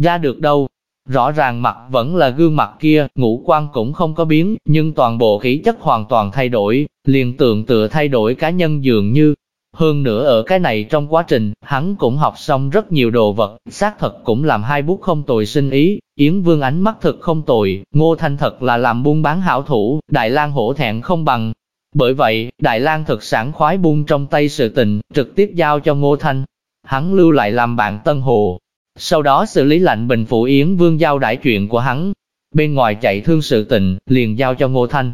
ra được đâu. Rõ ràng mặt vẫn là gương mặt kia, ngũ quan cũng không có biến, nhưng toàn bộ khí chất hoàn toàn thay đổi, liền tượng tựa thay đổi cá nhân dường như. Hơn nữa ở cái này trong quá trình, hắn cũng học xong rất nhiều đồ vật, xác thật cũng làm hai bút không tồi sinh ý, Yến Vương ánh mắt thực không tồi, Ngô Thanh thật là làm buôn bán hảo thủ, Đại lang hổ thẹn không bằng. Bởi vậy, Đại lang thực sản khoái buông trong tay sự tình, trực tiếp giao cho Ngô Thanh. Hắn lưu lại làm bạn Tân Hồ, sau đó xử lý lạnh bình phụ Yến Vương giao đại chuyện của hắn. Bên ngoài chạy thương sự tình, liền giao cho Ngô Thanh.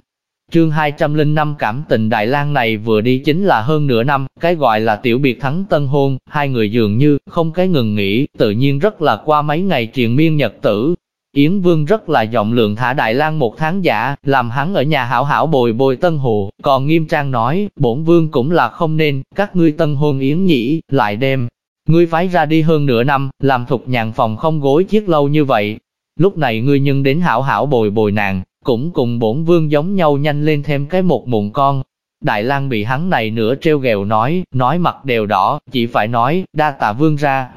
Chương 205 cảm tình Đại lang này vừa đi chính là hơn nửa năm, cái gọi là tiểu biệt thắng tân hôn, hai người dường như không cái ngừng nghỉ, tự nhiên rất là qua mấy ngày triền miên nhật tử. Yến Vương rất là giọng lượng thả Đại lang một tháng giả, làm hắn ở nhà hảo hảo bồi bồi tân hồ, còn nghiêm trang nói, bổn Vương cũng là không nên, các ngươi tân hôn Yến nhĩ lại đem. Ngươi phái ra đi hơn nửa năm, làm thục nhàn phòng không gối chiếc lâu như vậy. Lúc này ngươi nhân đến hảo hảo bồi bồi nàng, cũng cùng bổn vương giống nhau nhanh lên thêm cái một mụn con. Đại lang bị hắn này nửa treo gèo nói, nói mặt đều đỏ, chỉ phải nói, đa tạ vương ra.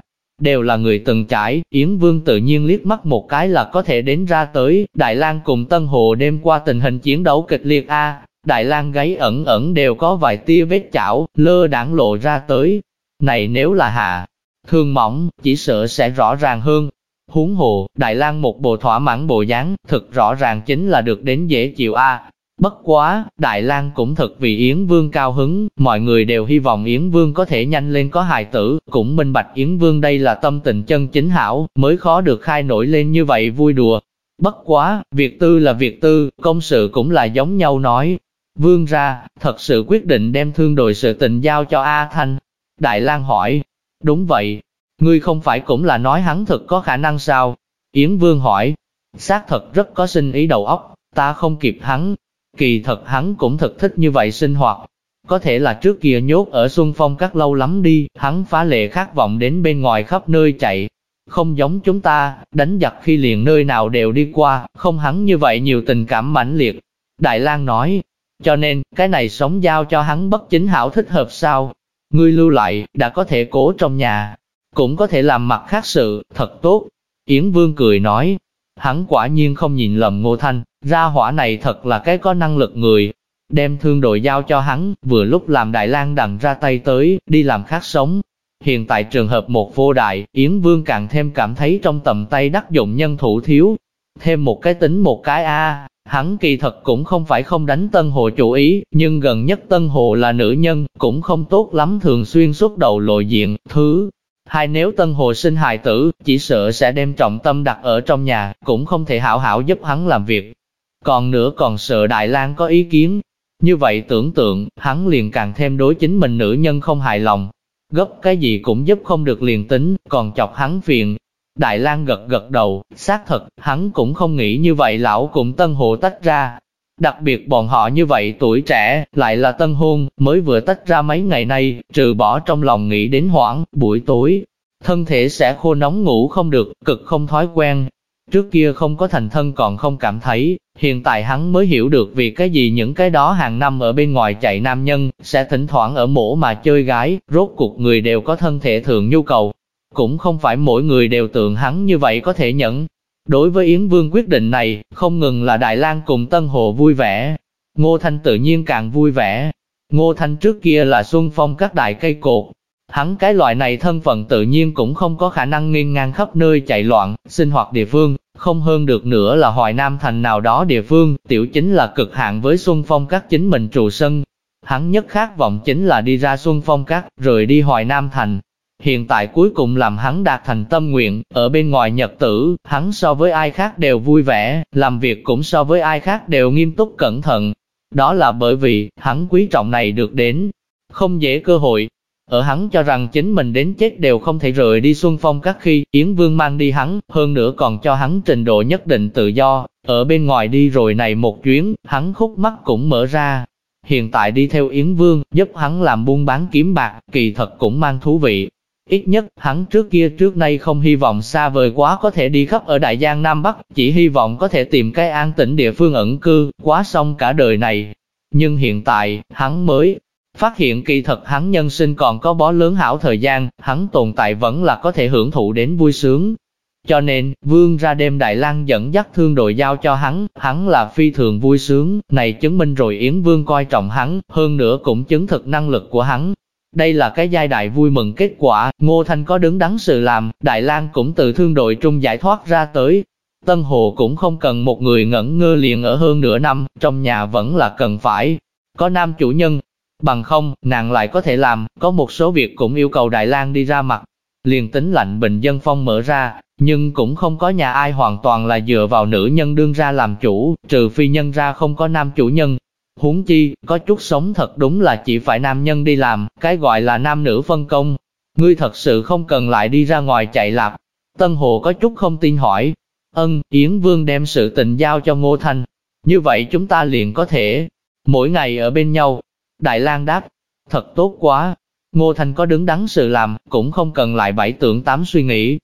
Đều là người từng trải, Yến Vương tự nhiên liếc mắt một cái là có thể đến ra tới, Đại lang cùng Tân Hồ đêm qua tình hình chiến đấu kịch liệt A, Đại lang gáy ẩn ẩn đều có vài tia vết chảo, lơ đảng lộ ra tới. Này nếu là hạ, thương mỏng, chỉ sợ sẽ rõ ràng hơn, Huống hồ, Đại lang một bộ thỏa mãn bộ dáng, thực rõ ràng chính là được đến dễ chịu a. Bất quá, Đại lang cũng thật vì Yến Vương cao hứng, mọi người đều hy vọng Yến Vương có thể nhanh lên có hài tử, cũng minh bạch Yến Vương đây là tâm tình chân chính hảo, mới khó được khai nổi lên như vậy vui đùa. Bất quá, việc tư là việc tư, công sự cũng là giống nhau nói. Vương ra, thật sự quyết định đem thương đội sự tình giao cho A Thanh. Đại lang hỏi, đúng vậy, Ngươi không phải cũng là nói hắn thực có khả năng sao? Yến Vương hỏi, xác thật rất có sinh ý đầu óc, ta không kịp hắn. Kỳ thật hắn cũng thật thích như vậy sinh hoạt. Có thể là trước kia nhốt ở Xuân Phong các lâu lắm đi, hắn phá lệ khát vọng đến bên ngoài khắp nơi chạy. Không giống chúng ta, đánh giặc khi liền nơi nào đều đi qua, không hắn như vậy nhiều tình cảm mãnh liệt. Đại lang nói, cho nên, cái này sống giao cho hắn bất chính hảo thích hợp sao? Ngươi lưu lại, đã có thể cố trong nhà, cũng có thể làm mặt khác sự, thật tốt. Yến Vương cười nói, hắn quả nhiên không nhìn lầm Ngô Thanh, ra hỏa này thật là cái có năng lực người. Đem thương đội giao cho hắn, vừa lúc làm Đại lang đằng ra tay tới, đi làm khác sống. Hiện tại trường hợp một vô đại, Yến Vương càng thêm cảm thấy trong tầm tay đắc dụng nhân thủ thiếu. Thêm một cái tính một cái A, hắn kỳ thật cũng không phải không đánh Tân Hồ chủ ý, nhưng gần nhất Tân Hồ là nữ nhân, cũng không tốt lắm thường xuyên xuất đầu lộ diện, thứ Hai nếu Tân Hồ sinh hài tử, chỉ sợ sẽ đem trọng tâm đặt ở trong nhà, cũng không thể hảo hảo giúp hắn làm việc. Còn nữa còn sợ Đại lang có ý kiến. Như vậy tưởng tượng, hắn liền càng thêm đối chính mình nữ nhân không hài lòng. Gấp cái gì cũng giúp không được liền tính, còn chọc hắn phiền. Đại lang gật gật đầu, xác thật, hắn cũng không nghĩ như vậy lão cùng Tân hộ tách ra, Đặc biệt bọn họ như vậy tuổi trẻ, lại là tân hôn, mới vừa tách ra mấy ngày nay, trừ bỏ trong lòng nghĩ đến hoảng, buổi tối, thân thể sẽ khô nóng ngủ không được, cực không thói quen. Trước kia không có thành thân còn không cảm thấy, hiện tại hắn mới hiểu được vì cái gì những cái đó hàng năm ở bên ngoài chạy nam nhân, sẽ thỉnh thoảng ở mổ mà chơi gái, rốt cuộc người đều có thân thể thường nhu cầu. Cũng không phải mỗi người đều tượng hắn như vậy có thể nhẫn, Đối với Yến Vương quyết định này, không ngừng là Đại lang cùng Tân Hồ vui vẻ. Ngô Thanh tự nhiên càng vui vẻ. Ngô Thanh trước kia là xuân phong các đại cây cột. Hắn cái loại này thân phận tự nhiên cũng không có khả năng nghiêng ngang khắp nơi chạy loạn, sinh hoạt địa phương, không hơn được nữa là Hoài Nam thành nào đó địa phương, tiểu chính là cực hạn với Xuân Phong các chính mình trụ sân. Hắn nhất khát vọng chính là đi ra Xuân Phong các, rồi đi Hoài Nam thành, Hiện tại cuối cùng làm hắn đạt thành tâm nguyện, ở bên ngoài nhật tử, hắn so với ai khác đều vui vẻ, làm việc cũng so với ai khác đều nghiêm túc cẩn thận. Đó là bởi vì, hắn quý trọng này được đến, không dễ cơ hội. Ở hắn cho rằng chính mình đến chết đều không thể rời đi xuân phong các khi Yến Vương mang đi hắn, hơn nữa còn cho hắn trình độ nhất định tự do, ở bên ngoài đi rồi này một chuyến, hắn khúc mắt cũng mở ra. Hiện tại đi theo Yến Vương, giúp hắn làm buôn bán kiếm bạc, kỳ thật cũng mang thú vị, Ít nhất, hắn trước kia trước nay không hy vọng xa vời quá có thể đi khắp ở Đại Giang Nam Bắc, chỉ hy vọng có thể tìm cái an tĩnh địa phương ẩn cư, quá xong cả đời này. Nhưng hiện tại, hắn mới phát hiện kỳ thật hắn nhân sinh còn có bó lớn hảo thời gian, hắn tồn tại vẫn là có thể hưởng thụ đến vui sướng. Cho nên, vương ra đêm Đại lang dẫn dắt thương đội giao cho hắn, hắn là phi thường vui sướng, này chứng minh rồi Yến Vương coi trọng hắn, hơn nữa cũng chứng thực năng lực của hắn. Đây là cái giai đại vui mừng kết quả, Ngô Thanh có đứng đắn sự làm, Đại lang cũng từ thương đội trung giải thoát ra tới. Tân Hồ cũng không cần một người ngẩn ngơ liền ở hơn nửa năm, trong nhà vẫn là cần phải có nam chủ nhân. Bằng không, nàng lại có thể làm, có một số việc cũng yêu cầu Đại lang đi ra mặt. Liền tính lạnh bình dân phong mở ra, nhưng cũng không có nhà ai hoàn toàn là dựa vào nữ nhân đương ra làm chủ, trừ phi nhân ra không có nam chủ nhân. Huống chi, có chút sống thật đúng là chỉ phải nam nhân đi làm, cái gọi là nam nữ phân công. Ngươi thật sự không cần lại đi ra ngoài chạy lạp. Tân Hồ có chút không tin hỏi. Ân, Yến Vương đem sự tình giao cho Ngô Thanh. Như vậy chúng ta liền có thể mỗi ngày ở bên nhau. Đại lang đáp, thật tốt quá. Ngô Thanh có đứng đắn sự làm, cũng không cần lại bảy tưởng tám suy nghĩ,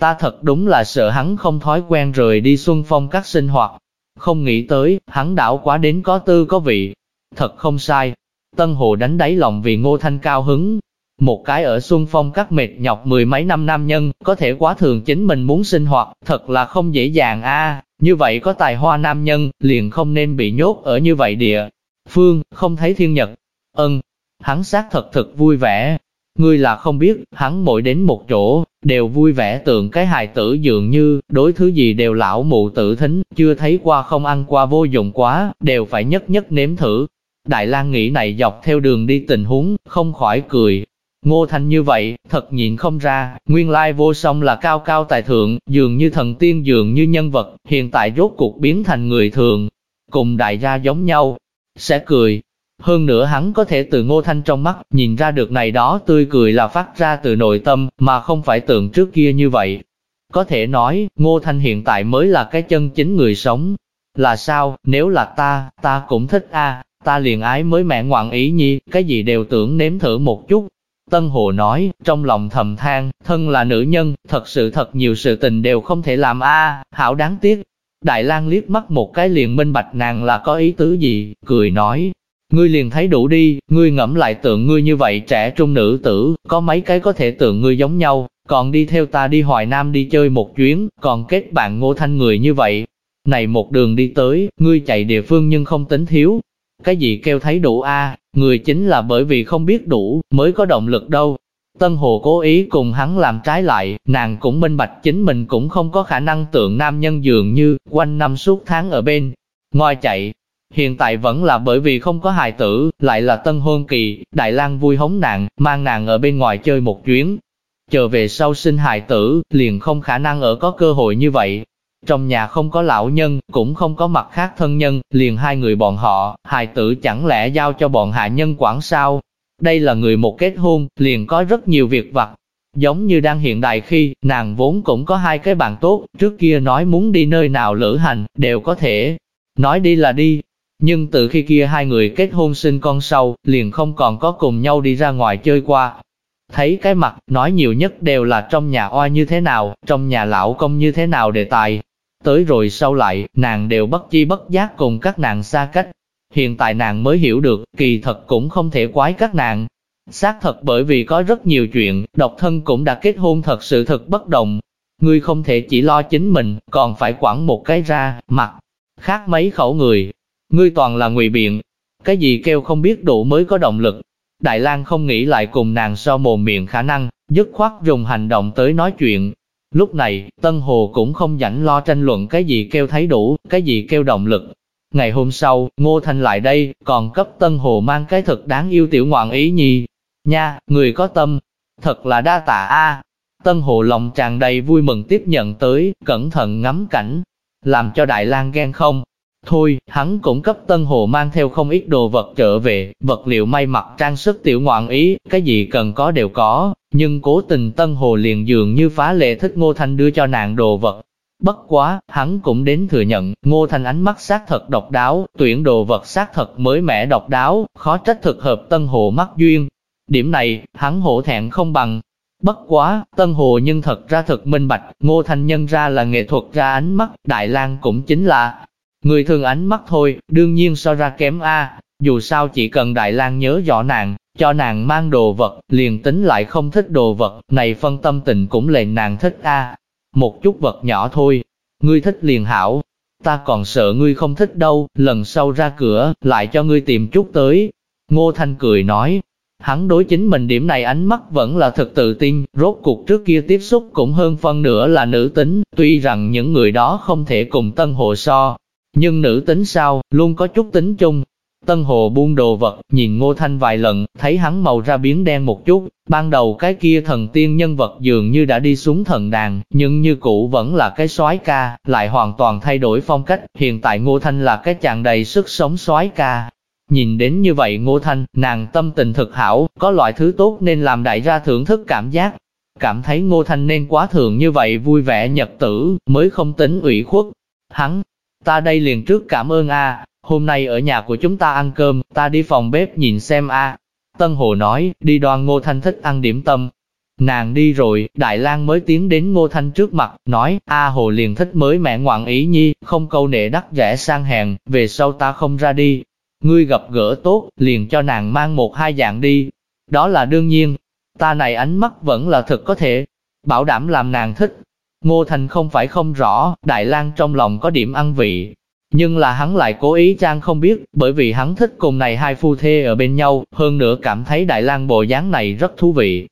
Ta thật đúng là sợ hắn không thói quen rời đi xuân phong các sinh hoạt. Không nghĩ tới, hắn đảo quá đến có tư có vị. Thật không sai. Tân Hồ đánh đáy lòng vì ngô thanh cao hứng. Một cái ở xuân phong các mệt nhọc mười mấy năm nam nhân, có thể quá thường chính mình muốn sinh hoạt, thật là không dễ dàng a. như vậy có tài hoa nam nhân, liền không nên bị nhốt ở như vậy địa. Phương, không thấy thiên nhật. Ân, hắn xác thật thật vui vẻ, Ngươi là không biết, hắn mỗi đến một chỗ, đều vui vẻ tượng cái hài tử dường như, đối thứ gì đều lão mụ tự thính, chưa thấy qua không ăn qua vô dụng quá, đều phải nhất nhất nếm thử. Đại lang nghĩ này dọc theo đường đi tình huống, không khỏi cười. Ngô Thanh như vậy, thật nhịn không ra, nguyên lai vô song là cao cao tài thượng, dường như thần tiên dường như nhân vật, hiện tại rốt cuộc biến thành người thường. Cùng đại gia giống nhau, sẽ cười, hơn nữa hắn có thể từ ngô thanh trong mắt, nhìn ra được này đó tươi cười là phát ra từ nội tâm, mà không phải tượng trước kia như vậy. Có thể nói, ngô thanh hiện tại mới là cái chân chính người sống. Là sao, nếu là ta, ta cũng thích a ta liền ái mới mẹ ngoạn ý nhi, cái gì đều tưởng nếm thử một chút. Tân Hồ nói, trong lòng thầm than, thân là nữ nhân, thật sự thật nhiều sự tình đều không thể làm a hảo đáng tiếc. Đại lang liếc mắt một cái liền minh bạch nàng là có ý tứ gì, cười nói, Ngươi liền thấy đủ đi, ngươi ngẫm lại tượng ngươi như vậy trẻ trung nữ tử, có mấy cái có thể tượng ngươi giống nhau, còn đi theo ta đi Hoài Nam đi chơi một chuyến, còn kết bạn ngô thanh người như vậy. Này một đường đi tới, ngươi chạy địa phương nhưng không tính thiếu. Cái gì kêu thấy đủ a người chính là bởi vì không biết đủ, mới có động lực đâu. Tân Hồ cố ý cùng hắn làm trái lại, nàng cũng minh bạch chính mình cũng không có khả năng tượng nam nhân dường như, quanh năm suốt tháng ở bên. Ngoài chạy, Hiện tại vẫn là bởi vì không có hài tử, lại là tân hôn kỳ, Đại lang vui hống nàng, mang nàng ở bên ngoài chơi một chuyến. Chờ về sau sinh hài tử, liền không khả năng ở có cơ hội như vậy. Trong nhà không có lão nhân, cũng không có mặt khác thân nhân, liền hai người bọn họ, hài tử chẳng lẽ giao cho bọn hạ nhân quản sao? Đây là người một kết hôn, liền có rất nhiều việc vặt. Giống như đang hiện đại khi, nàng vốn cũng có hai cái bạn tốt, trước kia nói muốn đi nơi nào lữ hành, đều có thể. Nói đi là đi, nhưng từ khi kia hai người kết hôn sinh con sau, liền không còn có cùng nhau đi ra ngoài chơi qua. Thấy cái mặt, nói nhiều nhất đều là trong nhà oa như thế nào, trong nhà lão công như thế nào đề tài. Tới rồi sau lại, nàng đều bất chi bất giác cùng các nàng xa cách. Hiện tại nàng mới hiểu được, kỳ thật cũng không thể quái các nàng. Xác thật bởi vì có rất nhiều chuyện, độc thân cũng đã kết hôn thật sự thật bất đồng. Ngươi không thể chỉ lo chính mình, còn phải quản một cái ra, mặt. Khác mấy khẩu người, Ngươi toàn là ngụy biện, cái gì kêu không biết đủ mới có động lực. Đại lang không nghĩ lại cùng nàng so mồm miệng khả năng, dứt khoát dùng hành động tới nói chuyện. Lúc này, Tân Hồ cũng không rảnh lo tranh luận cái gì kêu thấy đủ, cái gì kêu động lực. Ngày hôm sau, Ngô Thanh lại đây, còn cấp Tân Hồ mang cái thật đáng yêu tiểu ngoạn ý nhi. Nha, người có tâm, thật là đa tạ a. Tân Hồ lòng tràn đầy vui mừng tiếp nhận tới, cẩn thận ngắm cảnh, làm cho Đại lang ghen không. Thôi, hắn cũng cấp Tân Hồ mang theo không ít đồ vật trở về, vật liệu may mặc trang sức tiểu ngoạn ý, cái gì cần có đều có, nhưng cố tình Tân Hồ liền dường như phá lệ thích Ngô Thanh đưa cho nàng đồ vật. Bất quá, hắn cũng đến thừa nhận, Ngô Thanh ánh mắt xác thật độc đáo, tuyển đồ vật xác thật mới mẻ độc đáo, khó trách thực hợp Tân Hồ mắt duyên. Điểm này, hắn hổ thẹn không bằng. Bất quá, Tân Hồ nhưng thật ra thật minh bạch, Ngô Thanh nhân ra là nghệ thuật ra ánh mắt, Đại lang cũng chính là, Người thường ánh mắt thôi, đương nhiên so ra kém A, dù sao chỉ cần Đại lang nhớ rõ nàng, cho nàng mang đồ vật, liền tính lại không thích đồ vật, này phân tâm tình cũng lệnh nàng thích A. một chút vật nhỏ thôi. Ngươi thích liền hảo, ta còn sợ ngươi không thích đâu, lần sau ra cửa, lại cho ngươi tìm chút tới. Ngô Thanh cười nói, hắn đối chính mình điểm này ánh mắt vẫn là thật tự tin, rốt cuộc trước kia tiếp xúc cũng hơn phân nửa là nữ tính, tuy rằng những người đó không thể cùng tân hồ so, nhưng nữ tính sao, luôn có chút tính chung, Tân Hồ buông đồ vật, nhìn Ngô Thanh vài lần, thấy hắn màu ra biến đen một chút, ban đầu cái kia thần tiên nhân vật dường như đã đi xuống thần đàn, nhưng như cũ vẫn là cái soái ca, lại hoàn toàn thay đổi phong cách, hiện tại Ngô Thanh là cái chàng đầy sức sống soái ca. Nhìn đến như vậy Ngô Thanh, nàng tâm tình thực hảo, có loại thứ tốt nên làm đại gia thưởng thức cảm giác. Cảm thấy Ngô Thanh nên quá thường như vậy vui vẻ nhật tử, mới không tính ủy khuất. Hắn, ta đây liền trước cảm ơn a hôm nay ở nhà của chúng ta ăn cơm, ta đi phòng bếp nhìn xem a. Tân Hồ nói, đi đoan Ngô Thanh thích ăn điểm tâm. Nàng đi rồi, Đại lang mới tiến đến Ngô Thanh trước mặt, nói, A Hồ liền thích mới mẹ ngoạn ý nhi, không câu nệ đắt rẻ sang hèn, về sau ta không ra đi. Ngươi gặp gỡ tốt, liền cho nàng mang một hai dạng đi. Đó là đương nhiên, ta này ánh mắt vẫn là thật có thể, bảo đảm làm nàng thích. Ngô Thành không phải không rõ, Đại lang trong lòng có điểm ăn vị, nhưng là hắn lại cố ý trang không biết, bởi vì hắn thích cùng này hai phu thê ở bên nhau, hơn nữa cảm thấy Đại lang bộ dáng này rất thú vị.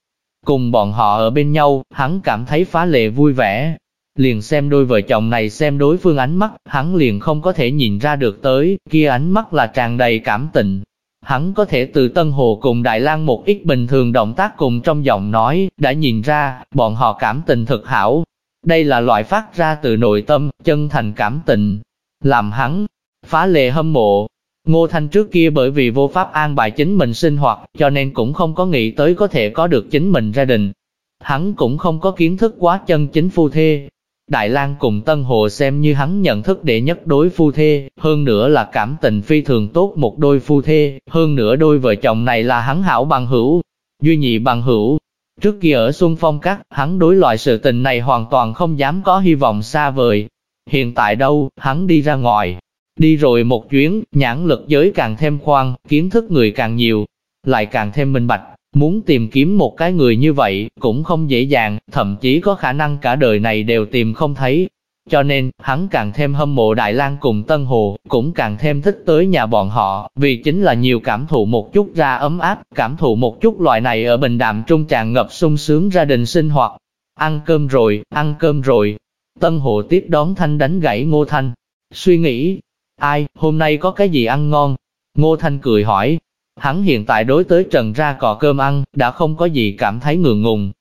Cùng bọn họ ở bên nhau, hắn cảm thấy phá lệ vui vẻ. Liền xem đôi vợ chồng này xem đối phương ánh mắt, hắn liền không có thể nhìn ra được tới, kia ánh mắt là tràn đầy cảm tình. Hắn có thể từ Tân Hồ cùng Đại lang một ít bình thường động tác cùng trong giọng nói, đã nhìn ra, bọn họ cảm tình thật hảo. Đây là loại phát ra từ nội tâm, chân thành cảm tình, làm hắn phá lệ hâm mộ. Ngô Thanh trước kia bởi vì vô pháp an bài chính mình sinh hoạt, cho nên cũng không có nghĩ tới có thể có được chính mình gia đình. Hắn cũng không có kiến thức quá chân chính phu thê. Đại lang cùng Tân Hồ xem như hắn nhận thức đệ nhất đối phu thê, hơn nữa là cảm tình phi thường tốt một đôi phu thê, hơn nữa đôi vợ chồng này là hắn hảo bằng hữu, duy nhị bằng hữu. Trước kia ở Xuân Phong Cắt, hắn đối loại sự tình này hoàn toàn không dám có hy vọng xa vời, Hiện tại đâu, hắn đi ra ngoài, đi rồi một chuyến, nhãn lực giới càng thêm khoan, kiến thức người càng nhiều, lại càng thêm minh bạch. Muốn tìm kiếm một cái người như vậy, cũng không dễ dàng, thậm chí có khả năng cả đời này đều tìm không thấy. Cho nên, hắn càng thêm hâm mộ Đại lang cùng Tân Hồ, cũng càng thêm thích tới nhà bọn họ, vì chính là nhiều cảm thụ một chút ra ấm áp, cảm thụ một chút loại này ở bình đạm trung tràn ngập sung sướng gia đình sinh hoạt. Ăn cơm rồi, ăn cơm rồi, Tân Hồ tiếp đón Thanh đánh gãy Ngô Thanh. Suy nghĩ, ai, hôm nay có cái gì ăn ngon? Ngô Thanh cười hỏi. Hắn hiện tại đối tới trần ra cò cơm ăn, đã không có gì cảm thấy ngượng ngùng.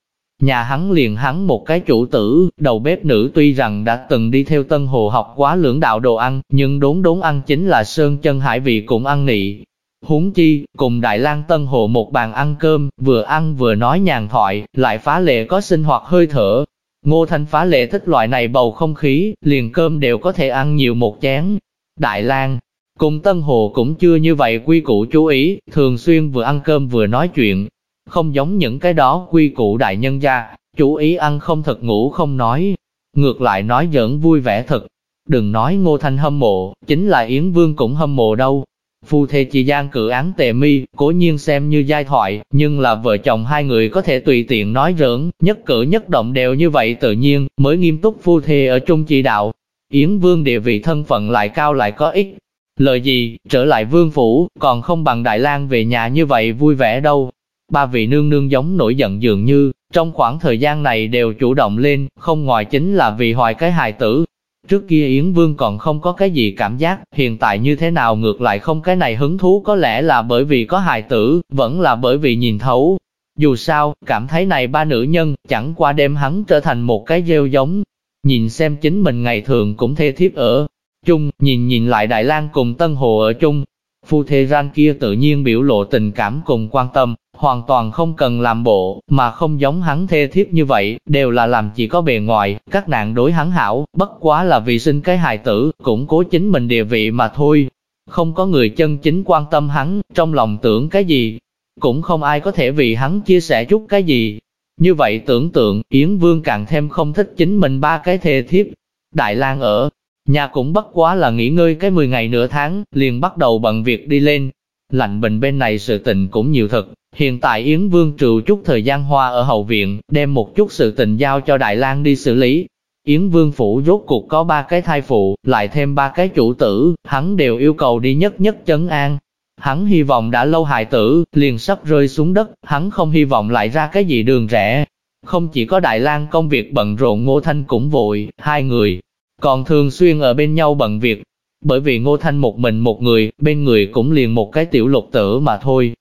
Nhà hắn liền hắn một cái chủ tử, đầu bếp nữ tuy rằng đã từng đi theo Tân Hồ học quá lưỡng đạo đồ ăn, nhưng đốn đốn ăn chính là sơn chân hải vị cũng ăn nị. Huống chi, cùng Đại lang Tân Hồ một bàn ăn cơm, vừa ăn vừa nói nhàn thoại, lại phá lệ có sinh hoạt hơi thở, Ngô Thanh phá lệ thích loại này bầu không khí, liền cơm đều có thể ăn nhiều một chén. Đại lang cùng Tân Hồ cũng chưa như vậy quy củ chú ý, thường xuyên vừa ăn cơm vừa nói chuyện. Không giống những cái đó quy củ đại nhân gia, chú ý ăn không thật ngủ không nói. Ngược lại nói giỡn vui vẻ thật. Đừng nói Ngô Thanh hâm mộ, chính là Yến Vương cũng hâm mộ đâu. Phu thê chỉ giang cử án tề mi, cố nhiên xem như giai thoại, nhưng là vợ chồng hai người có thể tùy tiện nói giỡn, nhất cử nhất động đều như vậy tự nhiên, mới nghiêm túc phu thê ở chung chỉ đạo. Yến Vương địa vị thân phận lại cao lại có ích. Lời gì, trở lại vương phủ, còn không bằng Đại lang về nhà như vậy vui vẻ đâu. Ba vị nương nương giống nổi giận dường như, trong khoảng thời gian này đều chủ động lên, không ngoài chính là vì hoài cái hài tử, Trước kia Yến Vương còn không có cái gì cảm giác, hiện tại như thế nào ngược lại không cái này hứng thú có lẽ là bởi vì có hài tử, vẫn là bởi vì nhìn thấu. Dù sao, cảm thấy này ba nữ nhân, chẳng qua đêm hắn trở thành một cái gieo giống. Nhìn xem chính mình ngày thường cũng thê thiếp ở chung, nhìn nhìn lại Đại lang cùng Tân Hồ ở chung. Phu thê ran kia tự nhiên biểu lộ tình cảm cùng quan tâm, hoàn toàn không cần làm bộ, mà không giống hắn thê thiếp như vậy, đều là làm chỉ có bề ngoài, các nạn đối hắn hảo, bất quá là vì sinh cái hài tử, cũng cố chính mình địa vị mà thôi. Không có người chân chính quan tâm hắn, trong lòng tưởng cái gì, cũng không ai có thể vì hắn chia sẻ chút cái gì. Như vậy tưởng tượng, Yến Vương càng thêm không thích chính mình ba cái thê thiếp. Đại lang ở, nhà cũng bất quá là nghỉ ngơi cái 10 ngày nửa tháng, liền bắt đầu bận việc đi lên. Lạnh bình bên này sự tình cũng nhiều thật, Hiện tại Yến Vương trừ chút thời gian hoa ở hậu viện, đem một chút sự tình giao cho Đại lang đi xử lý. Yến Vương Phủ rốt cuộc có ba cái thai phụ, lại thêm ba cái chủ tử, hắn đều yêu cầu đi nhất nhất chấn an. Hắn hy vọng đã lâu hài tử, liền sắp rơi xuống đất, hắn không hy vọng lại ra cái gì đường rẽ. Không chỉ có Đại lang công việc bận rộn Ngô Thanh cũng vội, hai người, còn thường xuyên ở bên nhau bận việc. Bởi vì Ngô Thanh một mình một người, bên người cũng liền một cái tiểu lục tử mà thôi,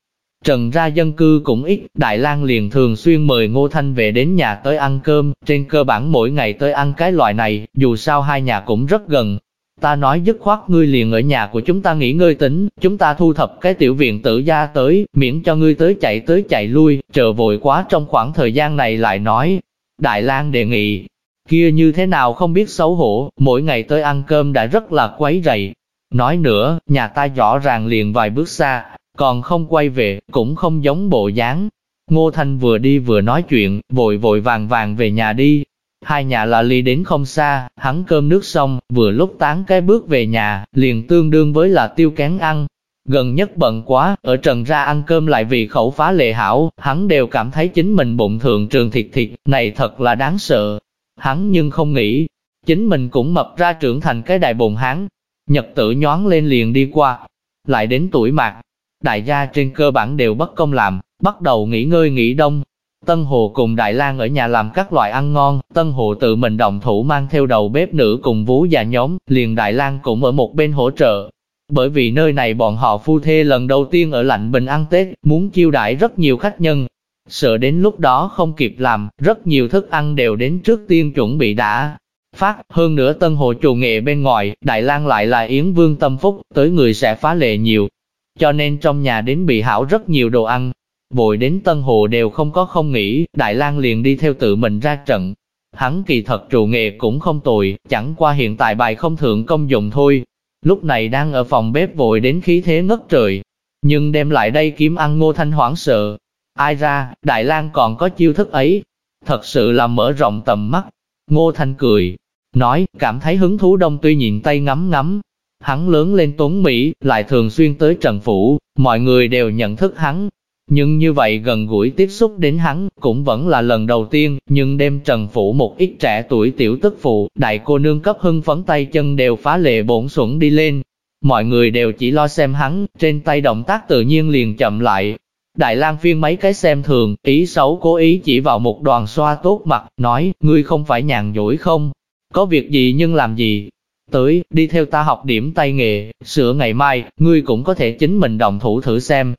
Trần ra dân cư cũng ít, Đại lang liền thường xuyên mời Ngô Thanh về đến nhà tới ăn cơm, trên cơ bản mỗi ngày tới ăn cái loại này, dù sao hai nhà cũng rất gần. Ta nói dứt khoát ngươi liền ở nhà của chúng ta nghỉ ngơi tính, chúng ta thu thập cái tiểu viện tử gia tới, miễn cho ngươi tới chạy tới chạy lui, chờ vội quá trong khoảng thời gian này lại nói. Đại lang đề nghị, kia như thế nào không biết xấu hổ, mỗi ngày tới ăn cơm đã rất là quấy rầy. Nói nữa, nhà ta rõ ràng liền vài bước xa, còn không quay về, cũng không giống bộ dáng. Ngô Thanh vừa đi vừa nói chuyện, vội vội vàng vàng về nhà đi. Hai nhà là ly đến không xa, hắn cơm nước xong, vừa lúc tán cái bước về nhà, liền tương đương với là tiêu kén ăn. Gần nhất bận quá, ở trần ra ăn cơm lại vì khẩu phá lệ hảo, hắn đều cảm thấy chính mình bụng thượng trường thịt thịt, này thật là đáng sợ. Hắn nhưng không nghĩ, chính mình cũng mập ra trưởng thành cái đại bồn hắn. Nhật tử nhoáng lên liền đi qua, lại đến tuổi mạc, đại gia trên cơ bản đều bất công làm, bắt đầu nghỉ ngơi nghỉ đông. Tân Hồ cùng Đại lang ở nhà làm các loại ăn ngon, Tân Hồ tự mình động thủ mang theo đầu bếp nữ cùng vú già nhóm, liền Đại lang cũng ở một bên hỗ trợ. Bởi vì nơi này bọn họ phu thê lần đầu tiên ở lạnh bình ăn Tết, muốn chiêu đãi rất nhiều khách nhân. Sợ đến lúc đó không kịp làm, rất nhiều thức ăn đều đến trước tiên chuẩn bị đã. Phát, hơn nữa tân hồ chủ nghệ bên ngoài, Đại lang lại là Yến Vương tâm phúc, tới người sẽ phá lệ nhiều, cho nên trong nhà đến bị hảo rất nhiều đồ ăn. Vội đến Tân Hồ đều không có không nghĩ, Đại lang liền đi theo tự mình ra trận. Hắn kỳ thật trụ nghề cũng không tồi, chẳng qua hiện tại bài không thượng công dụng thôi. Lúc này đang ở phòng bếp vội đến khí thế ngất trời. Nhưng đem lại đây kiếm ăn ngô thanh hoảng sợ. Ai ra, Đại lang còn có chiêu thức ấy. Thật sự là mở rộng tầm mắt. Ngô thanh cười, nói, cảm thấy hứng thú đông tuy nhìn tay ngắm ngắm, Hắn lớn lên tốn Mỹ, lại thường xuyên tới Trần Phủ, mọi người đều nhận thức hắn. Nhưng như vậy gần gũi tiếp xúc đến hắn, cũng vẫn là lần đầu tiên, nhưng đêm Trần Phủ một ít trẻ tuổi tiểu tức phụ, đại cô nương cấp hưng phấn tay chân đều phá lệ bổn xuẩn đi lên. Mọi người đều chỉ lo xem hắn, trên tay động tác tự nhiên liền chậm lại. Đại lang phiên mấy cái xem thường, ý xấu cố ý chỉ vào một đoàn xoa tốt mặt, nói, ngươi không phải nhàn dỗi không? Có việc gì nhưng làm gì? Tới, đi theo ta học điểm tay nghề, sửa ngày mai, ngươi cũng có thể chính mình động thủ thử xem.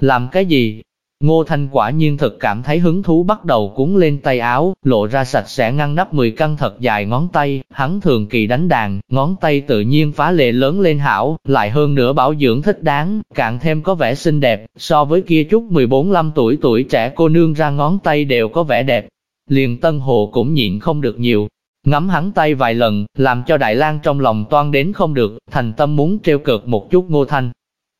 Làm cái gì? Ngô Thanh quả nhiên thực cảm thấy hứng thú bắt đầu cuốn lên tay áo, lộ ra sạch sẽ ngăn nắp 10 căn thật dài ngón tay, hắn thường kỳ đánh đàn, ngón tay tự nhiên phá lệ lớn lên hảo, lại hơn nữa bảo dưỡng thích đáng, càng thêm có vẻ xinh đẹp, so với kia chút 14-15 tuổi tuổi trẻ cô nương ra ngón tay đều có vẻ đẹp. Liền Tân Hồ cũng nhịn không được nhiều, Ngắm hắn tay vài lần, làm cho Đại lang trong lòng toan đến không được, thành tâm muốn treo cợt một chút ngô thanh.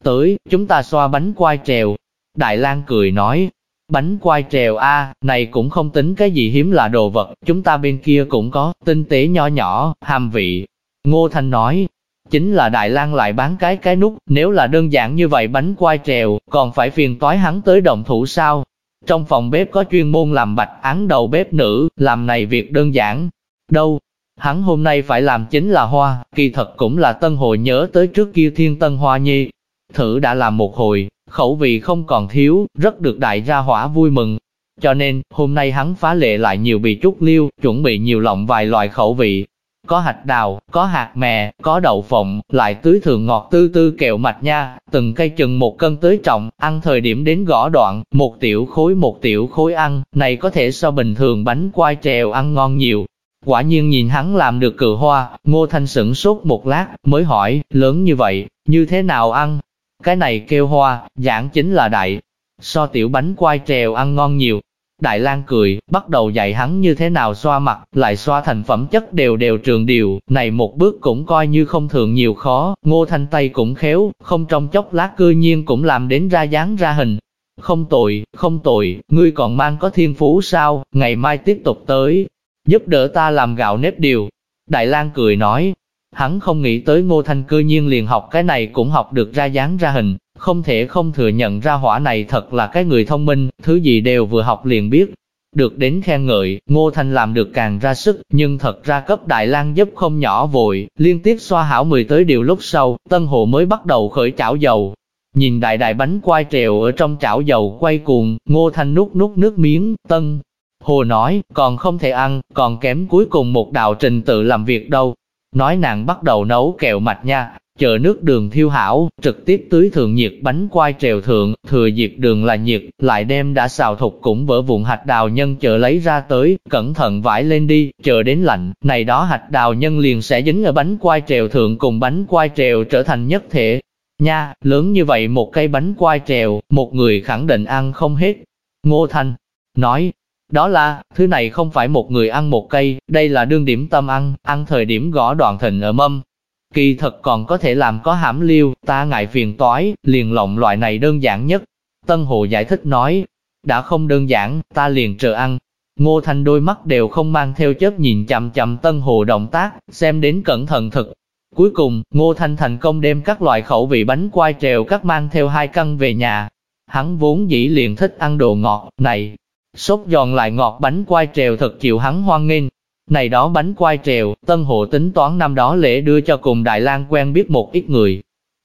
Tới, chúng ta xoa bánh quai trèo. Đại lang cười nói, bánh quai trèo a này cũng không tính cái gì hiếm lạ đồ vật, chúng ta bên kia cũng có, tinh tế nho nhỏ, hàm vị. Ngô Thanh nói, chính là Đại lang lại bán cái cái nút, nếu là đơn giản như vậy bánh quai trèo, còn phải phiền toái hắn tới động thủ sao? Trong phòng bếp có chuyên môn làm bạch án đầu bếp nữ, làm này việc đơn giản, đâu. Hắn hôm nay phải làm chính là hoa, kỳ thật cũng là tân hồi nhớ tới trước kia thiên tân hoa nhi. Thử đã làm một hồi, khẩu vị không còn thiếu, rất được đại gia hỏa vui mừng. Cho nên, hôm nay hắn phá lệ lại nhiều bị chút liêu, chuẩn bị nhiều lọng vài loại khẩu vị. Có hạt đào, có hạt mè, có đậu phộng, lại tưới thường ngọt tư tư kẹo mạch nha, từng cây chừng một cân tới trọng, ăn thời điểm đến gõ đoạn, một tiểu khối một tiểu khối ăn, này có thể so bình thường bánh quai trèo ăn ngon nhiều. Quả nhiên nhìn hắn làm được cự hoa, ngô thanh sửng sốt một lát, mới hỏi, lớn như vậy, như thế nào ăn? Cái này kêu hoa, giảng chính là đại, so tiểu bánh quai trèo ăn ngon nhiều. Đại lang cười, bắt đầu dạy hắn như thế nào xoa mặt, lại xoa thành phẩm chất đều đều trường điều, này một bước cũng coi như không thường nhiều khó, ngô thanh tay cũng khéo, không trong chốc lát cư nhiên cũng làm đến ra dáng ra hình. Không tội, không tội, ngươi còn mang có thiên phú sao, ngày mai tiếp tục tới, giúp đỡ ta làm gạo nếp điều. Đại lang cười nói, hắn không nghĩ tới ngô thanh cơ nhiên liền học cái này cũng học được ra dáng ra hình, không thể không thừa nhận ra hỏa này thật là cái người thông minh, thứ gì đều vừa học liền biết. Được đến khen ngợi, Ngô Thanh làm được càng ra sức, nhưng thật ra cấp Đại lang giúp không nhỏ vội, liên tiếp xoa hảo mười tới điều lúc sau, Tân Hồ mới bắt đầu khởi chảo dầu. Nhìn đại đại bánh quai trèo ở trong chảo dầu quay cuồng, Ngô Thanh nút nút nước miếng, Tân Hồ nói, còn không thể ăn, còn kém cuối cùng một đạo trình tự làm việc đâu. Nói nàng bắt đầu nấu kẹo mạch nha, chờ nước đường thiêu hảo, trực tiếp tưới thượng nhiệt bánh quai trèo thượng, thừa nhiệt đường là nhiệt, lại đem đã xào thục cũng vỡ vụn hạt đào nhân chờ lấy ra tới, cẩn thận vải lên đi, chờ đến lạnh, này đó hạt đào nhân liền sẽ dính ở bánh quai trèo thượng cùng bánh quai trèo trở thành nhất thể. Nha, lớn như vậy một cây bánh quai trèo, một người khẳng định ăn không hết. Ngô Thanh nói, đó là, thứ này không phải một người ăn một cây, đây là đương điểm tâm ăn, ăn thời điểm gõ đoạn thịnh ở mâm, Kỳ thật còn có thể làm có hãm liêu, ta ngại phiền toái, liền lộng loại này đơn giản nhất. Tân Hồ giải thích nói, đã không đơn giản, ta liền chờ ăn. Ngô Thanh đôi mắt đều không mang theo chớp nhìn chậm chậm Tân Hồ động tác, xem đến cẩn thận thực. Cuối cùng, Ngô Thanh thành công đem các loại khẩu vị bánh quai trèo cắt mang theo hai căn về nhà. Hắn vốn dĩ liền thích ăn đồ ngọt, này, sốt giòn lại ngọt bánh quai trèo thật chịu hắn hoan nghênh, này đó bánh quai trèo, Tân Hộ tính toán năm đó lễ đưa cho cùng Đại lang quen biết một ít người.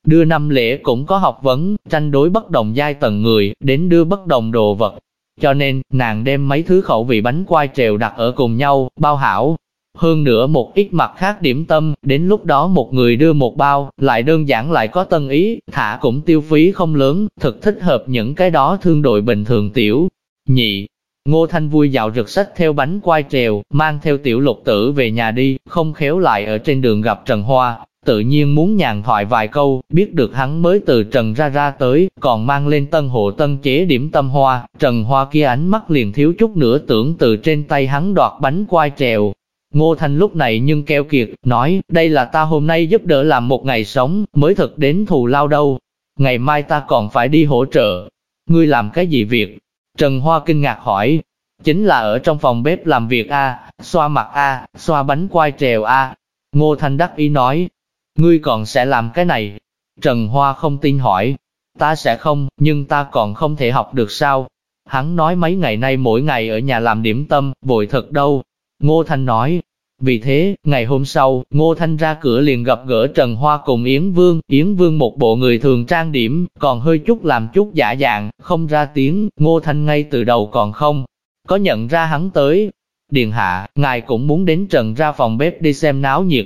Đưa năm lễ cũng có học vấn, tranh đối bất đồng giai tầng người, đến đưa bất đồng đồ vật. Cho nên, nàng đem mấy thứ khẩu vị bánh quai trèo đặt ở cùng nhau, bao hảo. Hơn nữa một ít mặt khác điểm tâm, đến lúc đó một người đưa một bao, lại đơn giản lại có tân ý, thả cũng tiêu phí không lớn, thực thích hợp những cái đó thương đội bình thường tiểu. Nhị, Ngô Thanh vui dạo rực sách theo bánh quai trèo, mang theo tiểu lục tử về nhà đi, không khéo lại ở trên đường gặp Trần Hoa, tự nhiên muốn nhàn thoại vài câu, biết được hắn mới từ Trần ra ra tới, còn mang lên tân hộ tân chế điểm tâm hoa, Trần Hoa kia ánh mắt liền thiếu chút nữa tưởng từ trên tay hắn đoạt bánh quai trèo. Ngô Thanh lúc này nhưng keo kiệt, nói, đây là ta hôm nay giúp đỡ làm một ngày sống, mới thực đến thù lao đâu. Ngày mai ta còn phải đi hỗ trợ. Ngươi làm cái gì việc? Trần Hoa kinh ngạc hỏi, chính là ở trong phòng bếp làm việc A, xoa mặt A, xoa bánh quai trèo A. Ngô Thanh đắc ý nói, ngươi còn sẽ làm cái này. Trần Hoa không tin hỏi, ta sẽ không, nhưng ta còn không thể học được sao. Hắn nói mấy ngày nay mỗi ngày ở nhà làm điểm tâm, vội thật đâu. Ngô Thanh nói, vì thế, ngày hôm sau, Ngô Thanh ra cửa liền gặp gỡ Trần Hoa cùng Yến Vương, Yến Vương một bộ người thường trang điểm, còn hơi chút làm chút giả dạng, không ra tiếng, Ngô Thanh ngay từ đầu còn không, có nhận ra hắn tới. Điền hạ, ngài cũng muốn đến Trần ra phòng bếp đi xem náo nhiệt.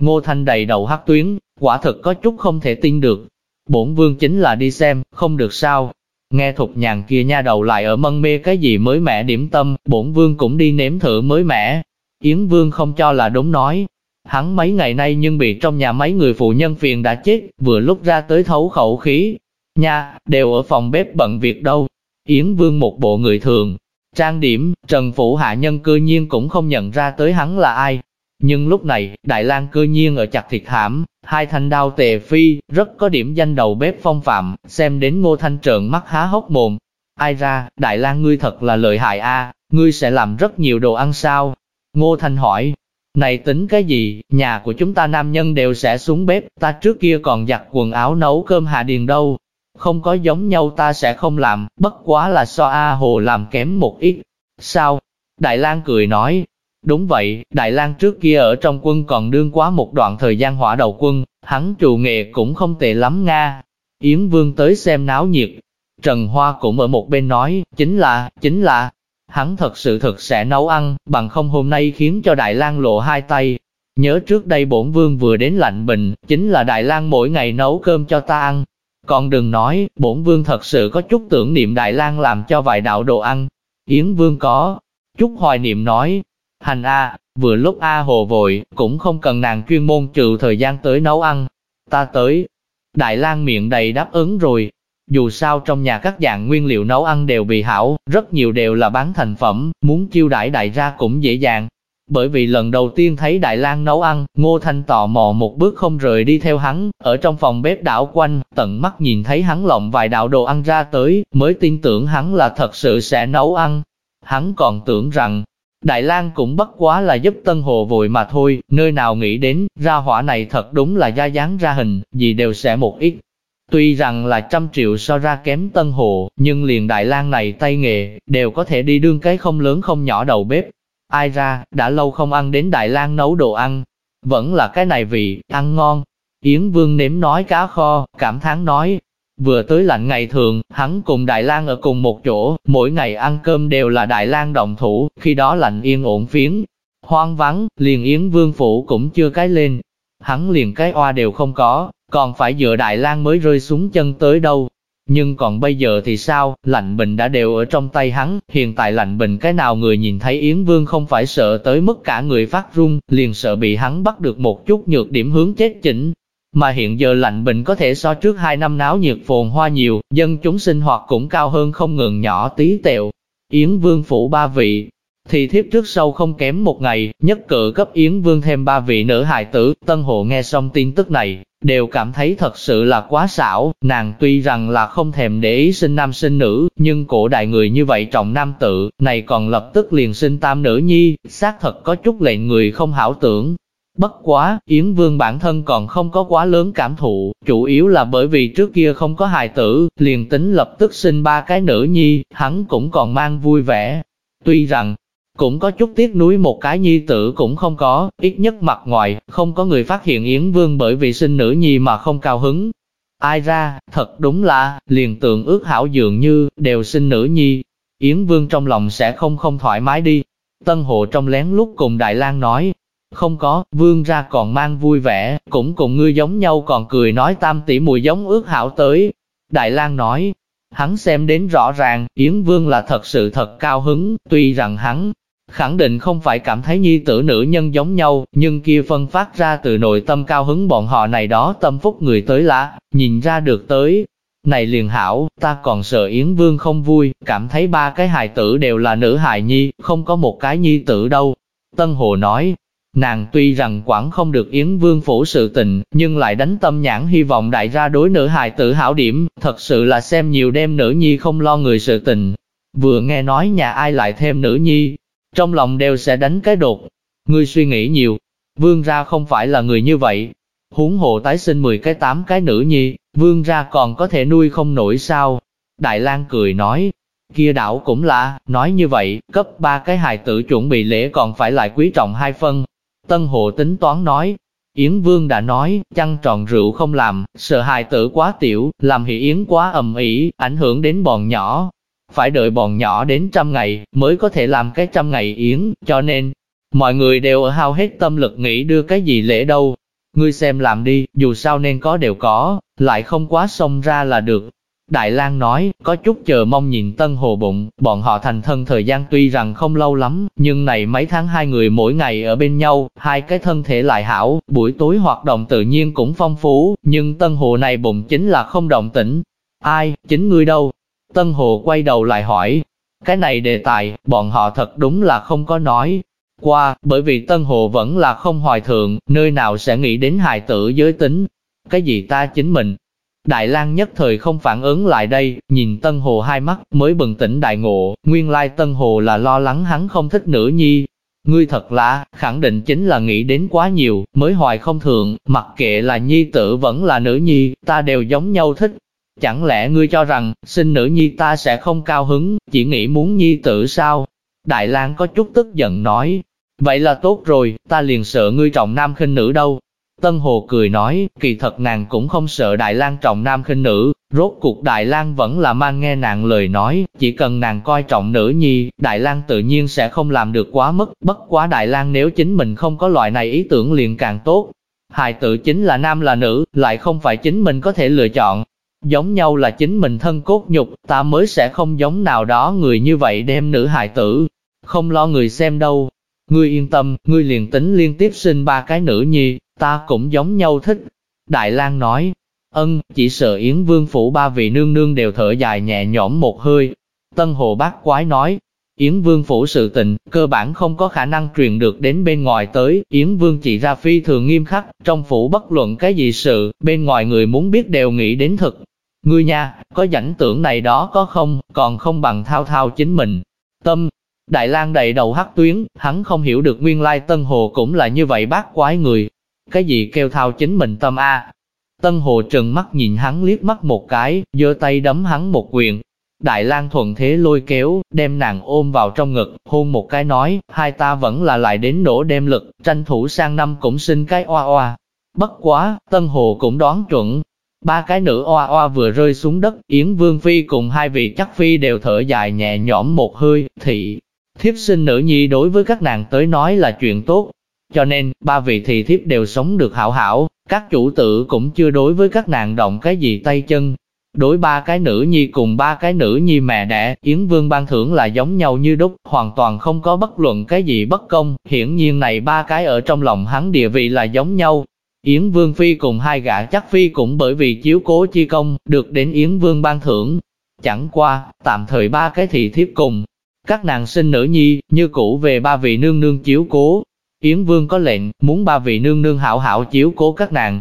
Ngô Thanh đầy đầu hắc tuyến, quả thực có chút không thể tin được. Bổn vương chính là đi xem, không được sao. Nghe thục nhàn kia nha đầu lại ở mân mê cái gì mới mẻ điểm tâm, bổn vương cũng đi nếm thử mới mẻ, Yến Vương không cho là đúng nói. Hắn mấy ngày nay nhưng bị trong nhà mấy người phụ nhân phiền đã chết, vừa lúc ra tới thấu khẩu khí. Nha, đều ở phòng bếp bận việc đâu. Yến Vương một bộ người thường. Trang điểm, Trần Phủ Hạ Nhân cư nhiên cũng không nhận ra tới hắn là ai. Nhưng lúc này, Đại lang cư nhiên ở chặt thịt hãm, hai thanh đao tề phi, rất có điểm danh đầu bếp phong phạm, xem đến ngô thanh trợn mắt há hốc mồm. Ai ra, Đại lang ngươi thật là lợi hại a, ngươi sẽ làm rất nhiều đồ ăn sao? Ngô Thanh hỏi, này tính cái gì, nhà của chúng ta nam nhân đều sẽ xuống bếp, ta trước kia còn giặt quần áo nấu cơm hạ điền đâu. Không có giống nhau ta sẽ không làm, bất quá là so A Hồ làm kém một ít. Sao? Đại lang cười nói, đúng vậy, Đại lang trước kia ở trong quân còn đương quá một đoạn thời gian hỏa đầu quân, hắn trù nghệ cũng không tệ lắm Nga. Yến Vương tới xem náo nhiệt. Trần Hoa cũng ở một bên nói, chính là, chính là, hắn thật sự thực sẽ nấu ăn, bằng không hôm nay khiến cho Đại lang lộ hai tay. Nhớ trước đây bổn vương vừa đến lạnh bình, chính là Đại lang mỗi ngày nấu cơm cho ta ăn. Còn đừng nói, bổn vương thật sự có chút tưởng niệm Đại lang làm cho vài đạo đồ ăn. Yến vương có, chút hoài niệm nói, hành A, vừa lúc A hồ vội, cũng không cần nàng chuyên môn trừ thời gian tới nấu ăn. Ta tới, Đại lang miệng đầy đáp ứng rồi, dù sao trong nhà các dạng nguyên liệu nấu ăn đều bị hảo, rất nhiều đều là bán thành phẩm, muốn chiêu đãi đại ra cũng dễ dàng. Bởi vì lần đầu tiên thấy Đại lang nấu ăn, Ngô Thanh tò mò một bước không rời đi theo hắn, ở trong phòng bếp đảo quanh, tận mắt nhìn thấy hắn lộng vài đạo đồ ăn ra tới, mới tin tưởng hắn là thật sự sẽ nấu ăn. Hắn còn tưởng rằng, Đại lang cũng bất quá là giúp Tân Hồ vội mà thôi, nơi nào nghĩ đến, ra hỏa này thật đúng là da dáng ra hình, gì đều sẽ một ít. Tuy rằng là trăm triệu so ra kém Tân Hồ, nhưng liền Đại lang này tay nghề, đều có thể đi đương cái không lớn không nhỏ đầu bếp. Ai ra, đã lâu không ăn đến Đại lang nấu đồ ăn, vẫn là cái này vị, ăn ngon. Yến Vương nếm nói cá kho, cảm thán nói, vừa tới lạnh ngày thường, hắn cùng Đại lang ở cùng một chỗ, mỗi ngày ăn cơm đều là Đại lang động thủ, khi đó lạnh yên ổn phiến. Hoang vắng, liền Yến Vương phủ cũng chưa cái lên, hắn liền cái oa đều không có, còn phải dựa Đại lang mới rơi xuống chân tới đâu. Nhưng còn bây giờ thì sao, lạnh bình đã đều ở trong tay hắn, hiện tại lạnh bình cái nào người nhìn thấy Yến Vương không phải sợ tới mức cả người phát run, liền sợ bị hắn bắt được một chút nhược điểm hướng chết chỉnh. Mà hiện giờ lạnh bình có thể so trước hai năm náo nhiệt phồn hoa nhiều, dân chúng sinh hoạt cũng cao hơn không ngừng nhỏ tí tẹo. Yến Vương phủ ba vị, thì thiếp trước sau không kém một ngày, nhất cử cấp Yến Vương thêm ba vị nữ hài tử, Tân Hộ nghe xong tin tức này, đều cảm thấy thật sự là quá xảo, nàng tuy rằng là không thèm để ý sinh nam sinh nữ, nhưng cổ đại người như vậy trọng nam tự, này còn lập tức liền sinh tam nữ nhi, xác thật có chút lệnh người không hảo tưởng. Bất quá, Yến Vương bản thân còn không có quá lớn cảm thụ, chủ yếu là bởi vì trước kia không có hài tử, liền tính lập tức sinh ba cái nữ nhi, hắn cũng còn mang vui vẻ. Tuy rằng, cũng có chút tiếc nuối một cái nhi tử cũng không có, ít nhất mặt ngoài, không có người phát hiện Yến Vương bởi vì sinh nữ nhi mà không cao hứng. Ai ra, thật đúng là, liền tượng ước hảo dường như, đều sinh nữ nhi. Yến Vương trong lòng sẽ không không thoải mái đi. Tân Hộ trong lén lúc cùng Đại lang nói, không có, Vương ra còn mang vui vẻ, cũng cùng ngươi giống nhau còn cười nói tam tỷ mùi giống ước hảo tới. Đại lang nói, hắn xem đến rõ ràng, Yến Vương là thật sự thật cao hứng, tuy rằng hắn khẳng định không phải cảm thấy nhi tử nữ nhân giống nhau, nhưng kia phân phát ra từ nội tâm cao hứng bọn họ này đó tâm phúc người tới lá, nhìn ra được tới. Này liền hảo, ta còn sợ Yến Vương không vui, cảm thấy ba cái hài tử đều là nữ hài nhi, không có một cái nhi tử đâu. Tân Hồ nói, nàng tuy rằng quản không được Yến Vương phủ sự tình, nhưng lại đánh tâm nhãn hy vọng đại ra đối nữ hài tử hảo điểm, thật sự là xem nhiều đêm nữ nhi không lo người sự tình. Vừa nghe nói nhà ai lại thêm nữ nhi, trong lòng đều sẽ đánh cái đột. Ngươi suy nghĩ nhiều, vương ra không phải là người như vậy. Huống hộ tái sinh 10 cái 8 cái nữ nhi, vương ra còn có thể nuôi không nổi sao. Đại lang cười nói, kia đảo cũng là, nói như vậy, cấp ba cái hài tử chuẩn bị lễ còn phải lại quý trọng hai phân. Tân hộ tính toán nói, Yến Vương đã nói, chăn tròn rượu không làm, sợ hài tử quá tiểu, làm hỷ Yến quá ầm ĩ, ảnh hưởng đến bọn nhỏ, phải đợi bọn nhỏ đến trăm ngày mới có thể làm cái trăm ngày yến, cho nên mọi người đều ở hao hết tâm lực nghĩ đưa cái gì lễ đâu. Ngươi xem làm đi, dù sao nên có đều có, lại không quá xông ra là được. Đại lang nói, có chút chờ mong nhìn Tân Hồ bụng, bọn họ thành thân thời gian tuy rằng không lâu lắm, nhưng này mấy tháng hai người mỗi ngày ở bên nhau, hai cái thân thể lại hảo, buổi tối hoạt động tự nhiên cũng phong phú, nhưng Tân Hồ này bụng chính là không động tĩnh. Ai, chính ngươi đâu? Tân Hồ quay đầu lại hỏi, cái này đề tài, bọn họ thật đúng là không có nói qua, bởi vì Tân Hồ vẫn là không hoài thượng, nơi nào sẽ nghĩ đến hài tử giới tính. Cái gì ta chính mình? Đại lang nhất thời không phản ứng lại đây, nhìn Tân Hồ hai mắt, mới bừng tỉnh đại ngộ, nguyên lai Tân Hồ là lo lắng hắn không thích nữ nhi. Ngươi thật lạ, khẳng định chính là nghĩ đến quá nhiều, mới hoài không thượng, mặc kệ là nhi tử vẫn là nữ nhi, ta đều giống nhau thích, Chẳng lẽ ngươi cho rằng, sinh nữ nhi ta sẽ không cao hứng, chỉ nghĩ muốn nhi tử sao? Đại lang có chút tức giận nói, vậy là tốt rồi, ta liền sợ ngươi trọng nam khinh nữ đâu. Tân Hồ cười nói, kỳ thật nàng cũng không sợ Đại lang trọng nam khinh nữ, rốt cuộc Đại lang vẫn là mang nghe nàng lời nói, chỉ cần nàng coi trọng nữ nhi, Đại lang tự nhiên sẽ không làm được quá mức, bất quá Đại lang nếu chính mình không có loại này ý tưởng liền càng tốt. Hài tử chính là nam là nữ, lại không phải chính mình có thể lựa chọn, Giống nhau là chính mình thân cốt nhục, ta mới sẽ không giống nào đó người như vậy đem nữ hài tử. Không lo người xem đâu. Ngươi yên tâm, ngươi liền tính liên tiếp sinh ba cái nữ nhi, ta cũng giống nhau thích. Đại lang nói, ân, chỉ sợ Yến Vương phủ ba vị nương nương đều thở dài nhẹ nhõm một hơi. Tân Hồ Bác Quái nói, Yến Vương phủ sự tình, cơ bản không có khả năng truyền được đến bên ngoài tới, Yến Vương chỉ ra phi thường nghiêm khắc, trong phủ bất luận cái gì sự, bên ngoài người muốn biết đều nghĩ đến thực, Ngươi nha, có rảnh tưởng này đó có không, còn không bằng thao thao chính mình. Tâm, Đại lang đầy đầu hắc tuyến, hắn không hiểu được nguyên lai Tân Hồ cũng là như vậy bác quái người. Cái gì kêu thao chính mình tâm a? Tân Hồ trừng mắt nhìn hắn liếc mắt một cái, giơ tay đấm hắn một quyền. Đại lang thuận thế lôi kéo, đem nàng ôm vào trong ngực, hôn một cái nói, hai ta vẫn là lại đến nổ đem lực, tranh thủ sang năm cũng sinh cái oa oa. Bất quá, Tân Hồ cũng đoán chuẩn. Ba cái nữ oa oa vừa rơi xuống đất, Yến Vương Phi cùng hai vị chắc Phi đều thở dài nhẹ nhõm một hơi, thị. Thiếp sinh nữ nhi đối với các nàng tới nói là chuyện tốt, cho nên, ba vị thị thiếp đều sống được hảo hảo, các chủ tử cũng chưa đối với các nàng động cái gì tay chân. Đối ba cái nữ nhi cùng ba cái nữ nhi mẹ đẻ, Yến Vương ban thưởng là giống nhau như đúc, hoàn toàn không có bất luận cái gì bất công, hiển nhiên này ba cái ở trong lòng hắn địa vị là giống nhau. Yến Vương Phi cùng hai gã chắc Phi cũng bởi vì chiếu cố chi công, được đến Yến Vương ban thưởng. Chẳng qua, tạm thời ba cái thị thiếp cùng, các nàng sinh nữ nhi, như cũ về ba vị nương nương chiếu cố, Yến Vương có lệnh, muốn ba vị nương nương hảo hảo chiếu cố các nàng.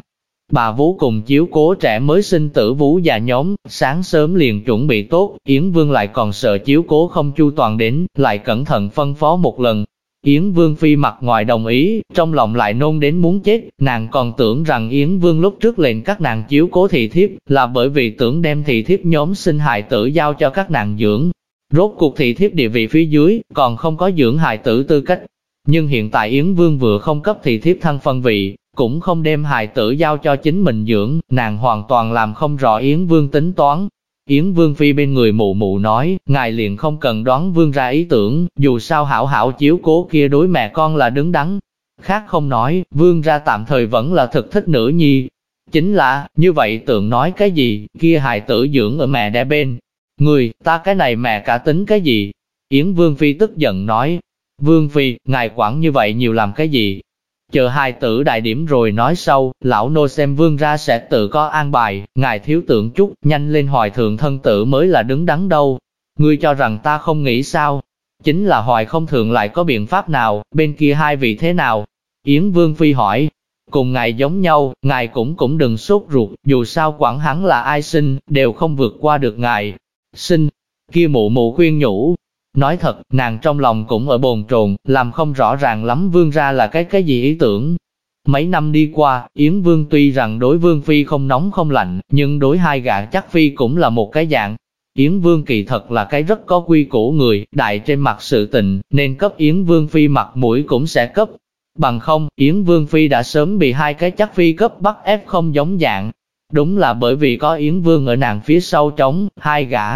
Bà Vú cùng chiếu cố trẻ mới sinh tử Vú già nhóm, sáng sớm liền chuẩn bị tốt, Yến Vương lại còn sợ chiếu cố không chu toàn đến, lại cẩn thận phân phó một lần. Yến Vương phi mặt ngoài đồng ý, trong lòng lại nôn đến muốn chết, nàng còn tưởng rằng Yến Vương lúc trước lệnh các nàng chiếu cố thị thiếp, là bởi vì tưởng đem thị thiếp nhóm sinh hài tử giao cho các nàng dưỡng. Rốt cuộc thị thiếp địa vị phía dưới, còn không có dưỡng hài tử tư cách, nhưng hiện tại Yến Vương vừa không cấp thị thiếp thân phân vị, cũng không đem hài tử giao cho chính mình dưỡng, nàng hoàn toàn làm không rõ Yến Vương tính toán. Yến Vương Phi bên người mụ mụ nói, ngài liền không cần đoán Vương ra ý tưởng, dù sao hảo hảo chiếu cố kia đối mẹ con là đứng đắn. Khác không nói, Vương ra tạm thời vẫn là thực thích nữ nhi. Chính là, như vậy tưởng nói cái gì, kia hài tử dưỡng ở mẹ đẻ bên. Người, ta cái này mẹ cả tính cái gì? Yến Vương Phi tức giận nói, Vương Phi, ngài quản như vậy nhiều làm cái gì? Chờ hai tử đại điểm rồi nói sau, lão nô xem vương ra sẽ tự có an bài, ngài thiếu tưởng chút, nhanh lên hoài thượng thân tử mới là đứng đắn đâu. Ngươi cho rằng ta không nghĩ sao? Chính là hoài không thường lại có biện pháp nào, bên kia hai vị thế nào? Yến Vương Phi hỏi, cùng ngài giống nhau, ngài cũng cũng đừng sốt ruột, dù sao quản hắn là ai sinh, đều không vượt qua được ngài. Sinh, kia mụ mụ khuyên nhủ, Nói thật, nàng trong lòng cũng ở bồn trồn, làm không rõ ràng lắm vương ra là cái cái gì ý tưởng. Mấy năm đi qua, Yến Vương tuy rằng đối Vương Phi không nóng không lạnh, nhưng đối hai gã chắc Phi cũng là một cái dạng. Yến Vương kỳ thật là cái rất có quy củ người, đại trên mặt sự tình, nên cấp Yến Vương Phi mặt mũi cũng sẽ cấp. Bằng không, Yến Vương Phi đã sớm bị hai cái chắc Phi cấp bắt ép không giống dạng. Đúng là bởi vì có Yến Vương ở nàng phía sau trống, hai gã,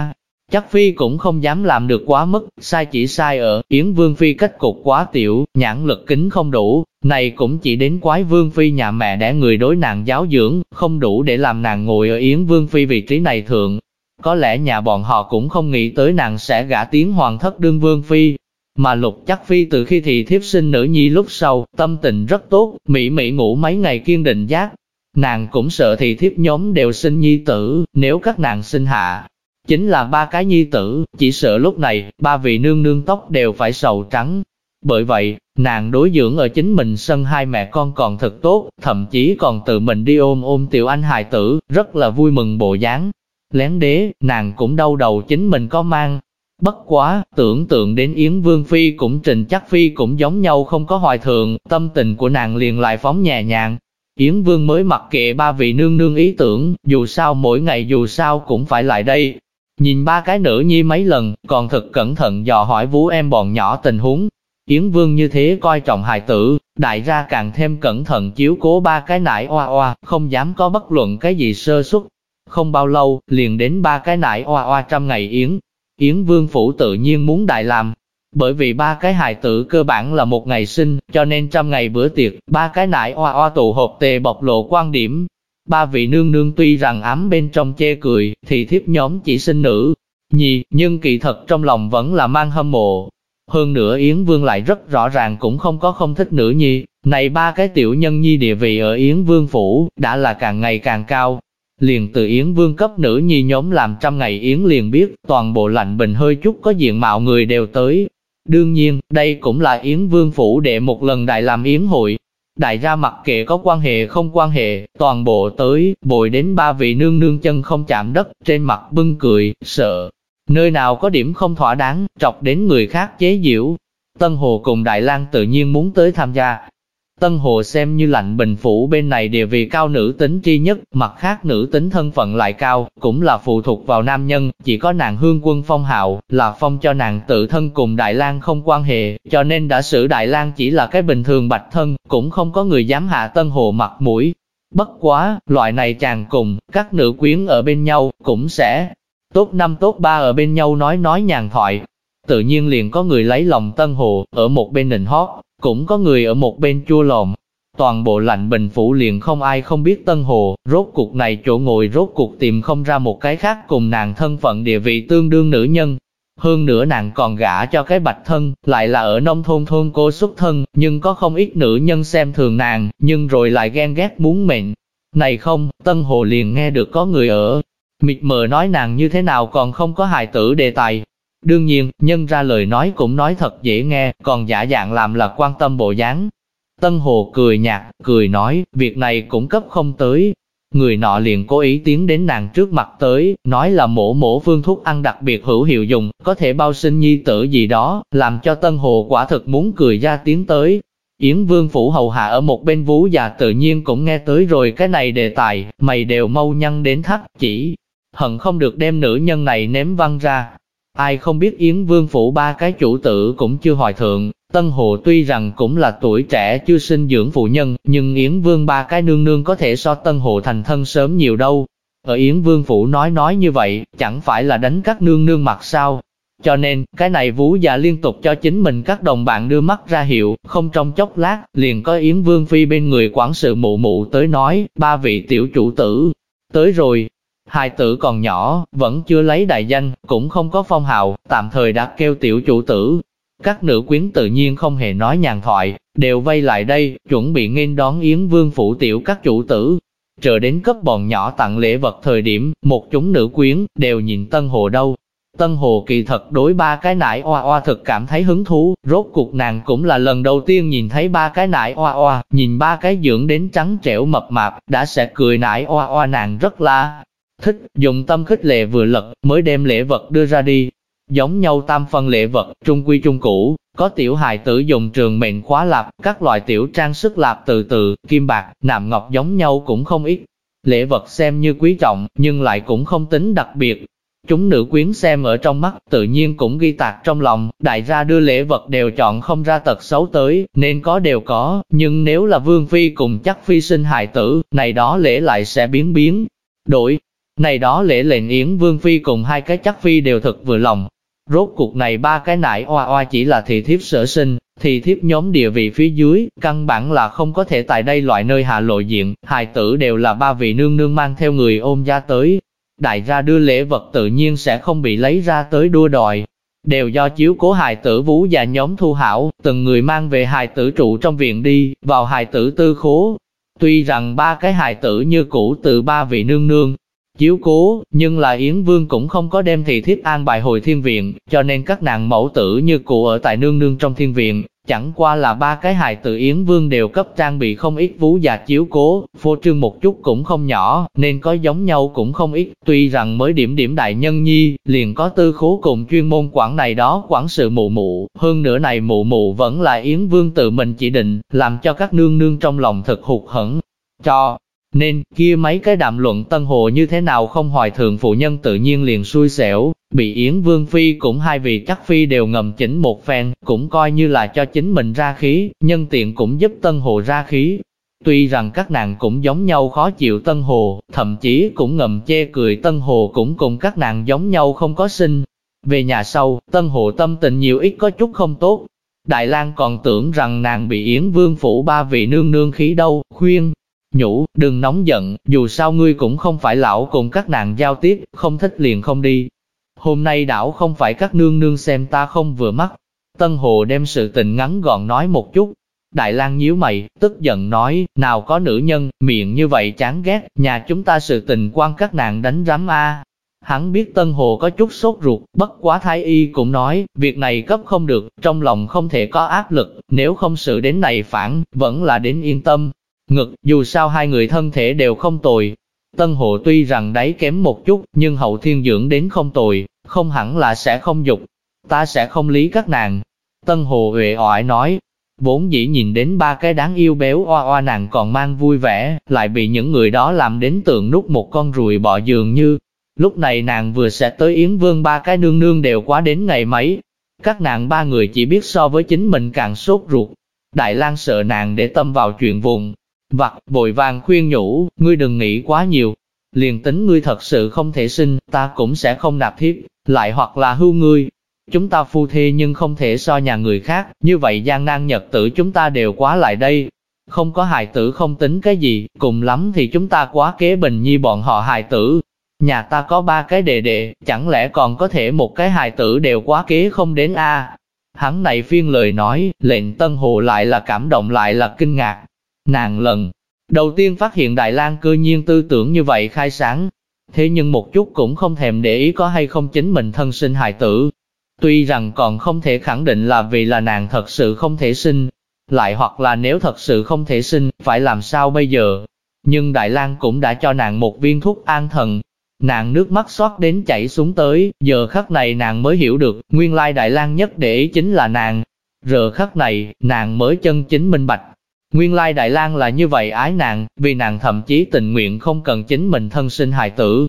Chắc Phi cũng không dám làm được quá mức, sai chỉ sai ở, Yến Vương Phi cách cục quá tiểu, nhãn lực kính không đủ, này cũng chỉ đến quái Vương Phi nhà mẹ đẻ người đối nàng giáo dưỡng, không đủ để làm nàng ngồi ở Yến Vương Phi vị trí này thượng. Có lẽ nhà bọn họ cũng không nghĩ tới nàng sẽ gả tiếng hoàng thất đương Vương Phi. Mà lục chắc Phi từ khi thì thiếp sinh nữ nhi lúc sau, tâm tình rất tốt, mỹ mỹ ngủ mấy ngày kiên định giác. Nàng cũng sợ thì thiếp nhóm đều sinh nhi tử, nếu các nàng sinh hạ, Chính là ba cái nhi tử, chỉ sợ lúc này, ba vị nương nương tóc đều phải sầu trắng. Bởi vậy, nàng đối dưỡng ở chính mình sân hai mẹ con còn thật tốt, thậm chí còn tự mình đi ôm ôm tiểu anh hài tử, rất là vui mừng bộ dáng. Lén đế, nàng cũng đau đầu chính mình có mang. Bất quá, tưởng tượng đến Yến Vương Phi cũng trình chắc Phi cũng giống nhau không có hoài thượng, tâm tình của nàng liền lại phóng nhẹ nhàng, Yến Vương mới mặc kệ ba vị nương nương ý tưởng, dù sao mỗi ngày dù sao cũng phải lại đây, Nhìn ba cái nữ nhi mấy lần, còn thật cẩn thận dò hỏi vú em bọn nhỏ tình huống. Yến Vương như thế coi trọng hài tử, đại ra càng thêm cẩn thận chiếu cố ba cái nải oa oa, không dám có bất luận cái gì sơ suất. Không bao lâu, liền đến ba cái nải oa oa trăm ngày Yến. Yến Vương Phủ tự nhiên muốn đại làm, bởi vì ba cái hài tử cơ bản là một ngày sinh, cho nên trăm ngày bữa tiệc, ba cái nải oa oa tụ hộp tề bộc lộ quan điểm, Ba vị nương nương tuy rằng ám bên trong chê cười, thì thiếp nhóm chỉ sinh nữ, nhi nhưng kỳ thật trong lòng vẫn là mang hâm mộ. Hơn nữa Yến Vương lại rất rõ ràng cũng không có không thích nữ nhi, này ba cái tiểu nhân nhi địa vị ở Yến Vương Phủ, đã là càng ngày càng cao. Liền từ Yến Vương cấp nữ nhi nhóm làm trăm ngày Yến liền biết, toàn bộ lạnh bình hơi chút có diện mạo người đều tới. Đương nhiên, đây cũng là Yến Vương Phủ đệ một lần đại làm Yến hội, Đại gia mặc kệ có quan hệ không quan hệ, toàn bộ tới, bồi đến ba vị nương nương chân không chạm đất, trên mặt bưng cười, sợ. Nơi nào có điểm không thỏa đáng, trọc đến người khác chế giễu. Tân Hồ cùng Đại lang tự nhiên muốn tới tham gia. Tân Hồ xem như lạnh bình phủ bên này địa vị cao nữ tính tri nhất, mặt khác nữ tính thân phận lại cao, cũng là phụ thuộc vào nam nhân, chỉ có nàng hương quân phong hạo, là phong cho nàng tự thân cùng Đại lang không quan hệ, cho nên đã xử Đại lang chỉ là cái bình thường bạch thân, cũng không có người dám hạ Tân Hồ mặt mũi. Bất quá, loại này chàng cùng, các nữ quyến ở bên nhau, cũng sẽ tốt năm tốt ba ở bên nhau nói nói nhàn thoại. Tự nhiên liền có người lấy lòng Tân Hồ, ở một bên nịnh hót, cũng có người ở một bên chua lòm. Toàn bộ lạnh bình phủ liền không ai không biết Tân Hồ, rốt cuộc này chỗ ngồi rốt cuộc tìm không ra một cái khác cùng nàng thân phận địa vị tương đương nữ nhân. Hơn nữa nàng còn gả cho cái bạch thân, lại là ở nông thôn thôn cô xuất thân, nhưng có không ít nữ nhân xem thường nàng, nhưng rồi lại ghen ghét muốn mệnh. Này không, Tân Hồ liền nghe được có người ở, mịt mờ nói nàng như thế nào còn không có hài tử đề tài, Đương nhiên, nhân ra lời nói cũng nói thật dễ nghe, còn giả dạng làm là quan tâm bộ dáng. Tân Hồ cười nhạt, cười nói, việc này cũng cấp không tới. Người nọ liền cố ý tiến đến nàng trước mặt tới, nói là mổ mổ phương thuốc ăn đặc biệt hữu hiệu dùng, có thể bao sinh nhi tử gì đó, làm cho Tân Hồ quả thực muốn cười ra tiếng tới. Yến Vương Phủ hầu hạ ở một bên vú già tự nhiên cũng nghe tới rồi cái này đề tài, mày đều mau nhăn đến thắt, chỉ hận không được đem nữ nhân này ném văng ra, Ai không biết Yến Vương Phủ ba cái chủ tử cũng chưa hoài thượng, Tân Hồ tuy rằng cũng là tuổi trẻ chưa sinh dưỡng phụ nhân, nhưng Yến Vương ba cái nương nương có thể so Tân Hồ thành thân sớm nhiều đâu. Ở Yến Vương Phủ nói nói như vậy, chẳng phải là đánh các nương nương mặt sao. Cho nên, cái này Vũ già liên tục cho chính mình các đồng bạn đưa mắt ra hiệu, không trong chốc lát, liền có Yến Vương Phi bên người quản sự mụ mụ tới nói, ba vị tiểu chủ tử, tới rồi, Hai tử còn nhỏ, vẫn chưa lấy đại danh, cũng không có phong hào, tạm thời đã kêu tiểu chủ tử. Các nữ quyến tự nhiên không hề nói nhàn thoại, đều vây lại đây, chuẩn bị nghênh đón Yến Vương phủ tiểu các chủ tử. Chờ đến cấp bọn nhỏ tặng lễ vật thời điểm, một chúng nữ quyến, đều nhìn Tân Hồ đâu. Tân Hồ kỳ thật đối ba cái nải oa oa thực cảm thấy hứng thú, rốt cuộc nàng cũng là lần đầu tiên nhìn thấy ba cái nải oa oa, nhìn ba cái dưỡng đến trắng trẻo mập mạp, đã sẽ cười nải oa oa nàng rất là thích, dùng tâm khích lệ vừa lật, mới đem lễ vật đưa ra đi. Giống nhau tam phân lễ vật, trung quy trung cũ, có tiểu hài tử dùng trường mệnh khóa lạp, các loại tiểu trang sức lạp từ từ, kim bạc, nạm ngọc giống nhau cũng không ít. Lễ vật xem như quý trọng, nhưng lại cũng không tính đặc biệt. Chúng nữ quyến xem ở trong mắt, tự nhiên cũng ghi tạc trong lòng, đại gia đưa lễ vật đều chọn không ra tật xấu tới, nên có đều có, nhưng nếu là vương phi cùng chắc phi sinh hài tử, này đó lễ lại sẽ biến biến, đổi, này đó lễ lệnh Yến Vương Phi cùng hai cái chắc Phi đều thật vừa lòng. Rốt cuộc này ba cái nải oa oa chỉ là thị thiếp sở sinh, thị thiếp nhóm địa vị phía dưới, căn bản là không có thể tại đây loại nơi hạ lộ diện, hài tử đều là ba vị nương nương mang theo người ôm gia tới. Đại gia đưa lễ vật tự nhiên sẽ không bị lấy ra tới đua đòi, đều do chiếu cố hài tử vũ và nhóm thu hảo, từng người mang về hài tử trụ trong viện đi, vào hài tử tư khố. Tuy rằng ba cái hài tử như cũ từ ba vị nương nương, chiếu cố, nhưng là Yến Vương cũng không có đem thị thiếp an bài hồi thiên viện, cho nên các nàng mẫu tử như cụ ở tại nương nương trong thiên viện, chẳng qua là ba cái hài tử Yến Vương đều cấp trang bị không ít vú già chiếu cố, phô trương một chút cũng không nhỏ, nên có giống nhau cũng không ít, tuy rằng mới điểm điểm đại nhân nhi, liền có tư khố cùng chuyên môn quản này đó quản sự mụ mụ, hơn nữa này mụ mụ vẫn là Yến Vương tự mình chỉ định, làm cho các nương nương trong lòng thật hụt hẫng. Cho nên, kia mấy cái đạm luận Tân Hồ như thế nào không hoài thượng phụ nhân tự nhiên liền xui xẻo, bị Yến Vương Phi cũng hai vị chắc Phi đều ngầm chỉnh một phen, cũng coi như là cho chính mình ra khí, nhân tiện cũng giúp Tân Hồ ra khí. Tuy rằng các nàng cũng giống nhau khó chịu Tân Hồ, thậm chí cũng ngầm chê cười Tân Hồ cũng cùng các nàng giống nhau không có sinh. Về nhà sau, Tân Hồ tâm tình nhiều ít có chút không tốt. Đại lang còn tưởng rằng nàng bị Yến Vương phủ ba vị nương nương khí đâu, khuyên, nhủ, đừng nóng giận, dù sao ngươi cũng không phải lão cùng các nàng giao tiếp, không thích liền không đi. Hôm nay đảo không phải các nương nương xem ta không vừa mắt. Tân Hồ đem sự tình ngắn gọn nói một chút. Đại lang nhíu mày, tức giận nói, nào có nữ nhân, miệng như vậy chán ghét, nhà chúng ta sự tình quan các nàng đánh rắm a. Hắn biết Tân Hồ có chút sốt ruột, bất quá thái y cũng nói, việc này cấp không được, trong lòng không thể có áp lực, nếu không sự đến này phản, vẫn là đến yên tâm, ngực, dù sao hai người thân thể đều không tồi. Tân hộ tuy rằng đáy kém một chút, nhưng hậu thiên dưỡng đến không tồi, không hẳn là sẽ không dục. Ta sẽ không lý các nàng. Tân hồ uệ oải nói, Vốn dĩ nhìn đến ba cái đáng yêu béo oa oa nàng còn mang vui vẻ, lại bị những người đó làm đến tượng nút một con ruồi bọ dường như. Lúc này nàng vừa sẽ tới Yến Vương ba cái nương nương đều quá đến ngày mấy. Các nàng ba người chỉ biết so với chính mình càng sốt ruột. Đại lang sợ nàng để tâm vào chuyện vùng. Vặt, vội vàng khuyên nhủ, ngươi đừng nghĩ quá nhiều. Liền tính ngươi thật sự không thể sinh, ta cũng sẽ không nạp thiếp, lại hoặc là hưu ngươi, Chúng ta phu thê nhưng không thể so nhà người khác, như vậy gian nan nhật tử chúng ta đều quá lại đây. Không có hài tử không tính cái gì, cùng lắm thì chúng ta quá kế bình nhi bọn họ hài tử. Nhà ta có ba cái đệ đệ, chẳng lẽ còn có thể một cái hài tử đều quá kế không đến a Hắn này phiên lời nói, lệnh Tân Hồ lại là cảm động lại là kinh ngạc. Nàng lần đầu tiên phát hiện Đại lang cơ nhiên tư tưởng như vậy khai sáng. Thế nhưng một chút cũng không thèm để ý có hay không chính mình thân sinh hài tử, Tuy rằng còn không thể khẳng định là vì là nàng thật sự không thể sinh, lại hoặc là nếu thật sự không thể sinh, phải làm sao bây giờ? Nhưng Đại lang cũng đã cho nàng một viên thuốc an thần. Nàng nước mắt xót đến chảy xuống tới, giờ khắc này nàng mới hiểu được, nguyên lai Đại lang nhất để ý chính là nàng. Giờ khắc này, nàng mới chân chính minh bạch. Nguyên lai Đại lang là như vậy ái nàng, vì nàng thậm chí tình nguyện không cần chính mình thân sinh hài tử,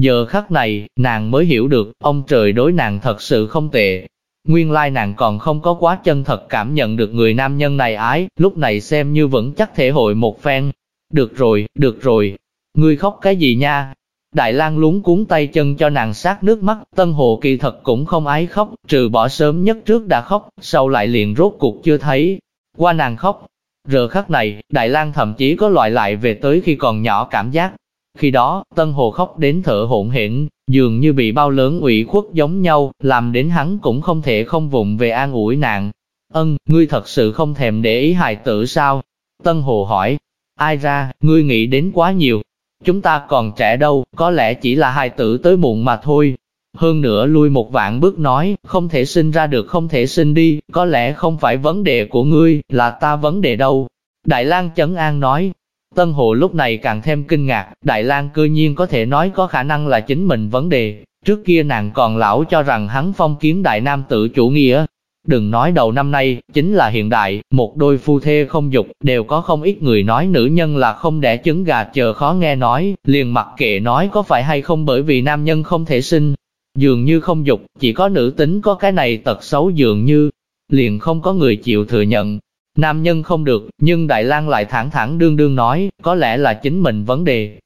Giờ khắc này, nàng mới hiểu được, ông trời đối nàng thật sự không tệ. Nguyên lai nàng còn không có quá chân thật cảm nhận được người nam nhân này ái, lúc này xem như vẫn chắc thể hội một phen. Được rồi, được rồi, ngươi khóc cái gì nha? Đại lang lúng cuốn tay chân cho nàng sát nước mắt, tân hồ kỳ thật cũng không ái khóc, trừ bỏ sớm nhất trước đã khóc, sau lại liền rốt cuộc chưa thấy. Qua nàng khóc, giờ khắc này, Đại lang thậm chí có loại lại về tới khi còn nhỏ cảm giác, khi đó, Tân Hồ khóc đến thở hổn hển, dường như bị bao lớn ủy khuất giống nhau, làm đến hắn cũng không thể không vụng về an ủi nạn. Ân, ngươi thật sự không thèm để ý hài tử sao? Tân Hồ hỏi, ai ra, ngươi nghĩ đến quá nhiều. Chúng ta còn trẻ đâu, có lẽ chỉ là hài tử tới muộn mà thôi. Hơn nữa lui một vạn bước nói, không thể sinh ra được không thể sinh đi, có lẽ không phải vấn đề của ngươi, là ta vấn đề đâu. Đại lang Chấn An nói, Tân Hồ lúc này càng thêm kinh ngạc, Đại lang cư nhiên có thể nói có khả năng là chính mình vấn đề. Trước kia nàng còn lão cho rằng hắn phong kiến đại nam tự chủ nghĩa. Đừng nói đầu năm nay, chính là hiện đại, một đôi phu thê không dục, đều có không ít người nói nữ nhân là không đẻ trứng gà chờ khó nghe nói, liền mặc kệ nói có phải hay không bởi vì nam nhân không thể sinh. Dường như không dục, chỉ có nữ tính có cái này tật xấu dường như, liền không có người chịu thừa nhận, Nam nhân không được, nhưng Đại lang lại thẳng thẳng đương đương nói, có lẽ là chính mình vấn đề.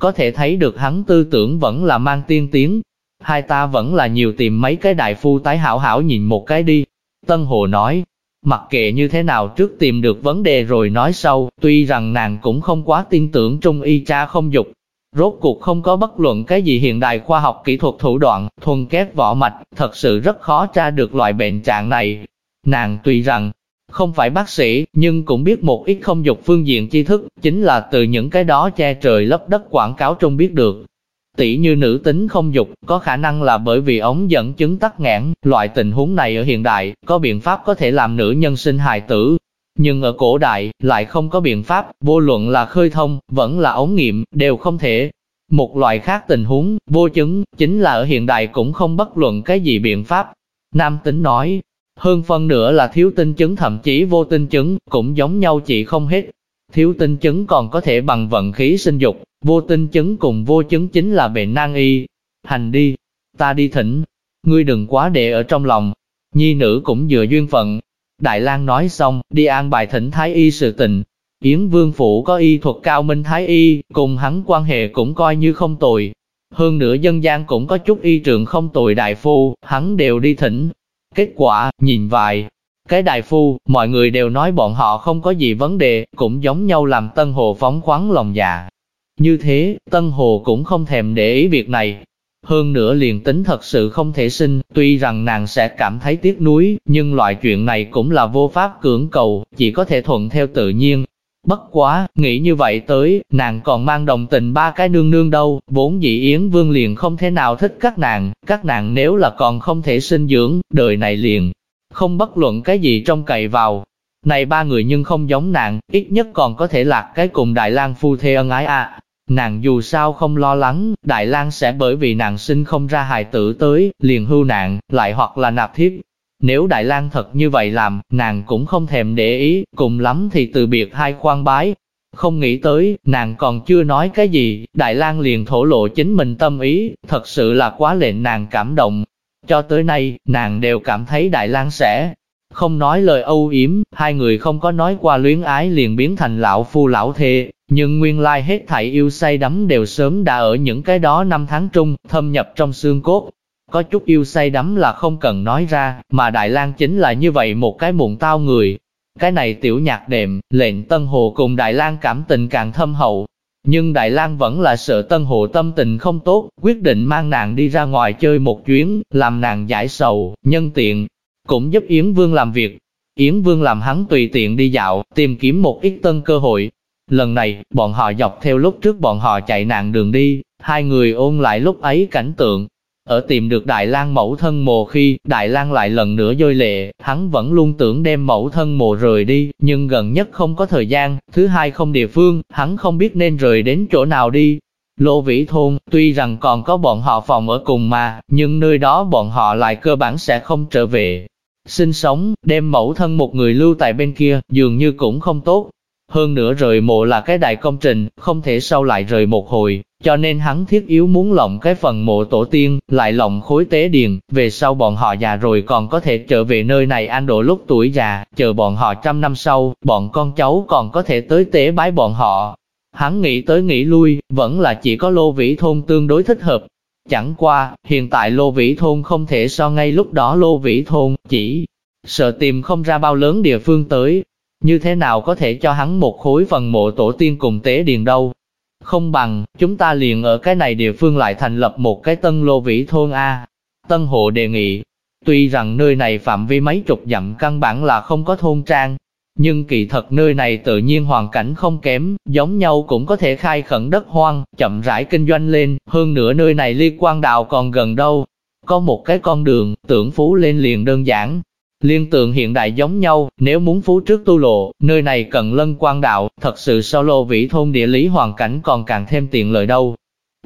Có thể thấy được hắn tư tưởng vẫn là mang tiên tiến. Hai ta vẫn là nhiều tìm mấy cái đại phu tái hảo hảo nhìn một cái đi. Tân Hồ nói, mặc kệ như thế nào trước tìm được vấn đề rồi nói sau, tuy rằng nàng cũng không quá tin tưởng trung y cha không dục. Rốt cuộc không có bất luận cái gì hiện đại khoa học kỹ thuật thủ đoạn, thuần kép vỏ mạch, thật sự rất khó tra được loại bệnh trạng này. Nàng tuy rằng, không phải bác sĩ, nhưng cũng biết một ít không dục phương diện tri thức, chính là từ những cái đó che trời lấp đất quảng cáo trong biết được. Tỷ như nữ tính không dục, có khả năng là bởi vì ống dẫn chứng tắc nghẽn, loại tình huống này ở hiện đại, có biện pháp có thể làm nữ nhân sinh hài tử. Nhưng ở cổ đại, lại không có biện pháp, vô luận là khơi thông, vẫn là ống nghiệm, đều không thể. Một loại khác tình huống, vô chứng, chính là ở hiện đại cũng không bất luận cái gì biện pháp. Nam tính nói, hơn phân nữa là thiếu tinh chứng thậm chí vô tinh chứng, cũng giống nhau chỉ không hết. Thiếu tinh chứng còn có thể bằng vận khí sinh dục, vô tinh chứng cùng vô chứng chính là bệnh nan y. Hành đi, ta đi thỉnh, ngươi đừng quá để ở trong lòng. Nhi nữ cũng vừa duyên phận. Đại lang nói xong, đi an bài thỉnh thái y sự tình. Yến vương phủ có y thuật cao minh thái y, cùng hắn quan hệ cũng coi như không tồi. Hơn nữa dân gian cũng có chút y trường không tồi đại phu, hắn đều đi thỉnh, Kết quả, nhìn vài cái đại phu, mọi người đều nói bọn họ không có gì vấn đề, cũng giống nhau làm Tân Hồ phóng khoáng lòng dạ. Như thế, Tân Hồ cũng không thèm để ý việc này. Hơn nữa liền tính thật sự không thể sinh, tuy rằng nàng sẽ cảm thấy tiếc nuối, nhưng loại chuyện này cũng là vô pháp cưỡng cầu, chỉ có thể thuận theo tự nhiên. Bất quá, nghĩ như vậy tới, nàng còn mang đồng tình ba cái nương nương đâu, vốn dĩ Yến Vương liền không thể nào thích các nàng, các nàng nếu là còn không thể sinh dưỡng, đời này liền, không bất luận cái gì trong cậy vào. Này ba người nhưng không giống nàng, ít nhất còn có thể lạc cái cùng Đại lang phu thê ân ái à. Nàng dù sao không lo lắng, Đại lang sẽ bởi vì nàng sinh không ra hài tử tới, liền hưu nạn, lại hoặc là nạp thiếp. Nếu Đại lang thật như vậy làm, nàng cũng không thèm để ý, cùng lắm thì từ biệt hai khoan bái. Không nghĩ tới, nàng còn chưa nói cái gì, Đại lang liền thổ lộ chính mình tâm ý, thật sự là quá lệnh nàng cảm động. Cho tới nay, nàng đều cảm thấy Đại lang sẽ không nói lời âu yếm, hai người không có nói qua luyến ái liền biến thành lão phu lão thê, nhưng nguyên lai hết thảy yêu say đắm đều sớm đã ở những cái đó năm tháng trung, thâm nhập trong xương cốt. Có chút yêu say đắm là không cần nói ra, mà Đại lang chính là như vậy một cái muộn tao người. Cái này tiểu nhạc đệm, lệnh Tân Hồ cùng Đại lang cảm tình càng thâm hậu. Nhưng Đại lang vẫn là sợ Tân Hồ tâm tình không tốt, quyết định mang nàng đi ra ngoài chơi một chuyến, làm nàng giải sầu, nhân tiện, cũng giúp Yến Vương làm việc. Yến Vương làm hắn tùy tiện đi dạo, tìm kiếm một ít tân cơ hội. Lần này, bọn họ dọc theo lúc trước bọn họ chạy nạn đường đi, hai người ôn lại lúc ấy cảnh tượng. Ở tìm được Đại lang mẫu thân mồ khi, Đại lang lại lần nữa dôi lệ, hắn vẫn luôn tưởng đem mẫu thân mồ rời đi, nhưng gần nhất không có thời gian, thứ hai không địa phương, hắn không biết nên rời đến chỗ nào đi. Lô Vĩ Thôn, tuy rằng còn có bọn họ phòng ở cùng mà, nhưng nơi đó bọn họ lại cơ bản sẽ không trở về sinh sống, đem mẫu thân một người lưu tại bên kia, dường như cũng không tốt. Hơn nữa rời mộ là cái đại công trình, không thể sau lại rời một hồi, cho nên hắn thiết yếu muốn lộng cái phần mộ tổ tiên, lại lộng khối tế điền, về sau bọn họ già rồi còn có thể trở về nơi này an độ lúc tuổi già, chờ bọn họ trăm năm sau, bọn con cháu còn có thể tới tế bái bọn họ. Hắn nghĩ tới nghĩ lui, vẫn là chỉ có lô vĩ thôn tương đối thích hợp, Chẳng qua, hiện tại Lô Vĩ Thôn không thể so ngay lúc đó Lô Vĩ Thôn, chỉ sợ tìm không ra bao lớn địa phương tới. Như thế nào có thể cho hắn một khối phần mộ tổ tiên cùng tế điền đâu? Không bằng, chúng ta liền ở cái này địa phương lại thành lập một cái tân Lô Vĩ Thôn A. Tân Hộ đề nghị, tuy rằng nơi này phạm vi mấy chục dặm căn bản là không có thôn trang, nhưng kỳ thật nơi này tự nhiên hoàn cảnh không kém, giống nhau cũng có thể khai khẩn đất hoang, chậm rãi kinh doanh lên, hơn nữa nơi này ly quan đạo còn gần đâu. Có một cái con đường, tưởng phú lên liền đơn giản. Liên tượng hiện đại giống nhau, nếu muốn phú trước tu lộ, nơi này cần lân quan đạo, thật sự so lô vĩ thôn địa lý hoàn cảnh còn càng thêm tiện lợi đâu.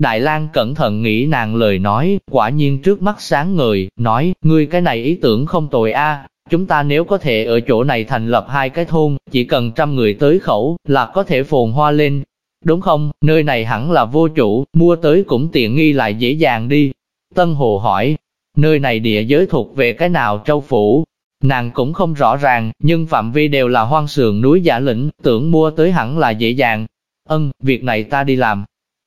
Đại lang cẩn thận nghĩ nàng lời nói, quả nhiên trước mắt sáng ngời, nói, ngươi cái này ý tưởng không tồi a, Chúng ta nếu có thể ở chỗ này thành lập hai cái thôn, chỉ cần trăm người tới khẩu, là có thể phồn hoa lên. Đúng không, nơi này hẳn là vô chủ, mua tới cũng tiện nghi lại dễ dàng đi. Tân Hồ hỏi, nơi này địa giới thuộc về cái nào châu phủ? Nàng cũng không rõ ràng, nhưng phạm vi đều là hoang sườn núi giả lĩnh, tưởng mua tới hẳn là dễ dàng. Ân, việc này ta đi làm.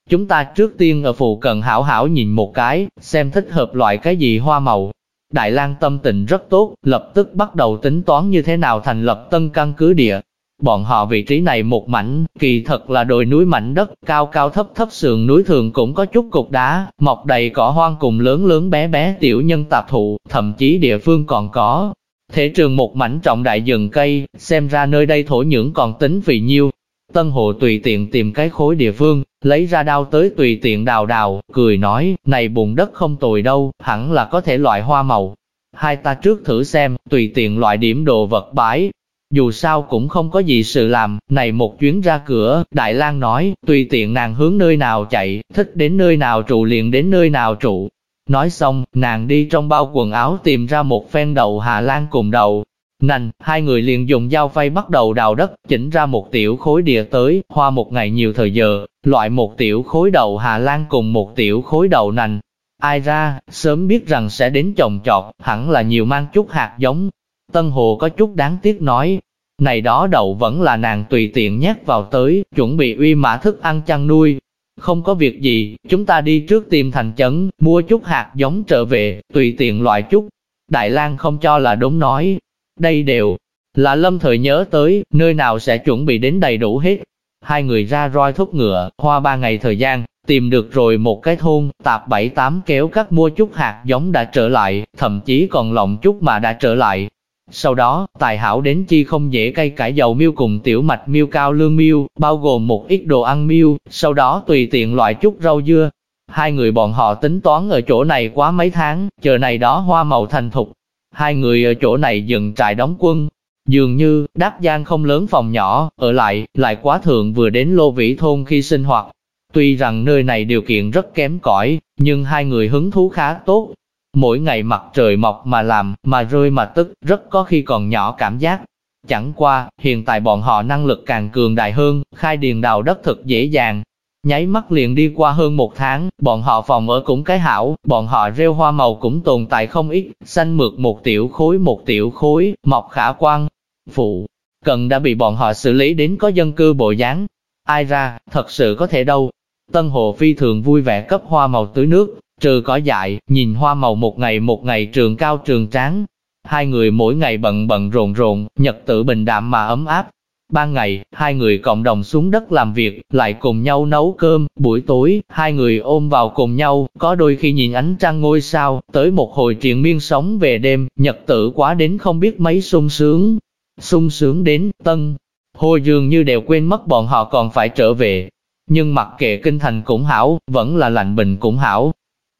Chúng ta trước tiên ở phụ cận hảo hảo nhìn một cái, xem thích hợp loại cái gì hoa màu, Đại lang tâm tình rất tốt, lập tức bắt đầu tính toán như thế nào thành lập tân căn cứ địa. Bọn họ vị trí này một mảnh, kỳ thật là đồi núi mảnh đất, cao cao thấp thấp sườn núi thường cũng có chút cục đá, mọc đầy cỏ hoang cùng lớn lớn bé bé tiểu nhân tạp thụ, thậm chí địa phương còn có. Thể trường một mảnh trọng đại rừng cây, xem ra nơi đây thổ nhưỡng còn tính vị nhiêu, Tân Hồ tùy tiện tìm cái khối địa phương, lấy ra đao tới tùy tiện đào đào, cười nói, này bùn đất không tồi đâu, hẳn là có thể loại hoa màu. Hai ta trước thử xem, tùy tiện loại điểm đồ vật bãi. Dù sao cũng không có gì sự làm, này một chuyến ra cửa, Đại lang nói, tùy tiện nàng hướng nơi nào chạy, thích đến nơi nào trụ liền đến nơi nào trụ. Nói xong, nàng đi trong bao quần áo tìm ra một phen đầu Hà Lan cùng đầu, Nành, hai người liền dùng dao phay bắt đầu đào đất, chỉnh ra một tiểu khối địa tới, hoa một ngày nhiều thời giờ, loại một tiểu khối đầu Hà Lan cùng một tiểu khối đầu nành. Ai ra, sớm biết rằng sẽ đến trồng trọt, hẳn là nhiều mang chút hạt giống. Tân Hồ có chút đáng tiếc nói, này đó đậu vẫn là nàng tùy tiện nhét vào tới, chuẩn bị uy mã thức ăn chăn nuôi. Không có việc gì, chúng ta đi trước tìm thành chấn, mua chút hạt giống trở về, tùy tiện loại chút. Đại lang không cho là đúng nói, đây đều là lâm thời nhớ tới, nơi nào sẽ chuẩn bị đến đầy đủ hết. Hai người ra roi thúc ngựa, hoa ba ngày thời gian, tìm được rồi một cái thôn, tạp bảy tám kéo cắt mua chút hạt giống đã trở lại, thậm chí còn lộng chút mà đã trở lại. Sau đó, tài hảo đến chi không dễ cây cải dầu miêu cùng tiểu mạch miêu cao lương miêu, bao gồm một ít đồ ăn miêu, sau đó tùy tiện loại chút rau dưa. Hai người bọn họ tính toán ở chỗ này quá mấy tháng, chờ này đó hoa màu thành thục, Hai người ở chỗ này dựng trại đóng quân. Dường như, đáp gian không lớn phòng nhỏ, ở lại, lại quá thượng vừa đến lô vĩ thôn khi sinh hoạt. Tuy rằng nơi này điều kiện rất kém cỏi, nhưng hai người hứng thú khá tốt mỗi ngày mặt trời mọc mà làm, mà rơi mà tức, rất có khi còn nhỏ cảm giác. Chẳng qua, hiện tại bọn họ năng lực càng cường đại hơn, khai điền đào đất thật dễ dàng. Nháy mắt liền đi qua hơn một tháng, bọn họ phòng ở cũng cái hảo, bọn họ rêu hoa màu cũng tồn tại không ít, xanh mượt một tiểu khối một tiểu khối, mọc khả quan. Phụ, cần đã bị bọn họ xử lý đến có dân cư bộ dáng. Ai ra, thật sự có thể đâu. Tân Hồ Phi thường vui vẻ cấp hoa màu tưới nước, trừ cỏ dại, nhìn hoa màu một ngày một ngày trường cao trường tráng. Hai người mỗi ngày bận bận rộn rộn, nhật tự bình đạm mà ấm áp. Ban ngày, hai người cộng đồng xuống đất làm việc, lại cùng nhau nấu cơm, buổi tối, hai người ôm vào cùng nhau, có đôi khi nhìn ánh trăng ngôi sao, tới một hồi triền miên sống về đêm, nhật tử quá đến không biết mấy sung sướng. sung sướng đến, tân, hồ dường như đều quên mất bọn họ còn phải trở về. Nhưng mặc kệ kinh thành cũng hảo, vẫn là lạnh bình cũng hảo,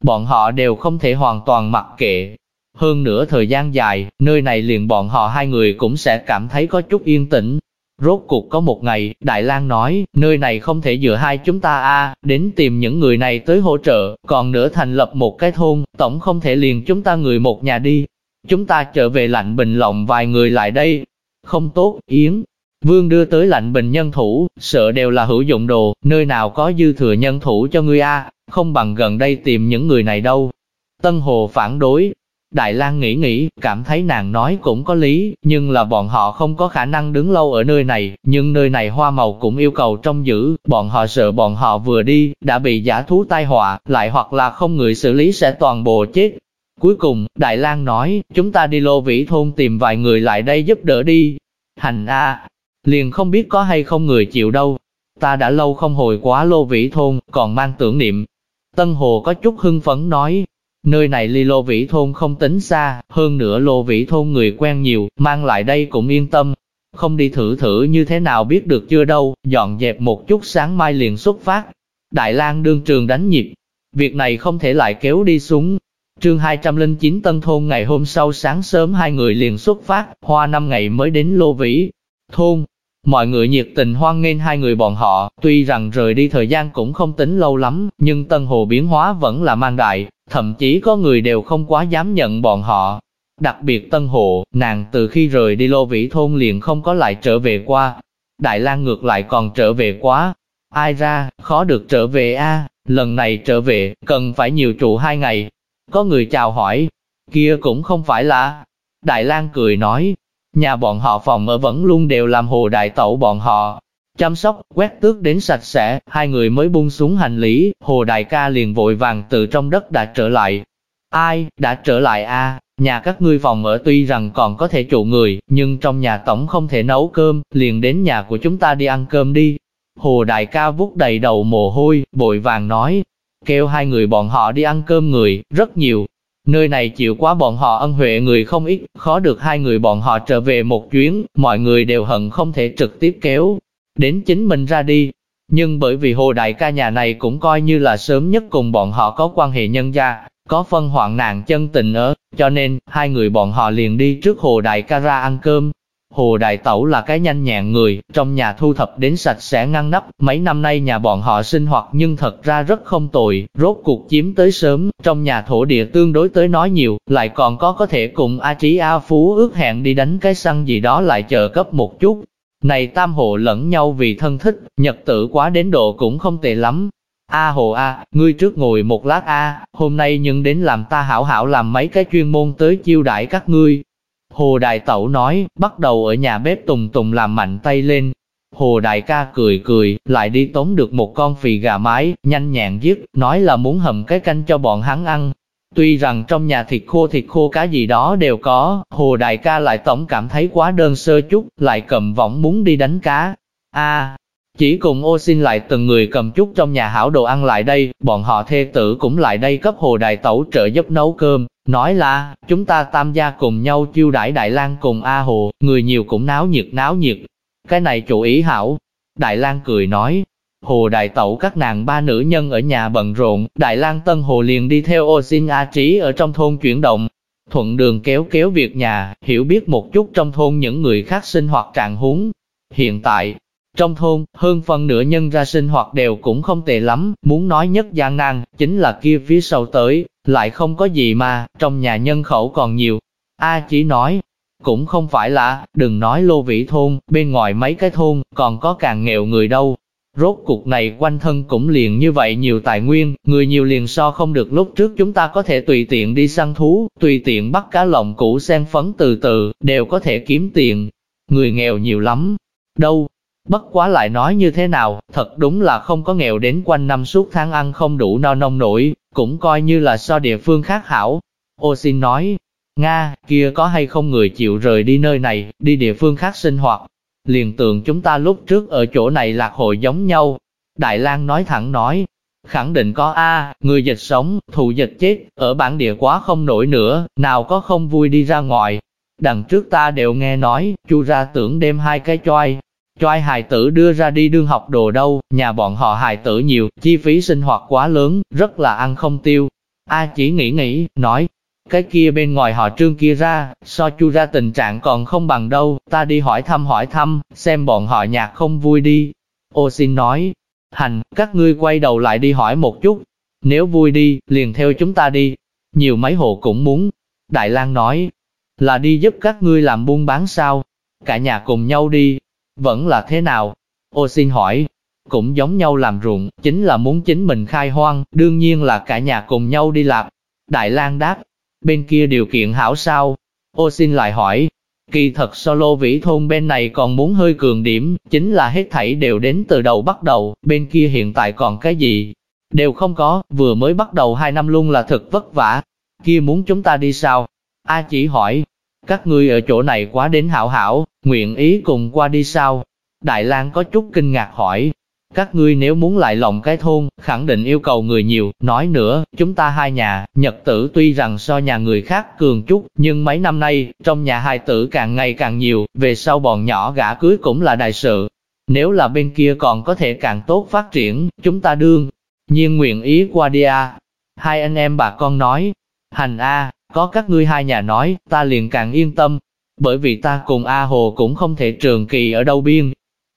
bọn họ đều không thể hoàn toàn mặc kệ. Hơn nữa thời gian dài, nơi này liền bọn họ hai người cũng sẽ cảm thấy có chút yên tĩnh. Rốt cuộc có một ngày, Đại lang nói, nơi này không thể dựa hai chúng ta a đến tìm những người này tới hỗ trợ, còn nữa thành lập một cái thôn, tổng không thể liền chúng ta người một nhà đi. Chúng ta trở về lạnh bình lòng vài người lại đây. Không tốt, Yến. Vương đưa tới lạnh bình nhân thủ, sợ đều là hữu dụng đồ, nơi nào có dư thừa nhân thủ cho ngươi a không bằng gần đây tìm những người này đâu. Tân Hồ phản đối. Đại lang nghĩ nghĩ, cảm thấy nàng nói cũng có lý, nhưng là bọn họ không có khả năng đứng lâu ở nơi này, nhưng nơi này hoa màu cũng yêu cầu trông giữ, bọn họ sợ bọn họ vừa đi, đã bị giả thú tai họa, lại hoặc là không người xử lý sẽ toàn bộ chết. Cuối cùng, Đại lang nói, chúng ta đi lô vĩ thôn tìm vài người lại đây giúp đỡ đi. Hành A, liền không biết có hay không người chịu đâu. Ta đã lâu không hồi quá lô vĩ thôn, còn mang tưởng niệm, Tân Hồ có chút hưng phấn nói, nơi này ly lô vĩ thôn không tính xa, hơn nữa lô vĩ thôn người quen nhiều, mang lại đây cũng yên tâm. Không đi thử thử như thế nào biết được chưa đâu, dọn dẹp một chút sáng mai liền xuất phát. Đại lang đương trường đánh nhịp, việc này không thể lại kéo đi xuống. Trương 209 Tân Thôn ngày hôm sau sáng sớm hai người liền xuất phát, hoa năm ngày mới đến Lô Vĩ. Thôn, Mọi người nhiệt tình hoan nghênh hai người bọn họ, tuy rằng rời đi thời gian cũng không tính lâu lắm, nhưng Tân Hồ biến hóa vẫn là mang đại, thậm chí có người đều không quá dám nhận bọn họ. Đặc biệt Tân Hồ, nàng từ khi rời đi Lô Vĩ Thôn liền không có lại trở về qua. Đại lang ngược lại còn trở về quá. Ai ra, khó được trở về a lần này trở về, cần phải nhiều trụ hai ngày. Có người chào hỏi, kia cũng không phải là... Đại lang cười nói, Nhà bọn họ phòng ở vẫn luôn đều làm hồ đại tẩu bọn họ. Chăm sóc, quét tước đến sạch sẽ, hai người mới buông xuống hành lý, hồ đại ca liền vội vàng từ trong đất đã trở lại. Ai, đã trở lại a nhà các ngươi phòng ở tuy rằng còn có thể trụ người, nhưng trong nhà tổng không thể nấu cơm, liền đến nhà của chúng ta đi ăn cơm đi. Hồ đại ca vút đầy đầu mồ hôi, vội vàng nói, kêu hai người bọn họ đi ăn cơm người, rất nhiều, Nơi này chịu quá bọn họ ân huệ người không ít, khó được hai người bọn họ trở về một chuyến, mọi người đều hận không thể trực tiếp kéo, đến chính mình ra đi. Nhưng bởi vì hồ đại ca nhà này cũng coi như là sớm nhất cùng bọn họ có quan hệ nhân gia, có phân hoạn nạn chân tình ở, cho nên, hai người bọn họ liền đi trước hồ đại ca ra ăn cơm, Hồ Đại Tẩu là cái nhanh nhẹn người, trong nhà thu thập đến sạch sẽ ngăn nắp, mấy năm nay nhà bọn họ sinh hoạt nhưng thật ra rất không tồi, rốt cuộc chiếm tới sớm, trong nhà thổ địa tương đối tới nói nhiều, lại còn có có thể cùng A Trí A Phú ước hẹn đi đánh cái săn gì đó lại chờ cấp một chút. Này tam hộ lẫn nhau vì thân thích, nhật tử quá đến độ cũng không tệ lắm. A hồ A, ngươi trước ngồi một lát A, hôm nay nhưng đến làm ta hảo hảo làm mấy cái chuyên môn tới chiêu đãi các ngươi, Hồ Đại Tẩu nói, bắt đầu ở nhà bếp tùng tùng làm mạnh tay lên. Hồ Đại ca cười cười, lại đi tốn được một con phì gà mái, nhanh nhẹn giết, nói là muốn hầm cái canh cho bọn hắn ăn. Tuy rằng trong nhà thịt khô thịt khô cá gì đó đều có, Hồ Đại ca lại tổng cảm thấy quá đơn sơ chút, lại cầm võng muốn đi đánh cá. a chỉ cùng ô xin lại từng người cầm chút trong nhà hảo đồ ăn lại đây, bọn họ thê tử cũng lại đây cấp Hồ Đại Tẩu trợ giúp nấu cơm, nói là, chúng ta tam gia cùng nhau chiêu đãi Đại lang cùng A Hồ, người nhiều cũng náo nhiệt náo nhiệt. Cái này chủ ý hảo. Đại lang cười nói, Hồ Đại Tẩu các nàng ba nữ nhân ở nhà bận rộn, Đại lang Tân Hồ liền đi theo ô xin A Trí ở trong thôn chuyển động. Thuận đường kéo kéo việc nhà, hiểu biết một chút trong thôn những người khác sinh hoạt trạng huống. Hiện tại, trong thôn, hơn phần nửa nhân ra sinh hoạt đều cũng không tệ lắm, muốn nói nhất gian nan, chính là kia phía sau tới, lại không có gì mà, trong nhà nhân khẩu còn nhiều. A chỉ nói, cũng không phải là, đừng nói lô vĩ thôn, bên ngoài mấy cái thôn, còn có càng nghèo người đâu. Rốt cuộc này quanh thân cũng liền như vậy nhiều tài nguyên, người nhiều liền so không được lúc trước chúng ta có thể tùy tiện đi săn thú, tùy tiện bắt cá lồng củ sen phấn từ từ, đều có thể kiếm tiền. Người nghèo nhiều lắm. Đâu, Bất quá lại nói như thế nào, thật đúng là không có nghèo đến quanh năm suốt tháng ăn không đủ no nông nổi, cũng coi như là so địa phương khác hảo. Ô xin nói, Nga, kia có hay không người chịu rời đi nơi này, đi địa phương khác sinh hoạt. Liền tượng chúng ta lúc trước ở chỗ này lạc hội giống nhau. Đại lang nói thẳng nói, khẳng định có A, người dịch sống, thù dịch chết, ở bản địa quá không nổi nữa, nào có không vui đi ra ngoài. Đằng trước ta đều nghe nói, chu ra tưởng đem hai cái choai, choai hài tử đưa ra đi đương học đồ đâu, nhà bọn họ hài tử nhiều, chi phí sinh hoạt quá lớn, rất là ăn không tiêu. A chỉ nghĩ nghĩ, nói, cái kia bên ngoài họ trương kia ra, so chu ra tình trạng còn không bằng đâu, ta đi hỏi thăm hỏi thăm, xem bọn họ nhạc không vui đi. Ô xin nói, hành, các ngươi quay đầu lại đi hỏi một chút, nếu vui đi, liền theo chúng ta đi. Nhiều mấy hộ cũng muốn. Đại lang nói, là đi giúp các ngươi làm buôn bán sao? Cả nhà cùng nhau đi, vẫn là thế nào? Ô xin hỏi, cũng giống nhau làm ruộng, chính là muốn chính mình khai hoang, đương nhiên là cả nhà cùng nhau đi làm. Đại lang đáp, bên kia điều kiện hảo sao? Ô xin lại hỏi, kỳ thật solo vĩ thôn bên này còn muốn hơi cường điểm, chính là hết thảy đều đến từ đầu bắt đầu, bên kia hiện tại còn cái gì? Đều không có, vừa mới bắt đầu hai năm luôn là thật vất vả. Kia muốn chúng ta đi sao? A chỉ hỏi, các ngươi ở chỗ này quá đến hảo hảo, nguyện ý cùng qua đi sao? Đại lang có chút kinh ngạc hỏi, các ngươi nếu muốn lại lòng cái thôn, khẳng định yêu cầu người nhiều, nói nữa, chúng ta hai nhà, nhật tử tuy rằng so nhà người khác cường chút, nhưng mấy năm nay, trong nhà hai tử càng ngày càng nhiều, về sau bọn nhỏ gã cưới cũng là đại sự. Nếu là bên kia còn có thể càng tốt phát triển, chúng ta đương, nhiên nguyện ý qua đi à. Hai anh em bà con nói, hành a có các ngươi hai nhà nói, ta liền càng yên tâm, bởi vì ta cùng A Hồ cũng không thể trường kỳ ở đâu biên.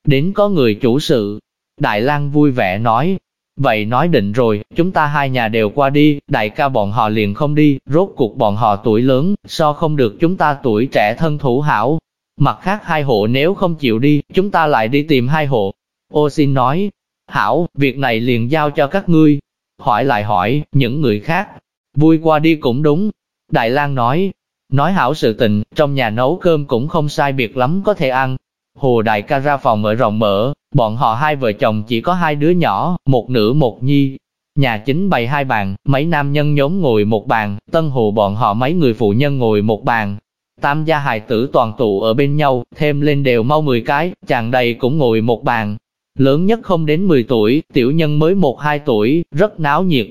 Đến có người chủ sự, Đại lang vui vẻ nói, vậy nói định rồi, chúng ta hai nhà đều qua đi, đại ca bọn họ liền không đi, rốt cuộc bọn họ tuổi lớn, so không được chúng ta tuổi trẻ thân thủ hảo. Mặt khác hai hộ nếu không chịu đi, chúng ta lại đi tìm hai hộ. Ô xin nói, hảo, việc này liền giao cho các ngươi. Hỏi lại hỏi, những người khác, vui qua đi cũng đúng. Đại lang nói, nói hảo sự tình, trong nhà nấu cơm cũng không sai biệt lắm có thể ăn. Hồ đại ca ra phòng ở rộng mở, Bọn họ hai vợ chồng chỉ có hai đứa nhỏ, một nữ một nhi. Nhà chính bày hai bàn, mấy nam nhân nhóm ngồi một bàn, tân hồ bọn họ mấy người phụ nhân ngồi một bàn. Tam gia hài tử toàn tụ ở bên nhau, thêm lên đều mau 10 cái, chàng đầy cũng ngồi một bàn. Lớn nhất không đến 10 tuổi, tiểu nhân mới 1-2 tuổi, rất náo nhiệt.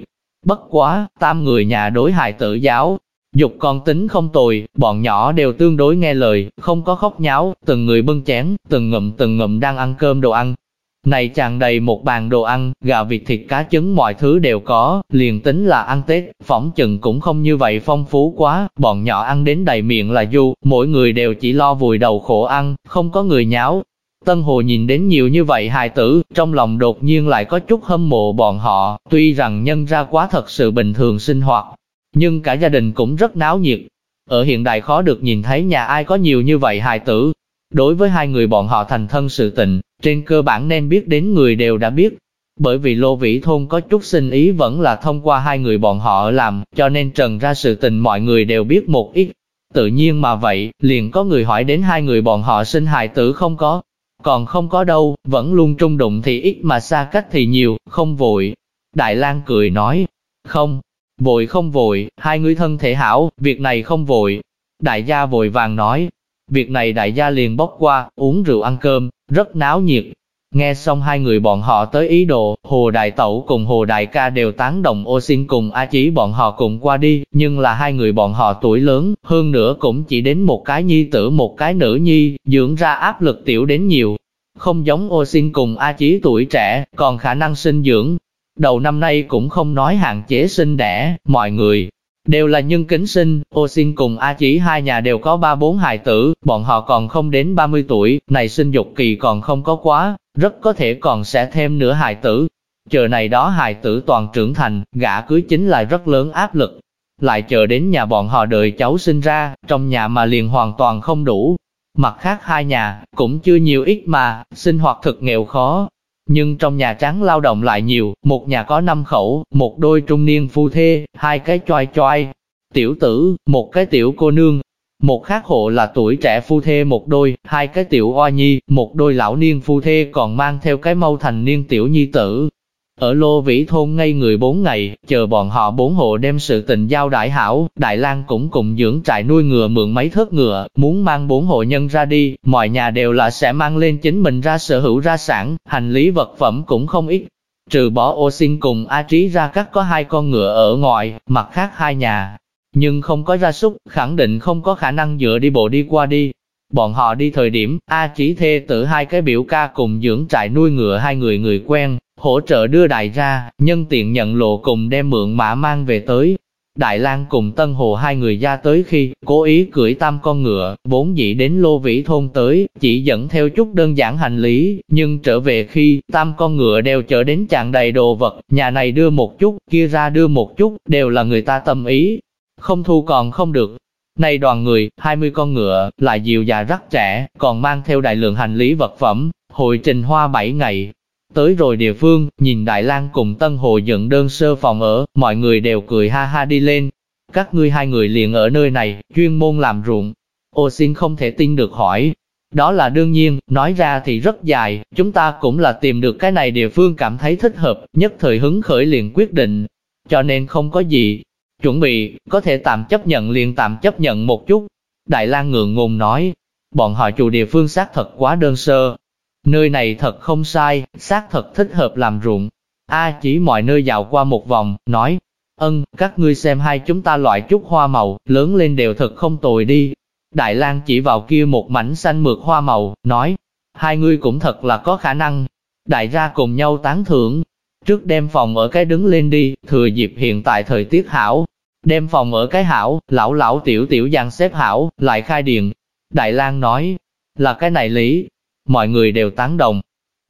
Bất quá, tam người nhà đối hài tử giáo, Dục con tính không tồi, bọn nhỏ đều tương đối nghe lời, không có khóc nháo, từng người bưng chén, từng ngụm từng ngụm đang ăn cơm đồ ăn. Này tràn đầy một bàn đồ ăn, gà vịt thịt cá trứng mọi thứ đều có, liền tính là ăn Tết, phỏng chừng cũng không như vậy phong phú quá, bọn nhỏ ăn đến đầy miệng là du, mỗi người đều chỉ lo vùi đầu khổ ăn, không có người nháo. Tân Hồ nhìn đến nhiều như vậy hài tử, trong lòng đột nhiên lại có chút hâm mộ bọn họ, tuy rằng nhân ra quá thật sự bình thường sinh hoạt, nhưng cả gia đình cũng rất náo nhiệt. Ở hiện đại khó được nhìn thấy nhà ai có nhiều như vậy hài tử. Đối với hai người bọn họ thành thân sự tình, trên cơ bản nên biết đến người đều đã biết. Bởi vì Lô Vĩ Thôn có chút sinh ý vẫn là thông qua hai người bọn họ làm, cho nên trần ra sự tình mọi người đều biết một ít. Tự nhiên mà vậy, liền có người hỏi đến hai người bọn họ sinh hài tử không có. Còn không có đâu, vẫn luôn trung đụng thì ít mà xa cách thì nhiều, không vội. Đại lang cười nói, không, Vội không vội, hai người thân thể hảo, việc này không vội. Đại gia vội vàng nói, việc này đại gia liền bóc qua, uống rượu ăn cơm, rất náo nhiệt. Nghe xong hai người bọn họ tới ý đồ, Hồ Đại Tẩu cùng Hồ Đại Ca đều tán đồng ô xin cùng A Chí bọn họ cùng qua đi, nhưng là hai người bọn họ tuổi lớn, hơn nữa cũng chỉ đến một cái nhi tử một cái nữ nhi, dưỡng ra áp lực tiểu đến nhiều. Không giống ô xin cùng A Chí tuổi trẻ, còn khả năng sinh dưỡng, Đầu năm nay cũng không nói hạn chế sinh đẻ, mọi người đều là nhân kính sinh, ô xin cùng A chỉ hai nhà đều có ba bốn hài tử, bọn họ còn không đến 30 tuổi, này sinh dục kỳ còn không có quá, rất có thể còn sẽ thêm nửa hài tử. Chờ này đó hài tử toàn trưởng thành, gã cưới chính là rất lớn áp lực. Lại chờ đến nhà bọn họ đợi cháu sinh ra, trong nhà mà liền hoàn toàn không đủ. Mặt khác hai nhà, cũng chưa nhiều ít mà, sinh hoạt thực nghèo khó, nhưng trong nhà trắng lao động lại nhiều, một nhà có năm khẩu, một đôi trung niên phu thê, hai cái choai choai, tiểu tử, một cái tiểu cô nương. Một khác hộ là tuổi trẻ phu thê một đôi, hai cái tiểu oa nhi, một đôi lão niên phu thê còn mang theo cái mâu thành niên tiểu nhi tử. Ở Lô Vĩ Thôn ngay người bốn ngày, chờ bọn họ bốn hộ đem sự tình giao đại hảo, Đại lang cũng cùng dưỡng trại nuôi ngựa mượn mấy thớt ngựa, muốn mang bốn hộ nhân ra đi, mọi nhà đều là sẽ mang lên chính mình ra sở hữu ra sản, hành lý vật phẩm cũng không ít. Trừ bỏ ô xin cùng A Trí ra cắt có hai con ngựa ở ngoài, mặt khác hai nhà, nhưng không có ra súc, khẳng định không có khả năng dựa đi bộ đi qua đi. Bọn họ đi thời điểm, A Trí thê tử hai cái biểu ca cùng dưỡng trại nuôi ngựa hai người người quen, hỗ trợ đưa đại ra, nhân tiện nhận lộ cùng đem mượn mã mang về tới. Đại lang cùng Tân Hồ hai người ra tới khi, cố ý cưỡi tam con ngựa, vốn dĩ đến Lô Vĩ Thôn tới, chỉ dẫn theo chút đơn giản hành lý, nhưng trở về khi, tam con ngựa đều chở đến chạng đầy đồ vật, nhà này đưa một chút, kia ra đưa một chút, đều là người ta tâm ý. Không thu còn không được. Này đoàn người, 20 con ngựa, lại dịu già rất trẻ, còn mang theo đại lượng hành lý vật phẩm, hội trình hoa 7 ngày, Tới rồi địa phương, nhìn Đại lang cùng Tân Hồ dựng đơn sơ phòng ở, mọi người đều cười ha ha đi lên. Các ngươi hai người liền ở nơi này, chuyên môn làm ruộng. Ô xin không thể tin được hỏi. Đó là đương nhiên, nói ra thì rất dài, chúng ta cũng là tìm được cái này địa phương cảm thấy thích hợp, nhất thời hứng khởi liền quyết định. Cho nên không có gì. Chuẩn bị, có thể tạm chấp nhận liền tạm chấp nhận một chút. Đại lang ngượng ngùng nói, bọn họ chủ địa phương xác thật quá đơn sơ, Nơi này thật không sai, xác thật thích hợp làm ruộng. A chỉ mọi nơi dạo qua một vòng, nói, ân, các ngươi xem hai chúng ta loại chút hoa màu, lớn lên đều thật không tồi đi. Đại lang chỉ vào kia một mảnh xanh mượt hoa màu, nói, hai ngươi cũng thật là có khả năng. Đại gia cùng nhau tán thưởng, trước đem phòng ở cái đứng lên đi, thừa dịp hiện tại thời tiết hảo. Đem phòng ở cái hảo, lão lão tiểu tiểu giang xếp hảo, lại khai điện. Đại lang nói, là cái này lý, mọi người đều tán đồng.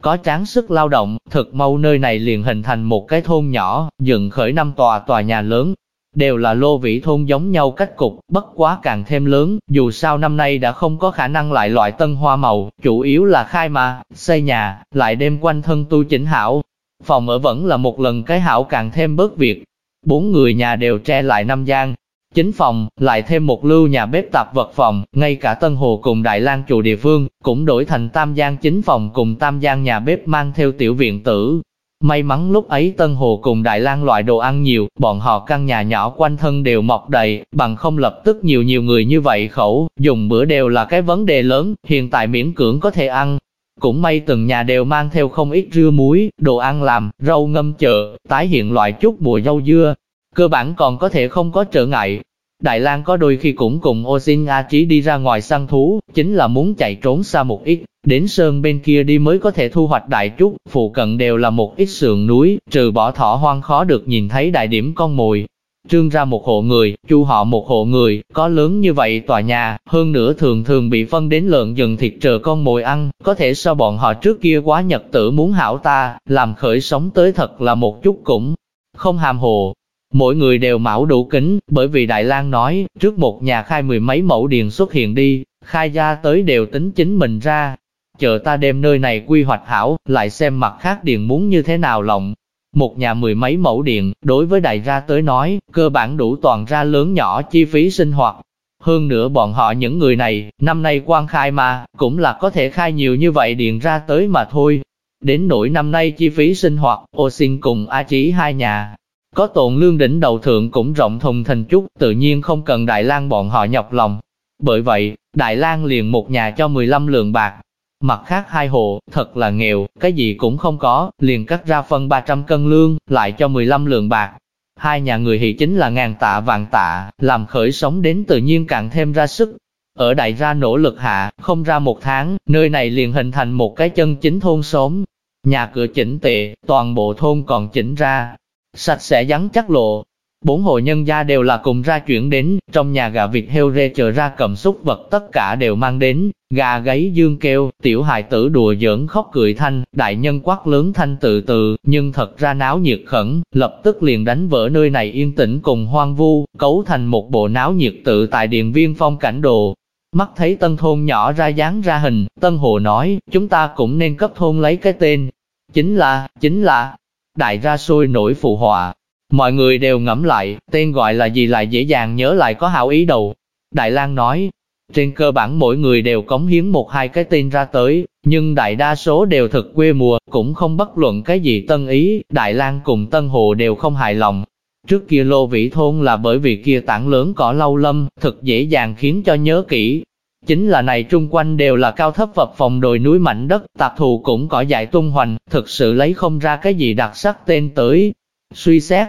Có tráng sức lao động, thực mau nơi này liền hình thành một cái thôn nhỏ, dựng khởi năm tòa tòa nhà lớn, đều là lô vĩ thôn giống nhau cách cục, bất quá càng thêm lớn, dù sao năm nay đã không có khả năng lại loại tân hoa màu, chủ yếu là khai mà, xây nhà, lại đem quanh thân tu chỉnh hảo. Phòng ở vẫn là một lần cái hảo càng thêm bớt việc. Bốn người nhà đều tre lại năm gian, Chính phòng, lại thêm một lưu nhà bếp tạp vật phòng, ngay cả Tân Hồ cùng Đại lang chủ địa phương, cũng đổi thành tam gian chính phòng cùng tam gian nhà bếp mang theo tiểu viện tử. May mắn lúc ấy Tân Hồ cùng Đại lang loại đồ ăn nhiều, bọn họ căn nhà nhỏ quanh thân đều mọc đầy, bằng không lập tức nhiều nhiều người như vậy khẩu, dùng bữa đều là cái vấn đề lớn, hiện tại miễn cưỡng có thể ăn. Cũng may từng nhà đều mang theo không ít rưa muối, đồ ăn làm, rau ngâm chợ, tái hiện loại chút mùa dâu dưa, cơ bản còn có thể không có trở ngại. Đại lang có đôi khi cũng cùng Osin A Trí đi ra ngoài săn thú, chính là muốn chạy trốn xa một ít, đến sơn bên kia đi mới có thể thu hoạch đại chút, phụ cận đều là một ít sườn núi, trừ bỏ thỏ hoang khó được nhìn thấy đại điểm con mồi. Trương ra một hộ người, chu họ một hộ người, có lớn như vậy tòa nhà, hơn nữa thường thường bị phân đến lợn rừng thịt chờ con mồi ăn, có thể so bọn họ trước kia quá nhật tử muốn hảo ta, làm khởi sống tới thật là một chút cũng không hàm hồ, Mỗi người đều mão đủ kính, bởi vì Đại lang nói, trước một nhà khai mười mấy mẫu điền xuất hiện đi, khai gia tới đều tính chính mình ra. Chờ ta đem nơi này quy hoạch hảo, lại xem mặt khác điền muốn như thế nào lộng. Một nhà mười mấy mẫu điện, đối với đại gia tới nói, cơ bản đủ toàn ra lớn nhỏ chi phí sinh hoạt. Hơn nữa bọn họ những người này, năm nay quan khai mà, cũng là có thể khai nhiều như vậy điện ra tới mà thôi. Đến nỗi năm nay chi phí sinh hoạt, ô xin cùng A Chí hai nhà, có tồn lương đỉnh đầu thượng cũng rộng thùng thành chút, tự nhiên không cần Đại lang bọn họ nhọc lòng. Bởi vậy, Đại lang liền một nhà cho 15 lượng bạc. Mặt khác hai hộ, thật là nghèo, cái gì cũng không có, liền cắt ra phân 300 cân lương, lại cho 15 lượng bạc. Hai nhà người hỷ chính là ngàn tạ vạn tạ, làm khởi sống đến tự nhiên càng thêm ra sức. Ở đại gia nỗ lực hạ, không ra một tháng, nơi này liền hình thành một cái chân chính thôn xóm. Nhà cửa chỉnh tệ, toàn bộ thôn còn chỉnh ra, sạch sẽ rắn chắc lộ. Bốn hộ nhân gia đều là cùng ra chuyển đến, trong nhà gà vịt heo rê chờ ra cầm xúc vật tất cả đều mang đến, gà gáy dương kêu, tiểu hài tử đùa giỡn khóc cười thanh, đại nhân quát lớn thanh tự tự, nhưng thật ra náo nhiệt khẩn, lập tức liền đánh vỡ nơi này yên tĩnh cùng hoang vu, cấu thành một bộ náo nhiệt tự tại điện viên phong cảnh đồ. Mắt thấy tân thôn nhỏ ra dáng ra hình, tân hồ nói, chúng ta cũng nên cấp thôn lấy cái tên. Chính là, chính là, đại ra sôi nổi phụ họa, Mọi người đều ngẫm lại, tên gọi là gì lại dễ dàng nhớ lại có hảo ý đầu. Đại lang nói, trên cơ bản mỗi người đều cống hiến một hai cái tên ra tới, nhưng đại đa số đều thực quê mùa, cũng không bất luận cái gì tân ý, Đại lang cùng Tân Hồ đều không hài lòng. Trước kia lô vĩ thôn là bởi vì kia tảng lớn cỏ lâu lâm, thực dễ dàng khiến cho nhớ kỹ. Chính là này trung quanh đều là cao thấp vật phòng đồi núi mảnh đất, tạp thù cũng cỏ dại tung hoành, thực sự lấy không ra cái gì đặc sắc tên tới, Suy xét,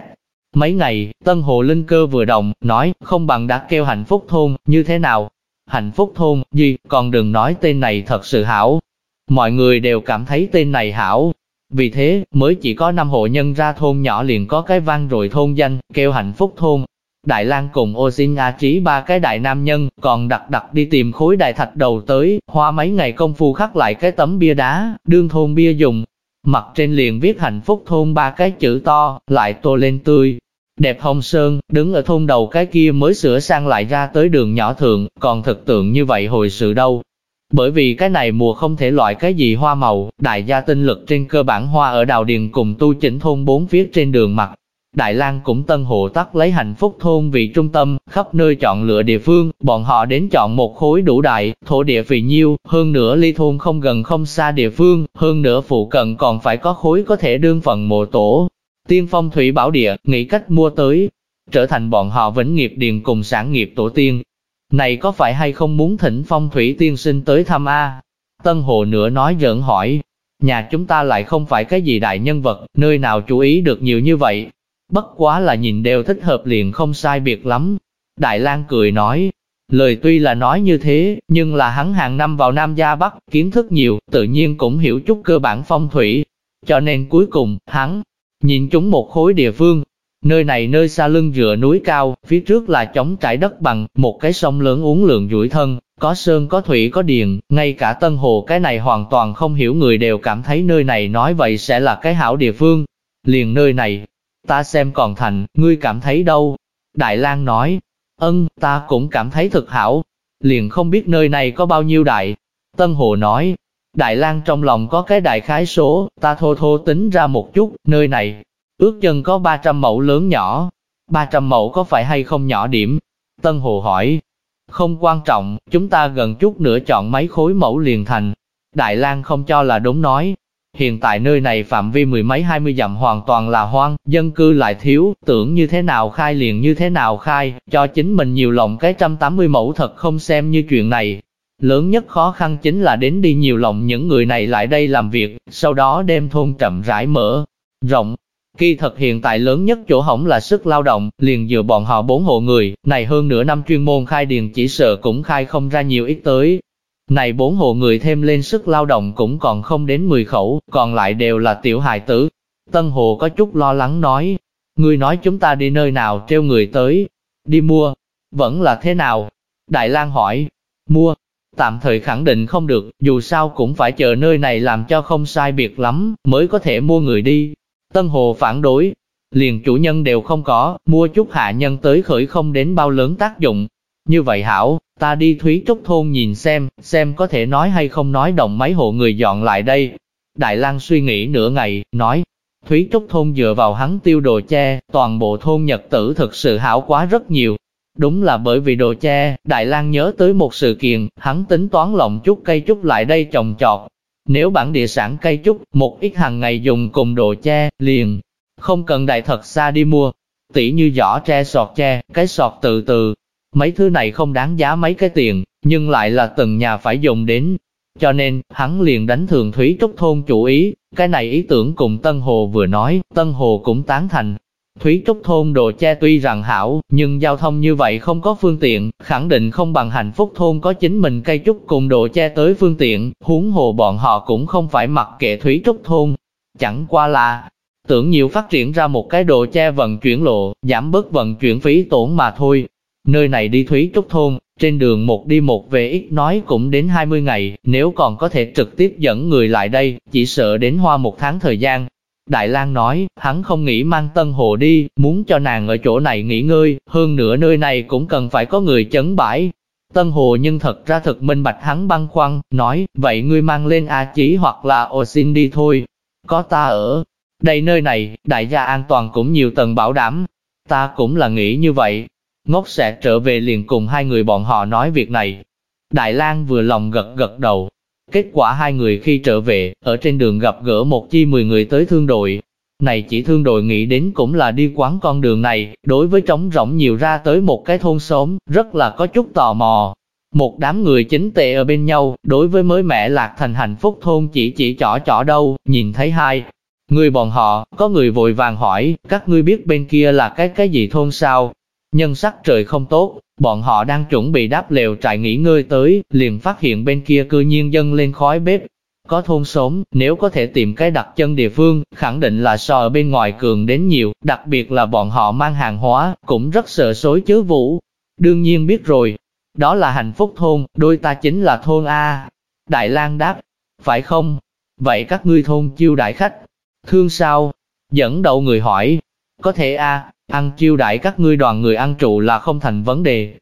mấy ngày, Tân Hồ Linh Cơ vừa động, nói, không bằng đã kêu hạnh phúc thôn, như thế nào? Hạnh phúc thôn, gì, còn đừng nói tên này thật sự hảo. Mọi người đều cảm thấy tên này hảo. Vì thế, mới chỉ có năm hộ nhân ra thôn nhỏ liền có cái vang rồi thôn danh, kêu hạnh phúc thôn. Đại lang cùng ô xin A trí ba cái đại nam nhân, còn đặc đặc đi tìm khối đại thạch đầu tới, hoa mấy ngày công phu khắc lại cái tấm bia đá, đương thôn bia dùng, mặt trên liền viết hạnh phúc thôn ba cái chữ to, lại tô lên tươi. Đẹp hồng sơn, đứng ở thôn đầu cái kia mới sửa sang lại ra tới đường nhỏ thượng, còn thực tượng như vậy hồi sự đâu. Bởi vì cái này mùa không thể loại cái gì hoa màu, đại gia tinh lực trên cơ bản hoa ở đào điền cùng tu chỉnh thôn bốn phía trên đường mặt, Đại Lang cũng tân hộ tắc lấy hạnh phúc thôn vì trung tâm, khắp nơi chọn lựa địa phương, bọn họ đến chọn một khối đủ đại, thổ địa vì nhiêu, hơn nữa ly thôn không gần không xa địa phương, hơn nữa phụ cận còn phải có khối có thể đương phần mộ tổ. Tiên phong thủy bảo địa, nghĩ cách mua tới, trở thành bọn họ vĩnh nghiệp điền cùng sản nghiệp tổ tiên. Này có phải hay không muốn thỉnh phong thủy tiên sinh tới thăm A? Tân Hồ nữa nói giỡn hỏi, nhà chúng ta lại không phải cái gì đại nhân vật, nơi nào chú ý được nhiều như vậy, bất quá là nhìn đều thích hợp liền không sai biệt lắm. Đại lang cười nói, lời tuy là nói như thế, nhưng là hắn hàng năm vào Nam Gia Bắc, kiến thức nhiều, tự nhiên cũng hiểu chút cơ bản phong thủy. Cho nên cuối cùng, hắn nhìn chúng một khối địa phương. Nơi này nơi xa lưng dựa núi cao, phía trước là trống trải đất bằng, một cái sông lớn uống lượng duỗi thân, có sơn có thủy có điền, ngay cả Tân Hồ cái này hoàn toàn không hiểu người đều cảm thấy nơi này nói vậy sẽ là cái hảo địa phương. Liền nơi này, ta xem còn thành, ngươi cảm thấy đâu? Đại lang nói, ân, ta cũng cảm thấy thực hảo, liền không biết nơi này có bao nhiêu đại. Tân Hồ nói, Đại lang trong lòng có cái đại khái số, ta thô thô tính ra một chút, nơi này, ước chân có 300 mẫu lớn nhỏ. 300 mẫu có phải hay không nhỏ điểm? Tân Hồ hỏi, không quan trọng, chúng ta gần chút nữa chọn mấy khối mẫu liền thành. Đại lang không cho là đúng nói, Hiện tại nơi này phạm vi mười mấy hai mươi dặm hoàn toàn là hoang, dân cư lại thiếu, tưởng như thế nào khai liền như thế nào khai, cho chính mình nhiều lòng cái trăm tám mươi mẫu thật không xem như chuyện này. Lớn nhất khó khăn chính là đến đi nhiều lòng những người này lại đây làm việc, sau đó đem thôn chậm rãi mở, rộng. Kỳ thật hiện tại lớn nhất chỗ hỏng là sức lao động, liền dựa bọn họ bốn hộ người, này hơn nửa năm chuyên môn khai điền chỉ sợ cũng khai không ra nhiều ít tới, này bốn hộ người thêm lên sức lao động cũng còn không đến 10 khẩu, còn lại đều là tiểu hài tử. Tân Hồ có chút lo lắng nói, ngươi nói chúng ta đi nơi nào treo người tới, đi mua, vẫn là thế nào? Đại lang hỏi, mua, tạm thời khẳng định không được, dù sao cũng phải chờ nơi này làm cho không sai biệt lắm, mới có thể mua người đi. Tân Hồ phản đối, liền chủ nhân đều không có, mua chút hạ nhân tới khởi không đến bao lớn tác dụng. Như vậy hảo, Ta đi Thúy Trúc Thôn nhìn xem, xem có thể nói hay không nói động mấy hộ người dọn lại đây. Đại lang suy nghĩ nửa ngày, nói, Thúy Trúc Thôn dựa vào hắn tiêu đồ che, toàn bộ thôn nhật tử thực sự hảo quá rất nhiều. Đúng là bởi vì đồ che, Đại lang nhớ tới một sự kiện, hắn tính toán lòng chút cây trúc lại đây trồng trọt. Nếu bản địa sản cây trúc, một ít hàng ngày dùng cùng đồ che, liền, không cần đại thật xa đi mua. Tỉ như giỏ tre sọt tre, cái sọt từ từ, Mấy thứ này không đáng giá mấy cái tiền, nhưng lại là từng nhà phải dùng đến. Cho nên, hắn liền đánh thường Thúy Trúc Thôn chủ ý, cái này ý tưởng cùng Tân Hồ vừa nói, Tân Hồ cũng tán thành. Thúy Trúc Thôn đồ che tuy rằng hảo, nhưng giao thông như vậy không có phương tiện, khẳng định không bằng hạnh phúc thôn có chính mình cây trúc cùng đồ che tới phương tiện, huống hồ bọn họ cũng không phải mặc kệ Thúy Trúc Thôn. Chẳng qua là, tưởng nhiều phát triển ra một cái đồ che vận chuyển lộ, giảm bớt vận chuyển phí tổn mà thôi. Nơi này đi Thúy Trúc Thôn, trên đường một đi một về ít nói cũng đến 20 ngày, nếu còn có thể trực tiếp dẫn người lại đây, chỉ sợ đến hoa một tháng thời gian. Đại lang nói, hắn không nghĩ mang Tân Hồ đi, muốn cho nàng ở chỗ này nghỉ ngơi, hơn nữa nơi này cũng cần phải có người chấn bãi. Tân Hồ nhưng thật ra thật minh bạch hắn băng khoăn, nói, vậy ngươi mang lên A Chí hoặc là Ô xin đi thôi, có ta ở. Đây nơi này, đại gia an toàn cũng nhiều tầng bảo đảm, ta cũng là nghĩ như vậy, ngốc sẽ trở về liền cùng hai người bọn họ nói việc này. Đại lang vừa lòng gật gật đầu. Kết quả hai người khi trở về, ở trên đường gặp gỡ một chi mười người tới thương đội. Này chỉ thương đội nghĩ đến cũng là đi quán con đường này, đối với trống rỗng nhiều ra tới một cái thôn xóm, rất là có chút tò mò. Một đám người chính tệ ở bên nhau, đối với mới mẹ lạc thành hạnh phúc thôn chỉ chỉ chỏ chỏ đâu, nhìn thấy hai. Người bọn họ, có người vội vàng hỏi, các ngươi biết bên kia là cái cái gì thôn sao? Nhân sắc trời không tốt, bọn họ đang chuẩn bị đáp lều trại nghỉ ngơi tới, liền phát hiện bên kia cư nhiên dân lên khói bếp. Có thôn xóm, nếu có thể tìm cái đặt chân địa phương, khẳng định là so ở bên ngoài cường đến nhiều, đặc biệt là bọn họ mang hàng hóa, cũng rất sợ sối chứa vũ. Đương nhiên biết rồi, đó là hạnh phúc thôn, đôi ta chính là thôn A. Đại lang đáp, phải không? Vậy các ngươi thôn chiêu đại khách, thương sao? Dẫn đầu người hỏi, có thể A, Ăn chiêu đãi các ngươi đoàn người ăn trụ là không thành vấn đề.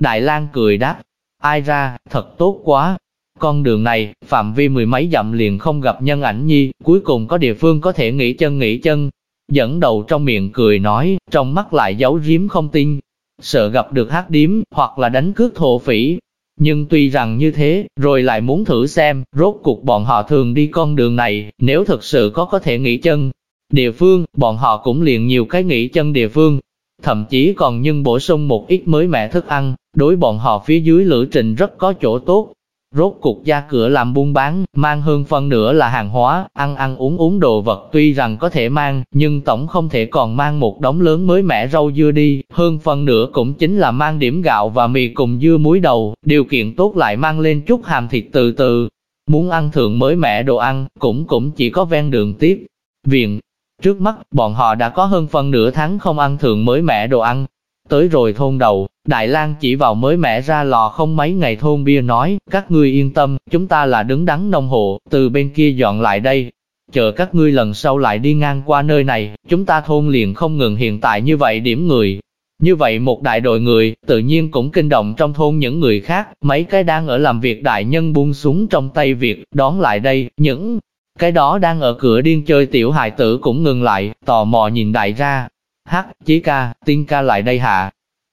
Đại lang cười đáp, ai ra, thật tốt quá. Con đường này, phạm vi mười mấy dặm liền không gặp nhân ảnh nhi, cuối cùng có địa phương có thể nghỉ chân nghỉ chân. Dẫn đầu trong miệng cười nói, trong mắt lại giấu giếm không tin. Sợ gặp được hát điếm, hoặc là đánh cướp thổ phỉ. Nhưng tuy rằng như thế, rồi lại muốn thử xem, rốt cuộc bọn họ thường đi con đường này, nếu thực sự có có thể nghỉ chân, địa phương, bọn họ cũng liền nhiều cái nghỉ chân địa phương, thậm chí còn nhân bổ sung một ít mới mẻ thức ăn, đối bọn họ phía dưới lữ trình rất có chỗ tốt. Rốt cuộc ra cửa làm buôn bán, mang hơn phân nửa là hàng hóa, ăn ăn uống uống đồ vật tuy rằng có thể mang, nhưng tổng không thể còn mang một đống lớn mới mẻ rau dưa đi, hơn phân nửa cũng chính là mang điểm gạo và mì cùng dưa muối đầu, điều kiện tốt lại mang lên chút hàm thịt từ từ. Muốn ăn thượng mới mẻ đồ ăn, cũng cũng chỉ có ven đường tiếp. Viện, Trước mắt, bọn họ đã có hơn phân nửa tháng không ăn thường mới mẻ đồ ăn. Tới rồi thôn đầu, Đại lang chỉ vào mới mẻ ra lò không mấy ngày thôn bia nói, các ngươi yên tâm, chúng ta là đứng đắn nông hộ, từ bên kia dọn lại đây. Chờ các ngươi lần sau lại đi ngang qua nơi này, chúng ta thôn liền không ngừng hiện tại như vậy điểm người. Như vậy một đại đội người, tự nhiên cũng kinh động trong thôn những người khác, mấy cái đang ở làm việc đại nhân buông súng trong tay việc, đón lại đây, những cái đó đang ở cửa điên chơi tiểu hài tử cũng ngừng lại, tò mò nhìn đại ra. Hắc, chí ca, tiên ca lại đây hạ.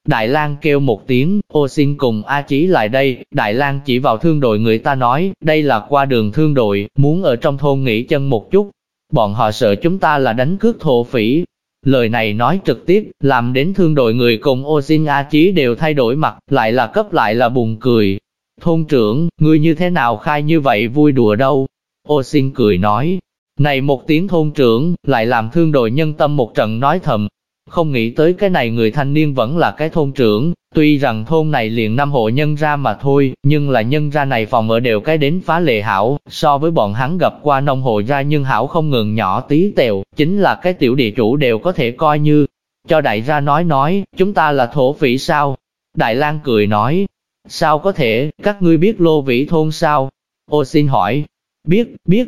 Đại lang kêu một tiếng, ô xin cùng A Chí lại đây, Đại lang chỉ vào thương đội người ta nói, đây là qua đường thương đội, muốn ở trong thôn nghỉ chân một chút. Bọn họ sợ chúng ta là đánh cướp thổ phỉ. Lời này nói trực tiếp, làm đến thương đội người cùng ô xin A Chí đều thay đổi mặt, lại là cấp lại là buồn cười. Thôn trưởng, ngươi như thế nào khai như vậy vui đùa đâu, Ô xin cười nói, này một tiếng thôn trưởng, lại làm thương đội nhân tâm một trận nói thầm. Không nghĩ tới cái này người thanh niên vẫn là cái thôn trưởng, tuy rằng thôn này liền năm hộ nhân ra mà thôi, nhưng là nhân ra này phòng ở đều cái đến phá lệ hảo, so với bọn hắn gặp qua nông hộ ra nhân hảo không ngừng nhỏ tí tèo, chính là cái tiểu địa chủ đều có thể coi như. Cho đại ra nói nói, chúng ta là thổ phỉ sao? Đại lang cười nói, sao có thể, các ngươi biết lô vĩ thôn sao? Ô xin hỏi, Biết, biết,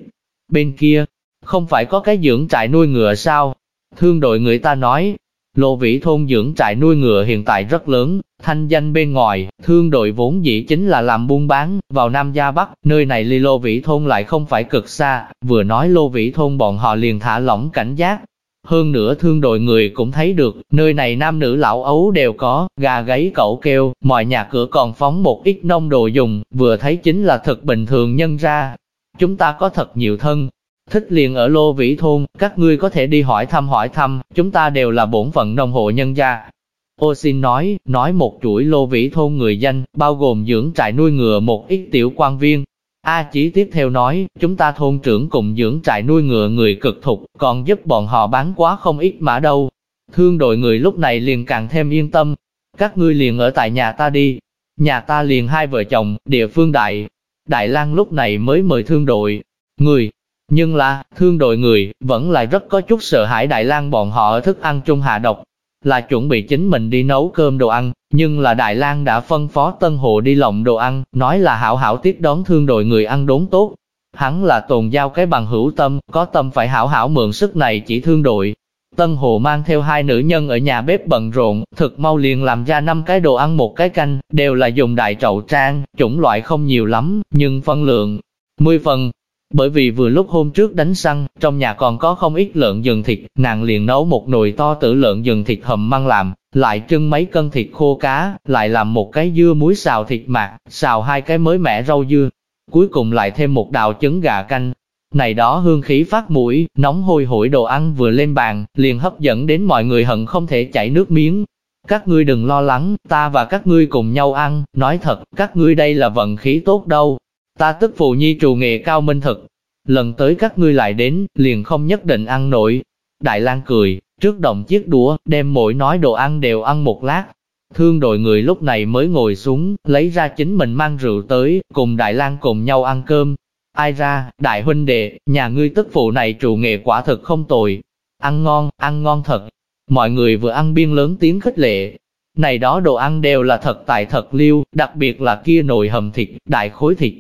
bên kia, không phải có cái dưỡng trại nuôi ngựa sao? Thương đội người ta nói, Lô Vĩ thôn dưỡng trại nuôi ngựa hiện tại rất lớn, thanh danh bên ngoài, thương đội vốn dĩ chính là làm buôn bán, vào Nam Gia Bắc, nơi này ly Lô Vĩ thôn lại không phải cực xa, vừa nói Lô Vĩ thôn bọn họ liền thả lỏng cảnh giác. Hơn nữa thương đội người cũng thấy được, nơi này nam nữ lão ấu đều có, gà gáy cậu kêu, mọi nhà cửa còn phóng một ít nông đồ dùng, vừa thấy chính là thật bình thường nhân ra, chúng ta có thật nhiều thân. Thích liền ở Lô Vĩ Thôn, các ngươi có thể đi hỏi thăm hỏi thăm, chúng ta đều là bổn phận nông hộ nhân gia. Ô xin nói, nói một chuỗi Lô Vĩ Thôn người danh, bao gồm dưỡng trại nuôi ngựa một ít tiểu quan viên. A chỉ tiếp theo nói, chúng ta thôn trưởng cùng dưỡng trại nuôi ngựa người cực thục, còn giúp bọn họ bán quá không ít mã đâu. Thương đội người lúc này liền càng thêm yên tâm. Các ngươi liền ở tại nhà ta đi. Nhà ta liền hai vợ chồng, địa phương đại, Đại lang lúc này mới mời thương đội, người, Nhưng là, thương đội người, vẫn lại rất có chút sợ hãi Đại lang bọn họ ở thức ăn chung hạ độc, là chuẩn bị chính mình đi nấu cơm đồ ăn, nhưng là Đại lang đã phân phó Tân Hộ đi lộng đồ ăn, nói là hảo hảo tiếp đón thương đội người ăn đốn tốt. Hắn là tồn giao cái bằng hữu tâm, có tâm phải hảo hảo mượn sức này chỉ thương đội. Tân Hồ mang theo hai nữ nhân ở nhà bếp bận rộn, thực mau liền làm ra năm cái đồ ăn một cái canh, đều là dùng đại trậu trang, chủng loại không nhiều lắm, nhưng phân lượng, 10 phần, bởi vì vừa lúc hôm trước đánh săn, trong nhà còn có không ít lợn rừng thịt, nàng liền nấu một nồi to tử lợn rừng thịt hầm măng làm, lại trưng mấy cân thịt khô cá, lại làm một cái dưa muối xào thịt mạc, xào hai cái mới mẻ rau dưa. Cuối cùng lại thêm một đào trứng gà canh. Này đó hương khí phát mũi, nóng hôi hổi đồ ăn vừa lên bàn, liền hấp dẫn đến mọi người hận không thể chảy nước miếng. Các ngươi đừng lo lắng, ta và các ngươi cùng nhau ăn, nói thật, các ngươi đây là vận khí tốt đâu, ta tức phụ nhi trù nghệ cao minh thực. Lần tới các ngươi lại đến, liền không nhất định ăn nổi. Đại lang cười, trước động chiếc đũa, đem mỗi nói đồ ăn đều ăn một lát. Thương đội người lúc này mới ngồi xuống, lấy ra chính mình mang rượu tới, cùng Đại lang cùng nhau ăn cơm. Ai ra, đại huynh đệ, nhà ngươi tức phụ này trụ nghệ quả thực không tồi. Ăn ngon, ăn ngon thật. Mọi người vừa ăn biên lớn tiếng khích lệ, này đó đồ ăn đều là thật tài thật liêu, đặc biệt là kia nồi hầm thịt, đại khối thịt,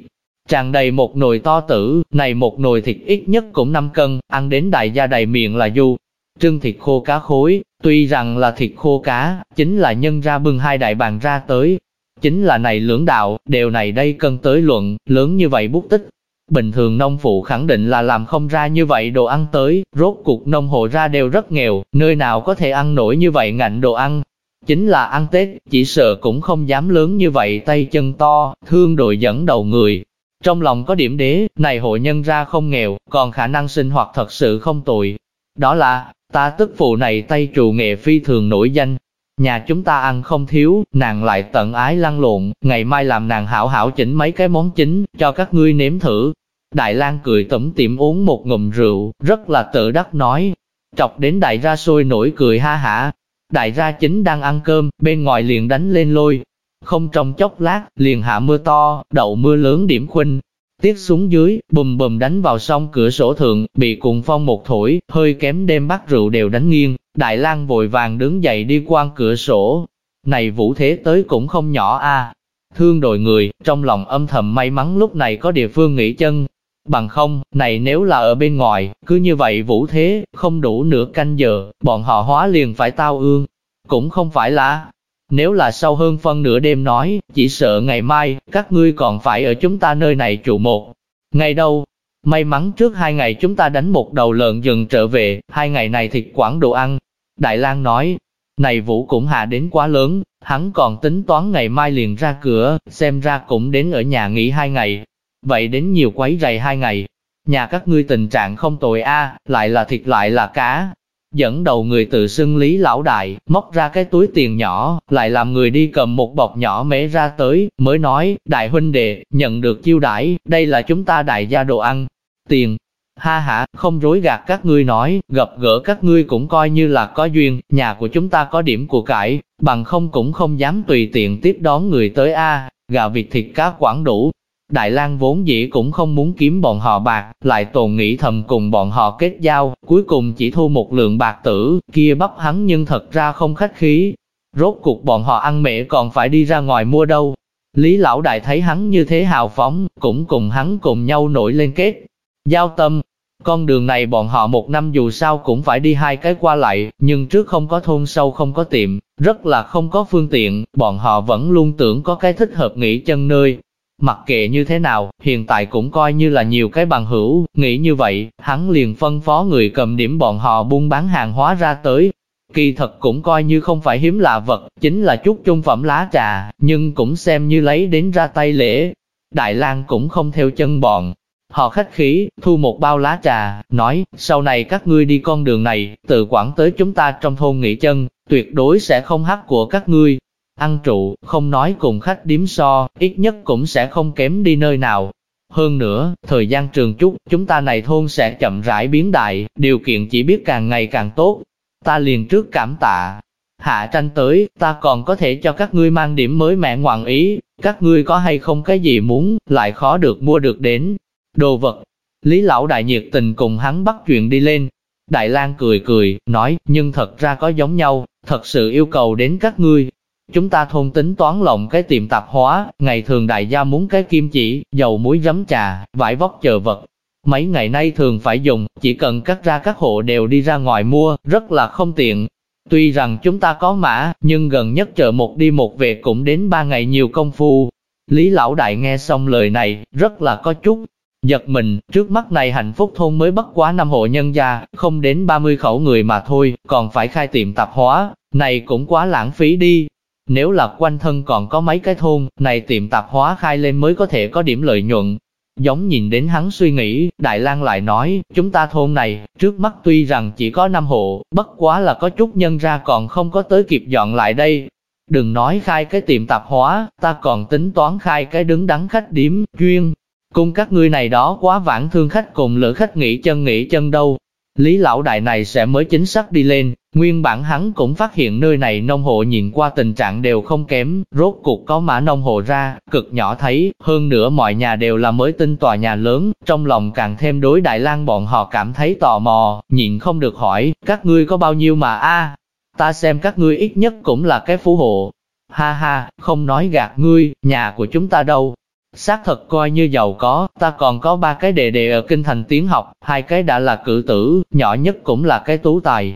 tràn đầy một nồi to tử, này một nồi thịt ít nhất cũng 5 cân, ăn đến đại gia đầy miệng là du. Trưng thịt khô cá khối, tuy rằng là thịt khô cá, chính là nhân ra bưng hai đại bàn ra tới. Chính là này lưỡng đạo, đều này đây cân tới luận, lớn như vậy bút tích. Bình thường nông phụ khẳng định là làm không ra như vậy đồ ăn tới, rốt cuộc nông hộ ra đều rất nghèo, nơi nào có thể ăn nổi như vậy ngạnh đồ ăn. Chính là ăn Tết, chỉ sợ cũng không dám lớn như vậy tay chân to, thương đội dẫn đầu người, trong lòng có điểm đế, này hộ nhân ra không nghèo, còn khả năng sinh hoạt thật sự không tồi. Đó là, ta tức phụ này tay trụ nghệ phi thường nổi danh. Nhà chúng ta ăn không thiếu, nàng lại tận ái lăn lộn, ngày mai làm nàng hảo hảo chỉnh mấy cái món chính, cho các ngươi nếm thử. Đại lang cười tẩm tiệm uống một ngụm rượu, rất là tự đắc nói. Chọc đến đại ra sôi nổi cười ha hả. Đại ra chính đang ăn cơm, bên ngoài liền đánh lên lôi, không trong chốc lát, liền hạ mưa to, đậu mưa lớn điểm khuynh. Tiết xuống dưới, bùm bùm đánh vào sông cửa sổ thượng, bị cuồng phong một thổi, hơi kém đêm bát rượu đều đánh nghiêng. Đại lang vội vàng đứng dậy đi qua cửa sổ. Này vũ thế tới cũng không nhỏ a. Thương đội người, trong lòng âm thầm may mắn lúc này có địa phương nghỉ chân. Bằng không, này nếu là ở bên ngoài, cứ như vậy vũ thế, không đủ nửa canh giờ, bọn họ hóa liền phải tao ương. Cũng không phải là, nếu là sau hơn phân nửa đêm nói, chỉ sợ ngày mai, các ngươi còn phải ở chúng ta nơi này trụ một. Ngày đâu? May mắn trước hai ngày chúng ta đánh một đầu lợn rừng trở về, hai ngày này thịt quảng đồ ăn. Đại lang nói, này vũ cũng hạ đến quá lớn, hắn còn tính toán ngày mai liền ra cửa, xem ra cũng đến ở nhà nghỉ hai ngày. Vậy đến nhiều quấy rầy hai ngày. Nhà các ngươi tình trạng không tồi a, lại là thịt lại là cá, Dẫn đầu người tự xưng lý lão đại, móc ra cái túi tiền nhỏ, lại làm người đi cầm một bọc nhỏ mé ra tới, mới nói, đại huynh đệ, nhận được chiêu đãi, đây là chúng ta đại gia đồ ăn. Tiền, ha ha, không rối gạt các ngươi nói, gặp gỡ các ngươi cũng coi như là có duyên, nhà của chúng ta có điểm của cải, bằng không cũng không dám tùy tiện tiếp đón người tới a gà vịt thịt cá quản đủ, Đại lang vốn dĩ cũng không muốn kiếm bọn họ bạc, lại tồn nghĩ thầm cùng bọn họ kết giao, cuối cùng chỉ thu một lượng bạc tử, kia bắp hắn nhưng thật ra không khách khí. Rốt cuộc bọn họ ăn mẹ còn phải đi ra ngoài mua đâu. Lý lão đại thấy hắn như thế hào phóng, cũng cùng hắn cùng nhau nổi lên kết. Giao tâm, con đường này bọn họ một năm dù sao cũng phải đi hai cái qua lại, nhưng trước không có thôn sâu không có tiệm, rất là không có phương tiện, bọn họ vẫn luôn tưởng có cái thích hợp nghỉ chân nơi, Mặc kệ như thế nào, hiện tại cũng coi như là nhiều cái bằng hữu, nghĩ như vậy, hắn liền phân phó người cầm điểm bọn họ buôn bán hàng hóa ra tới. Kỳ thật cũng coi như không phải hiếm lạ vật, chính là chút trung phẩm lá trà, nhưng cũng xem như lấy đến ra tay lễ. Đại lang cũng không theo chân bọn. Họ khách khí, thu một bao lá trà, nói, sau này các ngươi đi con đường này, từ quảng tới chúng ta trong thôn nghỉ chân, tuyệt đối sẽ không hắc của các ngươi, ăn trụ, không nói cùng khách điếm so, ít nhất cũng sẽ không kém đi nơi nào. Hơn nữa, thời gian trường chút, chúng ta này thôn sẽ chậm rãi biến đại, điều kiện chỉ biết càng ngày càng tốt. Ta liền trước cảm tạ. Hạ tranh tới, ta còn có thể cho các ngươi mang điểm mới mẹ ngoạn ý, các ngươi có hay không cái gì muốn, lại khó được mua được đến. Đồ vật, Lý lão đại nhiệt tình cùng hắn bắt chuyện đi lên. Đại lang cười cười, nói, nhưng thật ra có giống nhau, thật sự yêu cầu đến các ngươi. Chúng ta thôn tính toán lộng cái tiệm tạp hóa, ngày thường đại gia muốn cái kim chỉ, dầu muối giấm trà, vải vóc chờ vật. Mấy ngày nay thường phải dùng, chỉ cần cắt ra các hộ đều đi ra ngoài mua, rất là không tiện. Tuy rằng chúng ta có mã, nhưng gần nhất chợ một đi một về cũng đến ba ngày nhiều công phu. Lý lão đại nghe xong lời này, rất là có chút Giật mình, trước mắt này hạnh phúc thôn mới bất quá năm hộ nhân gia, không đến 30 khẩu người mà thôi, còn phải khai tiệm tạp hóa, này cũng quá lãng phí đi. Nếu là quanh thân còn có mấy cái thôn, này tiệm tạp hóa khai lên mới có thể có điểm lợi nhuận. Giống nhìn đến hắn suy nghĩ, Đại lang lại nói, chúng ta thôn này, trước mắt tuy rằng chỉ có 5 hộ, bất quá là có chút nhân ra còn không có tới kịp dọn lại đây. Đừng nói khai cái tiệm tạp hóa, ta còn tính toán khai cái đứng đắn khách điếm, chuyên, Cung các ngươi này đó quá vãng thương khách cùng lữ khách nghỉ chân nghỉ chân đâu. Lý lão đại này sẽ mới chính xác đi lên, nguyên bản hắn cũng phát hiện nơi này nông hộ nhìn qua tình trạng đều không kém, rốt cuộc có mã nông hộ ra, cực nhỏ thấy, hơn nữa mọi nhà đều là mới tinh tòa nhà lớn, trong lòng càng thêm đối Đại lang bọn họ cảm thấy tò mò, nhịn không được hỏi, các ngươi có bao nhiêu mà a ta xem các ngươi ít nhất cũng là cái phú hộ. Ha ha, không nói gạt ngươi, nhà của chúng ta đâu, Xác thật coi như giàu có, ta còn có ba cái đệ đệ ở kinh thành tiến học, hai cái đã là cử tử, nhỏ nhất cũng là cái tú tài.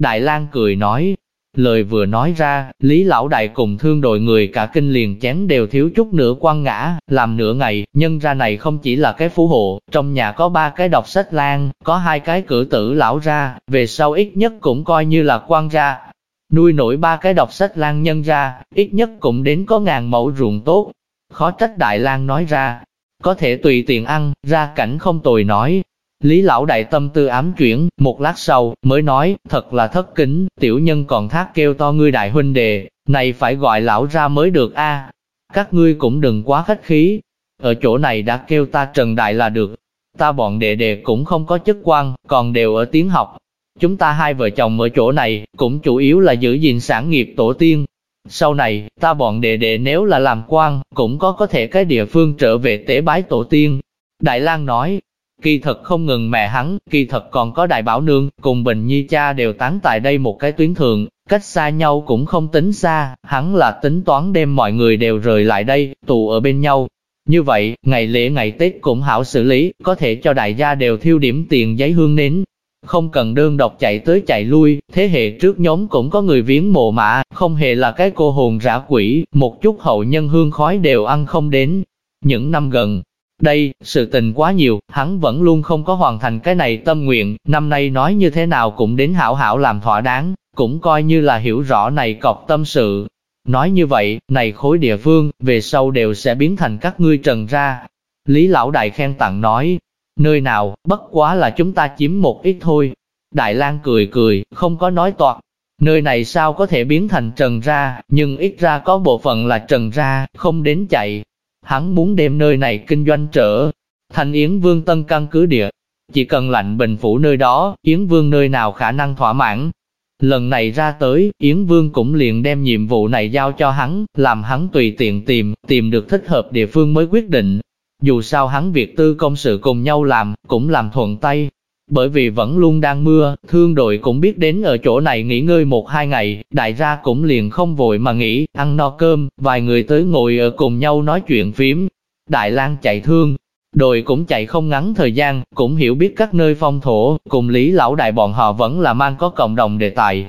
Đại lang cười nói, lời vừa nói ra, Lý Lão Đại cùng thương đội người cả kinh liền chén đều thiếu chút nữa quăng ngã, làm nửa ngày, nhân ra này không chỉ là cái phú hộ, trong nhà có ba cái đọc sách lang, có hai cái cử tử lão ra, về sau ít nhất cũng coi như là quan ra. Nuôi nổi ba cái đọc sách lang nhân ra, ít nhất cũng đến có ngàn mẫu ruộng tốt, Khó trách Đại lang nói ra, có thể tùy tiện ăn, ra cảnh không tồi nói. Lý lão đại tâm tư ám chuyển, một lát sau, mới nói, thật là thất kính, tiểu nhân còn thác kêu to ngươi đại huynh đệ, này phải gọi lão ra mới được a. Các ngươi cũng đừng quá khách khí, ở chỗ này đã kêu ta trần đại là được. Ta bọn đệ đệ cũng không có chức quan, còn đều ở tiếng học. Chúng ta hai vợ chồng ở chỗ này, cũng chủ yếu là giữ gìn sản nghiệp tổ tiên, sau này, ta bọn đệ đệ nếu là làm quan, cũng có có thể cái địa phương trở về tế bái tổ tiên. Đại lang nói, kỳ thật không ngừng mẹ hắn, kỳ thật còn có đại bảo nương, cùng Bình Nhi cha đều tán tại đây một cái tuyến thượng, cách xa nhau cũng không tính xa, hắn là tính toán đem mọi người đều rời lại đây, tụ ở bên nhau. Như vậy, ngày lễ ngày Tết cũng hảo xử lý, có thể cho đại gia đều thiêu điểm tiền giấy hương nến, không cần đơn độc chạy tới chạy lui, thế hệ trước nhóm cũng có người viếng mộ mã, không hề là cái cô hồn rã quỷ, một chút hậu nhân hương khói đều ăn không đến. Những năm gần đây, sự tình quá nhiều, hắn vẫn luôn không có hoàn thành cái này tâm nguyện, năm nay nói như thế nào cũng đến hảo hảo làm thỏa đáng, cũng coi như là hiểu rõ này cọc tâm sự. Nói như vậy, này khối địa phương, về sau đều sẽ biến thành các ngươi trần ra. Lý Lão Đại khen tặng nói, Nơi nào, bất quá là chúng ta chiếm một ít thôi. Đại lang cười cười, không có nói toạc. Nơi này sao có thể biến thành trần ra, nhưng ít ra có bộ phận là trần ra, không đến chạy. Hắn muốn đem nơi này kinh doanh trở. Thành Yến Vương Tân căn cứ địa. Chỉ cần lạnh bình phủ nơi đó, Yến Vương nơi nào khả năng thỏa mãn. Lần này ra tới, Yến Vương cũng liền đem nhiệm vụ này giao cho hắn, làm hắn tùy tiện tìm, tìm được thích hợp địa phương mới quyết định. Dù sao hắn việc tư công sự cùng nhau làm, cũng làm thuận tay. Bởi vì vẫn luôn đang mưa, thương đội cũng biết đến ở chỗ này nghỉ ngơi một hai ngày, đại gia cũng liền không vội mà nghỉ, ăn no cơm, vài người tới ngồi ở cùng nhau nói chuyện phím. Đại lang chạy thương, đội cũng chạy không ngắn thời gian, cũng hiểu biết các nơi phong thổ, cùng lý lão đại bọn họ vẫn là mang có cộng đồng đề tài,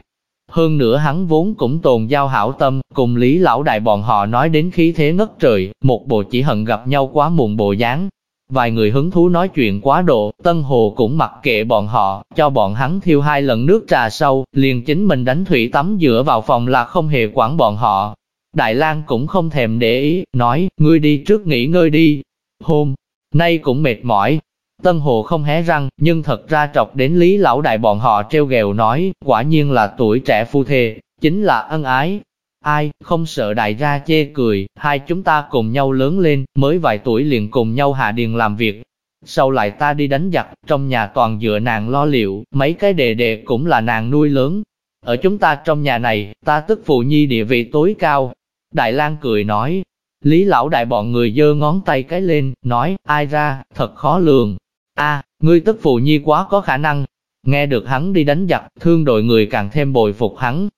hơn nữa hắn vốn cũng tồn giao hảo tâm, cùng Lý Lão Đại bọn họ nói đến khí thế ngất trời, một bộ chỉ hận gặp nhau quá muộn bộ dáng. Vài người hứng thú nói chuyện quá độ, Tân Hồ cũng mặc kệ bọn họ, cho bọn hắn thiêu hai lần nước trà sâu, liền chính mình đánh thủy tắm dựa vào phòng là không hề quản bọn họ. Đại lang cũng không thèm để ý, nói, ngươi đi trước nghỉ ngơi đi. Hôm nay cũng mệt mỏi, Tân Hồ không hé răng, nhưng thật ra trọc đến Lý Lão Đại bọn họ treo gèo nói, quả nhiên là tuổi trẻ phu thê, chính là ân ái. Ai, không sợ đại gia chê cười, hai chúng ta cùng nhau lớn lên, mới vài tuổi liền cùng nhau hạ điền làm việc. Sau lại ta đi đánh giặc, trong nhà toàn dựa nàng lo liệu, mấy cái đề đề cũng là nàng nuôi lớn. Ở chúng ta trong nhà này, ta tức phụ nhi địa vị tối cao. Đại lang cười nói, Lý lão đại bọn người dơ ngón tay cái lên, nói, ai ra, thật khó lường, a ngươi tức phụ nhi quá có khả năng. Nghe được hắn đi đánh giặc, thương đội người càng thêm bồi phục hắn.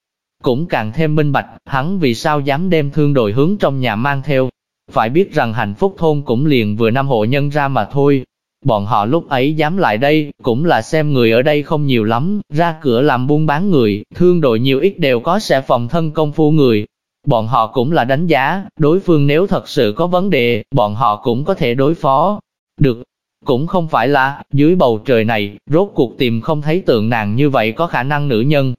Cũng càng thêm minh bạch, hắn vì sao dám đem thương đội hướng trong nhà mang theo. Phải biết rằng hạnh phúc thôn cũng liền vừa năm hộ nhân ra mà thôi. Bọn họ lúc ấy dám lại đây, cũng là xem người ở đây không nhiều lắm, ra cửa làm buôn bán người, thương đội nhiều ít đều có sẽ phòng thân công phu người, Bọn họ cũng là đánh giá, đối phương nếu thật sự có vấn đề, bọn họ cũng có thể đối phó. Được, cũng không phải là, dưới bầu trời này, rốt cuộc tìm không thấy tượng nàng như vậy có khả năng nữ nhân.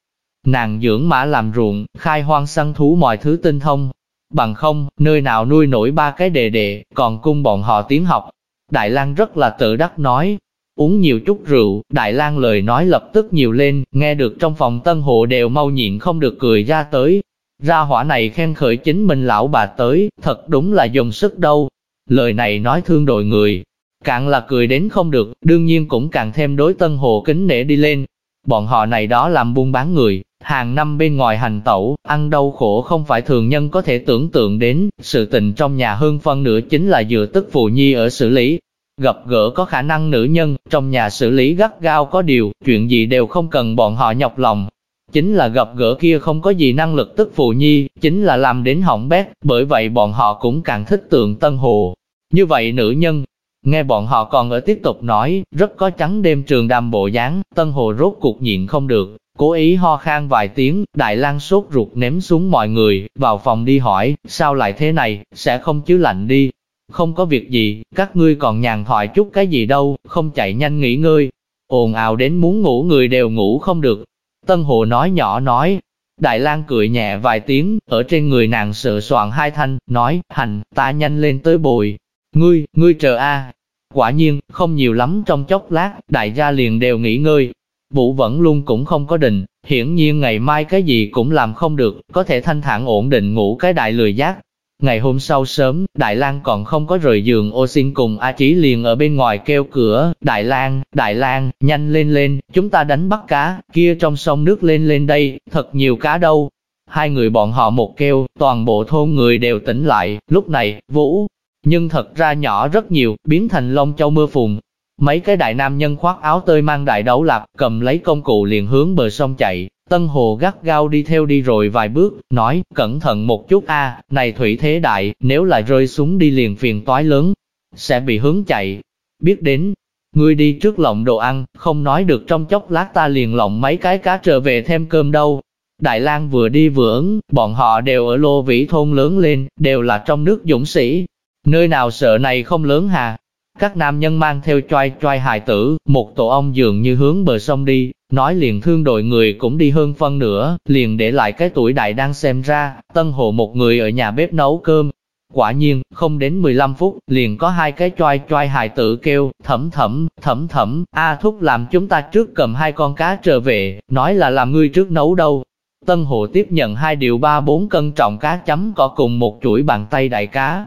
Nàng dưỡng mã làm ruộng, khai hoang săn thú mọi thứ tinh thông. Bằng không, nơi nào nuôi nổi ba cái đề đệ, còn cung bọn họ tiến học. Đại lang rất là tự đắc nói, uống nhiều chút rượu, Đại lang lời nói lập tức nhiều lên, nghe được trong phòng tân hộ đều mau nhịn không được cười ra tới, ra hỏa này khen khởi chính mình lão bà tới, thật đúng là dùng sức đâu. Lời này nói thương đội người, càng là cười đến không được, đương nhiên cũng càng thêm đối tân hồ kính nể đi lên. Bọn họ này đó làm buôn bán người, hàng năm bên ngoài hành tẩu, ăn đau khổ không phải thường nhân có thể tưởng tượng đến, sự tình trong nhà hơn phân nửa chính là dựa tức phụ nhi ở xử lý. Gặp gỡ có khả năng nữ nhân, trong nhà xử lý gắt gao có điều, chuyện gì đều không cần bọn họ nhọc lòng, chính là gặp gỡ kia không có gì năng lực tức phụ nhi, chính là làm đến hỏng bét, bởi vậy bọn họ cũng càng thích tượng Tân Hồ. Như vậy nữ nhân, nghe bọn họ còn ở tiếp tục nói, rất có trắng đêm trường đàm bộ dáng, Tân Hồ rốt cuộc nhịn không được, cố ý ho khan vài tiếng, Đại lang sốt ruột ném xuống mọi người, vào phòng đi hỏi, sao lại thế này, sẽ không chứ lạnh đi. Không có việc gì, các ngươi còn nhàn thoại chút cái gì đâu, không chạy nhanh nghỉ ngơi. Ồn ào đến muốn ngủ người đều ngủ không được, Tân Hồ nói nhỏ nói, Đại lang cười nhẹ vài tiếng, ở trên người nàng sợ soạn hai thanh, nói, hành, ta nhanh lên tới bồi. Ngươi, ngươi chờ a. Quả nhiên, không nhiều lắm trong chốc lát, đại gia liền đều nghỉ ngơi. Vũ vẫn luôn cũng không có định, hiển nhiên ngày mai cái gì cũng làm không được, có thể thanh thản ổn định ngủ cái đại lười giác, Ngày hôm sau sớm, Đại Lang còn không có rời giường ô xin cùng A Chí liền ở bên ngoài kêu cửa, Đại Lang, Đại Lang, nhanh lên lên, chúng ta đánh bắt cá, kia trong sông nước lên lên đây, thật nhiều cá đâu. Hai người bọn họ một kêu, toàn bộ thôn người đều tỉnh lại, lúc này, Vũ, nhưng thật ra nhỏ rất nhiều, biến thành lông châu mưa phùn. Mấy cái đại nam nhân khoác áo tơi mang đại đấu lạp cầm lấy công cụ liền hướng bờ sông chạy, Tân Hồ gắt gao đi theo đi rồi vài bước, nói, cẩn thận một chút a, này thủy thế đại, nếu lại rơi xuống đi liền phiền toái lớn, sẽ bị hướng chạy. Biết đến, ngươi đi trước lộng đồ ăn, không nói được trong chốc lát ta liền lộng mấy cái cá trở về thêm cơm đâu. Đại lang vừa đi vừa ứng, bọn họ đều ở lô vĩ thôn lớn lên, đều là trong nước dũng sĩ. Nơi nào sợ này không lớn hà, các nam nhân mang theo choai choai hài tử, một tổ ong dường như hướng bờ sông đi, nói liền thương đội người cũng đi hơn phân nữa, liền để lại cái tuổi đại đang xem ra, tân hộ một người ở nhà bếp nấu cơm. Quả nhiên, không đến 15 phút, liền có hai cái choai choai hài tử kêu, thẩm thẩm, thẩm thẩm, A thúc làm chúng ta trước cầm hai con cá trở về, nói là làm ngươi trước nấu đâu. Tân hộ tiếp nhận hai điều ba bốn cân trọng cá chấm cỏ cùng một chuỗi bàn tay đại cá,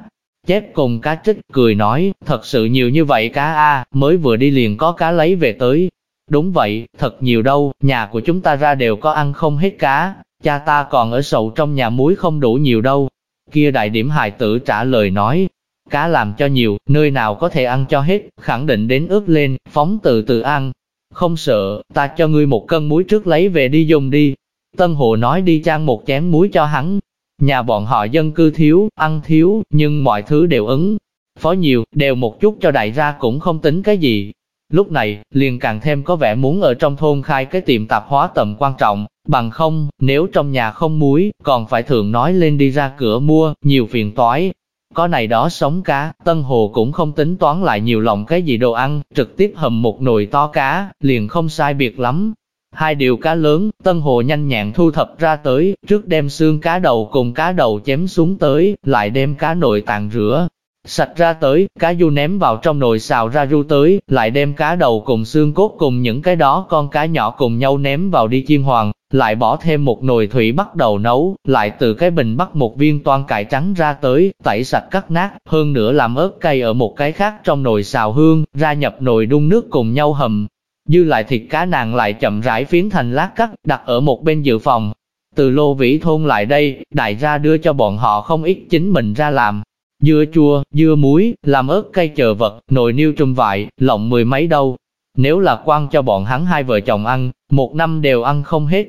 Chép cùng cá trích cười nói, thật sự nhiều như vậy cá a mới vừa đi liền có cá lấy về tới. Đúng vậy, thật nhiều đâu, nhà của chúng ta ra đều có ăn không hết cá, cha ta còn ở sầu trong nhà muối không đủ nhiều đâu. Kia đại điểm hài tử trả lời nói, cá làm cho nhiều, nơi nào có thể ăn cho hết, khẳng định đến ướp lên, phóng từ từ ăn. Không sợ, ta cho ngươi một cân muối trước lấy về đi dùng đi. Tân Hồ nói đi trang một chén muối cho hắn, Nhà bọn họ dân cư thiếu, ăn thiếu, nhưng mọi thứ đều ứng. Phó nhiều, đều một chút cho đại gia cũng không tính cái gì. Lúc này, liền càng thêm có vẻ muốn ở trong thôn khai cái tiệm tạp hóa tầm quan trọng, bằng không, nếu trong nhà không muối, còn phải thường nói lên đi ra cửa mua, nhiều phiền toái. Có này đó sống cá, Tân Hồ cũng không tính toán lại nhiều lòng cái gì đồ ăn, trực tiếp hầm một nồi to cá, liền không sai biệt lắm, Hai điều cá lớn, Tân Hồ nhanh nhẹn thu thập ra tới, trước đem xương cá đầu cùng cá đầu chém xuống tới, lại đem cá nội tàn rửa. Sạch ra tới, cá du ném vào trong nồi xào ra ru tới, lại đem cá đầu cùng xương cốt cùng những cái đó con cá nhỏ cùng nhau ném vào đi chiên hoàng, lại bỏ thêm một nồi thủy bắt đầu nấu, lại từ cái bình bắt một viên toan cải trắng ra tới, tẩy sạch cắt nát, hơn nữa làm ớt cay ở một cái khác trong nồi xào hương, ra nhập nồi đun nước cùng nhau hầm, Dư lại thịt cá nàng lại chậm rãi phiến thành lát cắt, đặt ở một bên dự phòng. Từ lô vĩ thôn lại đây, đại gia đưa cho bọn họ không ít chính mình ra làm. dưa chua, dưa muối, làm ớt cây chờ vật, nồi niêu trùm vại, lộng mười mấy đâu. Nếu là quan cho bọn hắn hai vợ chồng ăn, một năm đều ăn không hết.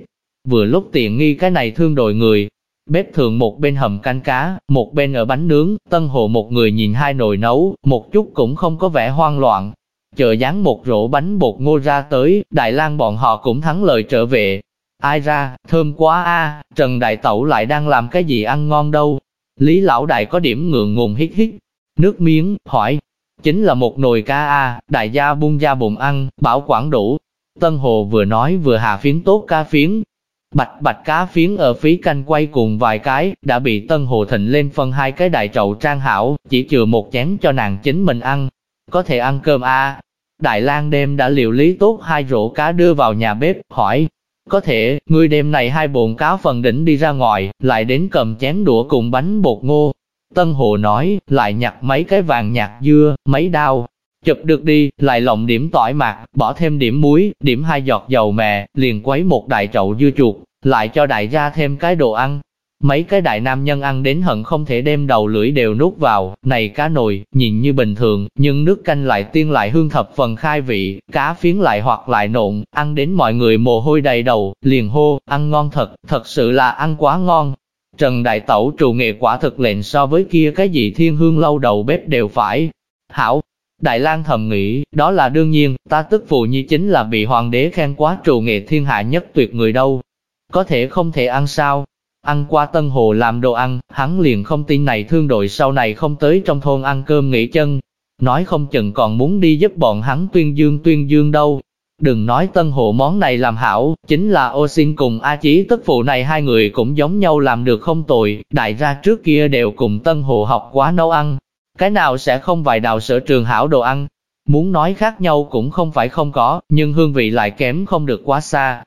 Vừa lúc tiện nghi cái này thương đội người, bếp thường một bên hầm canh cá, một bên ở bánh nướng, tân hồ một người nhìn hai nồi nấu, một chút cũng không có vẻ hoang loạn. Chờ dán một rổ bánh bột ngô ra tới, Đại lang bọn họ cũng thắng lợi trở về. Ai ra, thơm quá a Trần Đại Tẩu lại đang làm cái gì ăn ngon đâu. Lý Lão Đại có điểm ngượng ngùng hít hít, nước miếng, hỏi. Chính là một nồi cá a đại gia buông ra bụng ăn, bảo quản đủ. Tân Hồ vừa nói vừa hạ phiến tốt cá phiến, Bạch bạch cá phiến ở phí canh quay cùng vài cái, đã bị Tân Hồ Thịnh lên phân hai cái đại chậu trang hảo, chỉ chừa một chén cho nàng chính mình ăn. Có thể ăn cơm à Đại lang đêm đã liệu lý tốt hai rổ cá đưa vào nhà bếp, hỏi. Có thể, ngươi đêm này hai bồn cá phần đỉnh đi ra ngoài, lại đến cầm chén đũa cùng bánh bột ngô. Tân Hồ nói, lại nhặt mấy cái vàng nhạt dưa, mấy đao, Chụp được đi, lại lộng điểm tỏi mạc, bỏ thêm điểm muối, điểm hai giọt dầu mè, liền quấy một đại chậu dưa chuột, lại cho đại gia thêm cái đồ ăn. Mấy cái đại nam nhân ăn đến hận không thể đem đầu lưỡi đều nuốt vào, này cá nồi, nhìn như bình thường, nhưng nước canh lại tiên lại hương thập phần khai vị, cá phiến lại hoặc lại nộn, ăn đến mọi người mồ hôi đầy đầu, liền hô, ăn ngon thật, thật sự là ăn quá ngon. Trần Đại Tẩu trù nghệ quả thực lệnh so với kia cái gì thiên hương lâu đầu bếp đều phải. Hảo, Đại lang thầm nghĩ, đó là đương nhiên, ta tức phụ nhi chính là bị hoàng đế khen quá trù nghệ thiên hạ nhất tuyệt người đâu. Có thể không thể ăn sao? Ăn qua Tân Hồ làm đồ ăn, hắn liền không tin này thương đội sau này không tới trong thôn ăn cơm nghỉ chân. Nói không chừng còn muốn đi giúp bọn hắn tuyên dương tuyên dương đâu. Đừng nói Tân Hồ món này làm hảo, chính là ô xin cùng A Chí tức phụ này hai người cũng giống nhau làm được không tồi, đại ra trước kia đều cùng Tân Hồ học quá nấu ăn, cái nào sẽ không vài đào sở trường hảo đồ ăn. Muốn nói khác nhau cũng không phải không có, nhưng hương vị lại kém không được quá xa.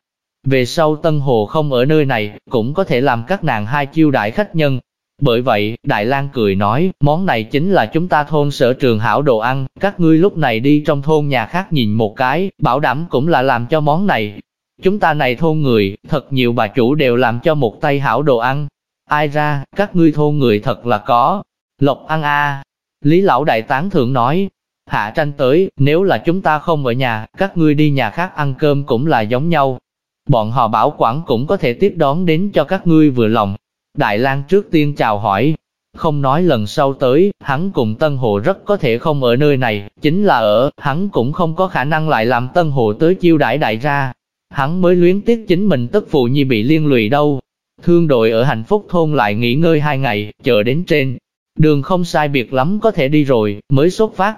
Về sau Tân Hồ không ở nơi này, cũng có thể làm các nàng hai chiêu đại khách nhân. Bởi vậy, Đại lang cười nói, món này chính là chúng ta thôn sở trường hảo đồ ăn, các ngươi lúc này đi trong thôn nhà khác nhìn một cái, bảo đảm cũng là làm cho món này. Chúng ta này thôn người, thật nhiều bà chủ đều làm cho một tay hảo đồ ăn. Ai ra, các ngươi thôn người thật là có. Lộc ăn a Lý Lão Đại tán thượng nói, hạ tranh tới, nếu là chúng ta không ở nhà, các ngươi đi nhà khác ăn cơm cũng là giống nhau. Bọn họ bảo quản cũng có thể tiếp đón đến cho các ngươi vừa lòng. Đại lang trước tiên chào hỏi, không nói lần sau tới, hắn cùng Tân Hồ rất có thể không ở nơi này, chính là ở, hắn cũng không có khả năng lại làm Tân Hồ tới chiêu đãi đại ra. Hắn mới luyến tiếc chính mình tức phụ nhi bị liên lụy đâu. Thương đội ở hạnh phúc thôn lại nghỉ ngơi hai ngày, chờ đến trên, Đường không sai biệt lắm có thể đi rồi, mới xuất phát.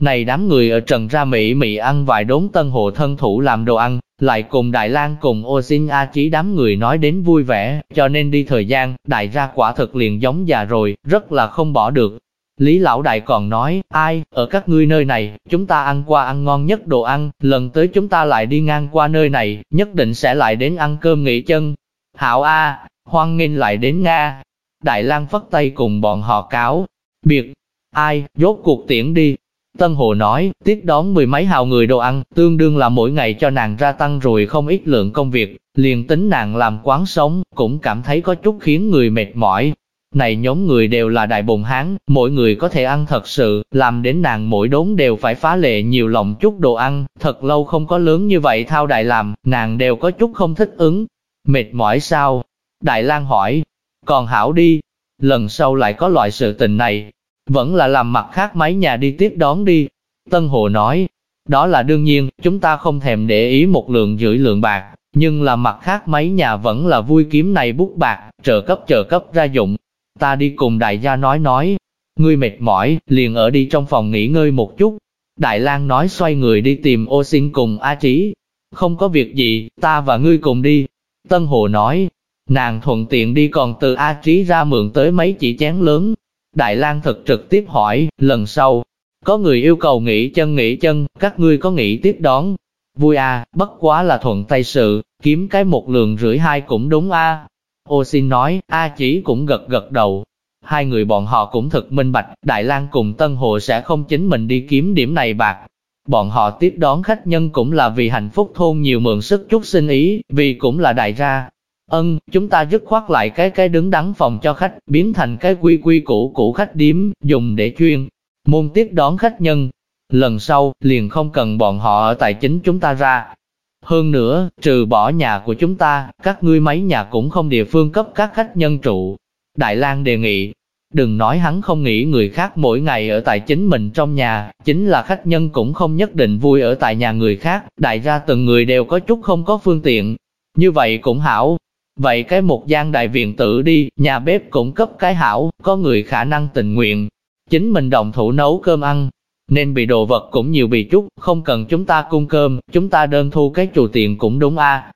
Này đám người ở trần ra Mỹ Mỹ ăn vài đốn tân Hồ thân thủ làm đồ ăn, lại cùng Đại lang cùng ô xin A Chí đám người nói đến vui vẻ, cho nên đi thời gian, đại ra quả thực liền giống già rồi, rất là không bỏ được. Lý Lão Đại còn nói, ai, ở các ngươi nơi này, chúng ta ăn qua ăn ngon nhất đồ ăn, lần tới chúng ta lại đi ngang qua nơi này, nhất định sẽ lại đến ăn cơm nghỉ chân. Hảo A, hoan nghênh lại đến Nga, Đại lang phất tay cùng bọn họ cáo. Biệt, ai, rốt cuộc tiễn đi. Tân Hồ nói, tiếp đón mười mấy hào người đồ ăn, tương đương là mỗi ngày cho nàng ra tăng rồi không ít lượng công việc, liền tính nàng làm quán sống, cũng cảm thấy có chút khiến người mệt mỏi. Này nhóm người đều là đại bồn hán, mỗi người có thể ăn thật sự, làm đến nàng mỗi đốn đều phải phá lệ nhiều lòng chút đồ ăn, thật lâu không có lớn như vậy thao đại làm, nàng đều có chút không thích ứng. Mệt mỏi sao? Đại lang hỏi, còn hảo đi, lần sau lại có loại sự tình này, vẫn là làm mặt khác mấy nhà đi tiếp đón đi. Tân Hồ nói, đó là đương nhiên, chúng ta không thèm để ý một lượng rưỡi lượng bạc, nhưng là mặt khác mấy nhà vẫn là vui kiếm này bút bạc, trợ cấp trợ cấp ra dụng. Ta đi cùng đại gia nói nói, ngươi mệt mỏi, liền ở đi trong phòng nghỉ ngơi một chút. Đại lang nói xoay người đi tìm ô xin cùng A Trí. Không có việc gì, ta và ngươi cùng đi. Tân Hồ nói, Nàng thuận tiện đi còn từ A Trí ra mượn tới mấy chỉ chén lớn. Đại lang thật trực tiếp hỏi, lần sau, có người yêu cầu nghỉ chân nghỉ chân, các ngươi có nghỉ tiếp đón. Vui à, bất quá là thuận tay sự, kiếm cái một lượng rưỡi hai cũng đúng a. Ô xin nói, A chỉ cũng gật gật đầu. Hai người bọn họ cũng thật minh bạch, Đại lang cùng Tân Hồ sẽ không chính mình đi kiếm điểm này bạc. Bọn họ tiếp đón khách nhân cũng là vì hạnh phúc thôn nhiều mượn sức chút sinh ý, vì cũng là đại gia, Ân, chúng ta dứt khoát lại cái cái đứng đắn phòng cho khách, biến thành cái quy quy cũ cũ khách điếm, dùng để chuyên, môn tiếp đón khách nhân. Lần sau, liền không cần bọn họ ở tài chính chúng ta ra. Hơn nữa, trừ bỏ nhà của chúng ta, các ngươi mấy nhà cũng không địa phương cấp các khách nhân trụ. Đại lang đề nghị, đừng nói hắn không nghĩ người khác mỗi ngày ở tại chính mình trong nhà, chính là khách nhân cũng không nhất định vui ở tại nhà người khác, đại ra từng người đều có chút không có phương tiện. Như vậy cũng hảo, Vậy cái một gian đại viện tử đi, nhà bếp cũng cấp cái hảo, có người khả năng tình nguyện. Chính mình đồng thủ nấu cơm ăn, nên bị đồ vật cũng nhiều bị chút, không cần chúng ta cung cơm, chúng ta đơn thu cái chủ tiền cũng đúng a.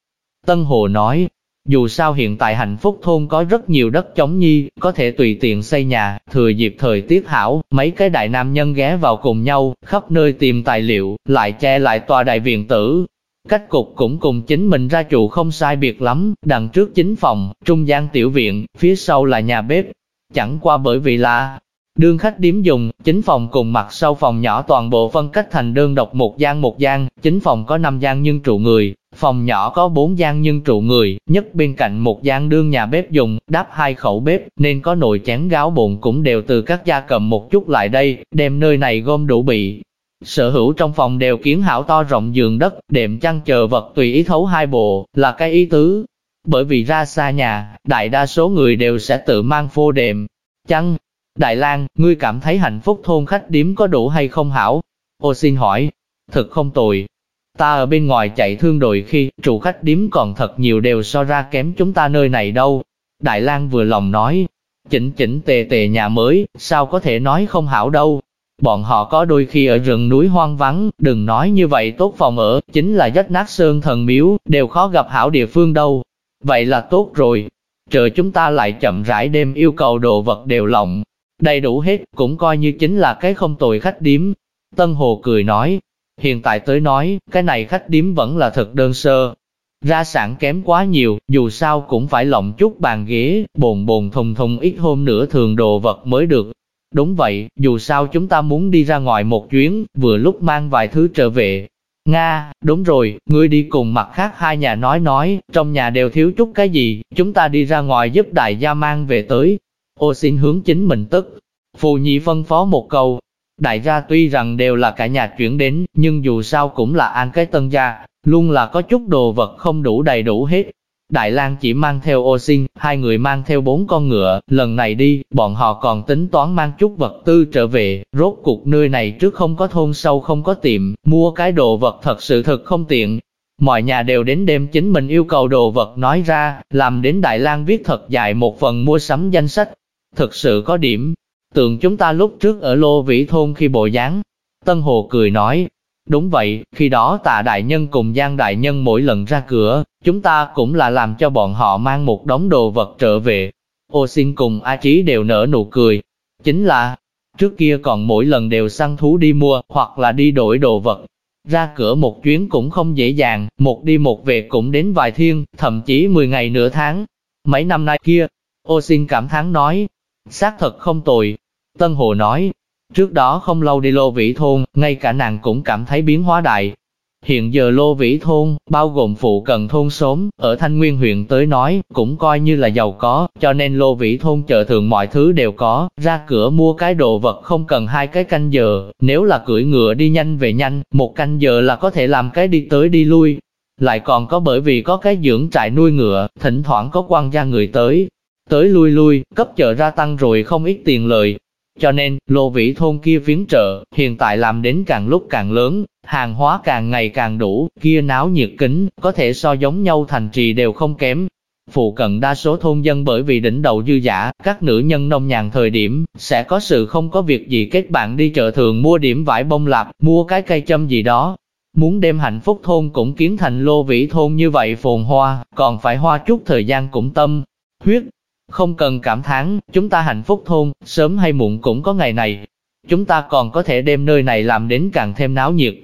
Tân Hồ nói, dù sao hiện tại hạnh phúc thôn có rất nhiều đất chống nhi, có thể tùy tiện xây nhà, thừa dịp thời tiết hảo, mấy cái đại nam nhân ghé vào cùng nhau, khắp nơi tìm tài liệu, lại che lại tòa đại viện tử, Cách cục cũng cùng chính mình ra trụ không sai biệt lắm, đằng trước chính phòng, trung gian tiểu viện, phía sau là nhà bếp. Chẳng qua bởi vì là đương khách điếm dùng, chính phòng cùng mặt sau phòng nhỏ toàn bộ phân cách thành đơn độc một gian một gian, chính phòng có 5 gian nhưng trụ người, phòng nhỏ có 4 gian nhưng trụ người, nhất bên cạnh một gian đương nhà bếp dùng, đáp hai khẩu bếp, nên có nồi chén gáo bồn cũng đều từ các gia cầm một chút lại đây, đem nơi này gom đủ bị, Sở hữu trong phòng đều kiến hảo to rộng giường đất, đệm chăn chờ vật tùy ý thấu hai bộ, là cái ý tứ. Bởi vì ra xa nhà, đại đa số người đều sẽ tự mang phô đệm. chăn. Đại lang ngươi cảm thấy hạnh phúc thôn khách điếm có đủ hay không hảo? Ô xin hỏi, thật không tồi. Ta ở bên ngoài chạy thương đội khi, trụ khách điếm còn thật nhiều đều so ra kém chúng ta nơi này đâu. Đại lang vừa lòng nói, chỉnh chỉnh tề tề nhà mới, sao có thể nói không hảo đâu. Bọn họ có đôi khi ở rừng núi hoang vắng, đừng nói như vậy tốt phòng ở, chính là rách nát sơn thần miếu, đều khó gặp hảo địa phương đâu. Vậy là tốt rồi. Chờ chúng ta lại chậm rãi đêm yêu cầu đồ vật đều lộng, đầy đủ hết, cũng coi như chính là cái không tồi khách điếm. Tân Hồ cười nói, hiện tại tới nói, cái này khách điếm vẫn là thật đơn sơ. Ra sản kém quá nhiều, dù sao cũng phải lộng chút bàn ghế, bồn bồn thùng thùng ít hôm nữa thường đồ vật mới được. Đúng vậy, dù sao chúng ta muốn đi ra ngoài một chuyến, vừa lúc mang vài thứ trở về. Nga, đúng rồi, ngươi đi cùng mặt khác hai nhà nói nói, trong nhà đều thiếu chút cái gì, chúng ta đi ra ngoài giúp đại gia mang về tới. Ô xin hướng chính mình tức. Phù nhị phân phó một câu. Đại gia tuy rằng đều là cả nhà chuyển đến, nhưng dù sao cũng là an cái tân gia, luôn là có chút đồ vật không đủ đầy đủ hết, Đại lang chỉ mang theo ô sinh, hai người mang theo bốn con ngựa, lần này đi, bọn họ còn tính toán mang chút vật tư trở về, rốt cuộc nơi này trước không có thôn sâu không có tiệm, mua cái đồ vật thật sự thật không tiện. Mọi nhà đều đến đêm chính mình yêu cầu đồ vật nói ra, làm đến Đại lang viết thật dài một phần mua sắm danh sách. Thực sự có điểm, Tưởng chúng ta lúc trước ở Lô Vĩ Thôn khi bộ dáng. Tân Hồ cười nói, Đúng vậy, khi đó tạ đại nhân cùng Giang đại nhân mỗi lần ra cửa, chúng ta cũng là làm cho bọn họ mang một đống đồ vật trở về. Ô xin cùng A Chí đều nở nụ cười. Chính là, trước kia còn mỗi lần đều săn thú đi mua, hoặc là đi đổi đồ vật. Ra cửa một chuyến cũng không dễ dàng, một đi một về cũng đến vài thiên, thậm chí 10 ngày nửa tháng. Mấy năm nay kia, ô xin cảm thán nói, xác thật không tồi. Tân Hồ nói, Trước đó không lâu đi Lô Vĩ Thôn, ngay cả nàng cũng cảm thấy biến hóa đại. Hiện giờ Lô Vĩ Thôn, bao gồm phụ cận thôn xóm, ở Thanh Nguyên huyện tới nói, cũng coi như là giàu có, cho nên Lô Vĩ Thôn chợ thường mọi thứ đều có, ra cửa mua cái đồ vật không cần hai cái canh giờ, nếu là cưỡi ngựa đi nhanh về nhanh, một canh giờ là có thể làm cái đi tới đi lui. Lại còn có bởi vì có cái dưỡng trại nuôi ngựa, thỉnh thoảng có quan gia người tới, tới lui lui, cấp chợ ra tăng rồi không ít tiền lợi, cho nên, lô vĩ thôn kia phiến chợ, hiện tại làm đến càng lúc càng lớn, hàng hóa càng ngày càng đủ, kia náo nhiệt kính, có thể so giống nhau thành trì đều không kém. Phụ cận đa số thôn dân bởi vì đỉnh đầu dư giả, các nữ nhân nông nhàn thời điểm, sẽ có sự không có việc gì kết bạn đi chợ thường mua điểm vải bông lạp, mua cái cây châm gì đó. Muốn đem hạnh phúc thôn cũng kiến thành lô vĩ thôn như vậy phồn hoa, còn phải hoa chút thời gian cũng tâm, huyết, không cần cảm thán, chúng ta hạnh phúc thôn, sớm hay muộn cũng có ngày này. Chúng ta còn có thể đem nơi này làm đến càng thêm náo nhiệt.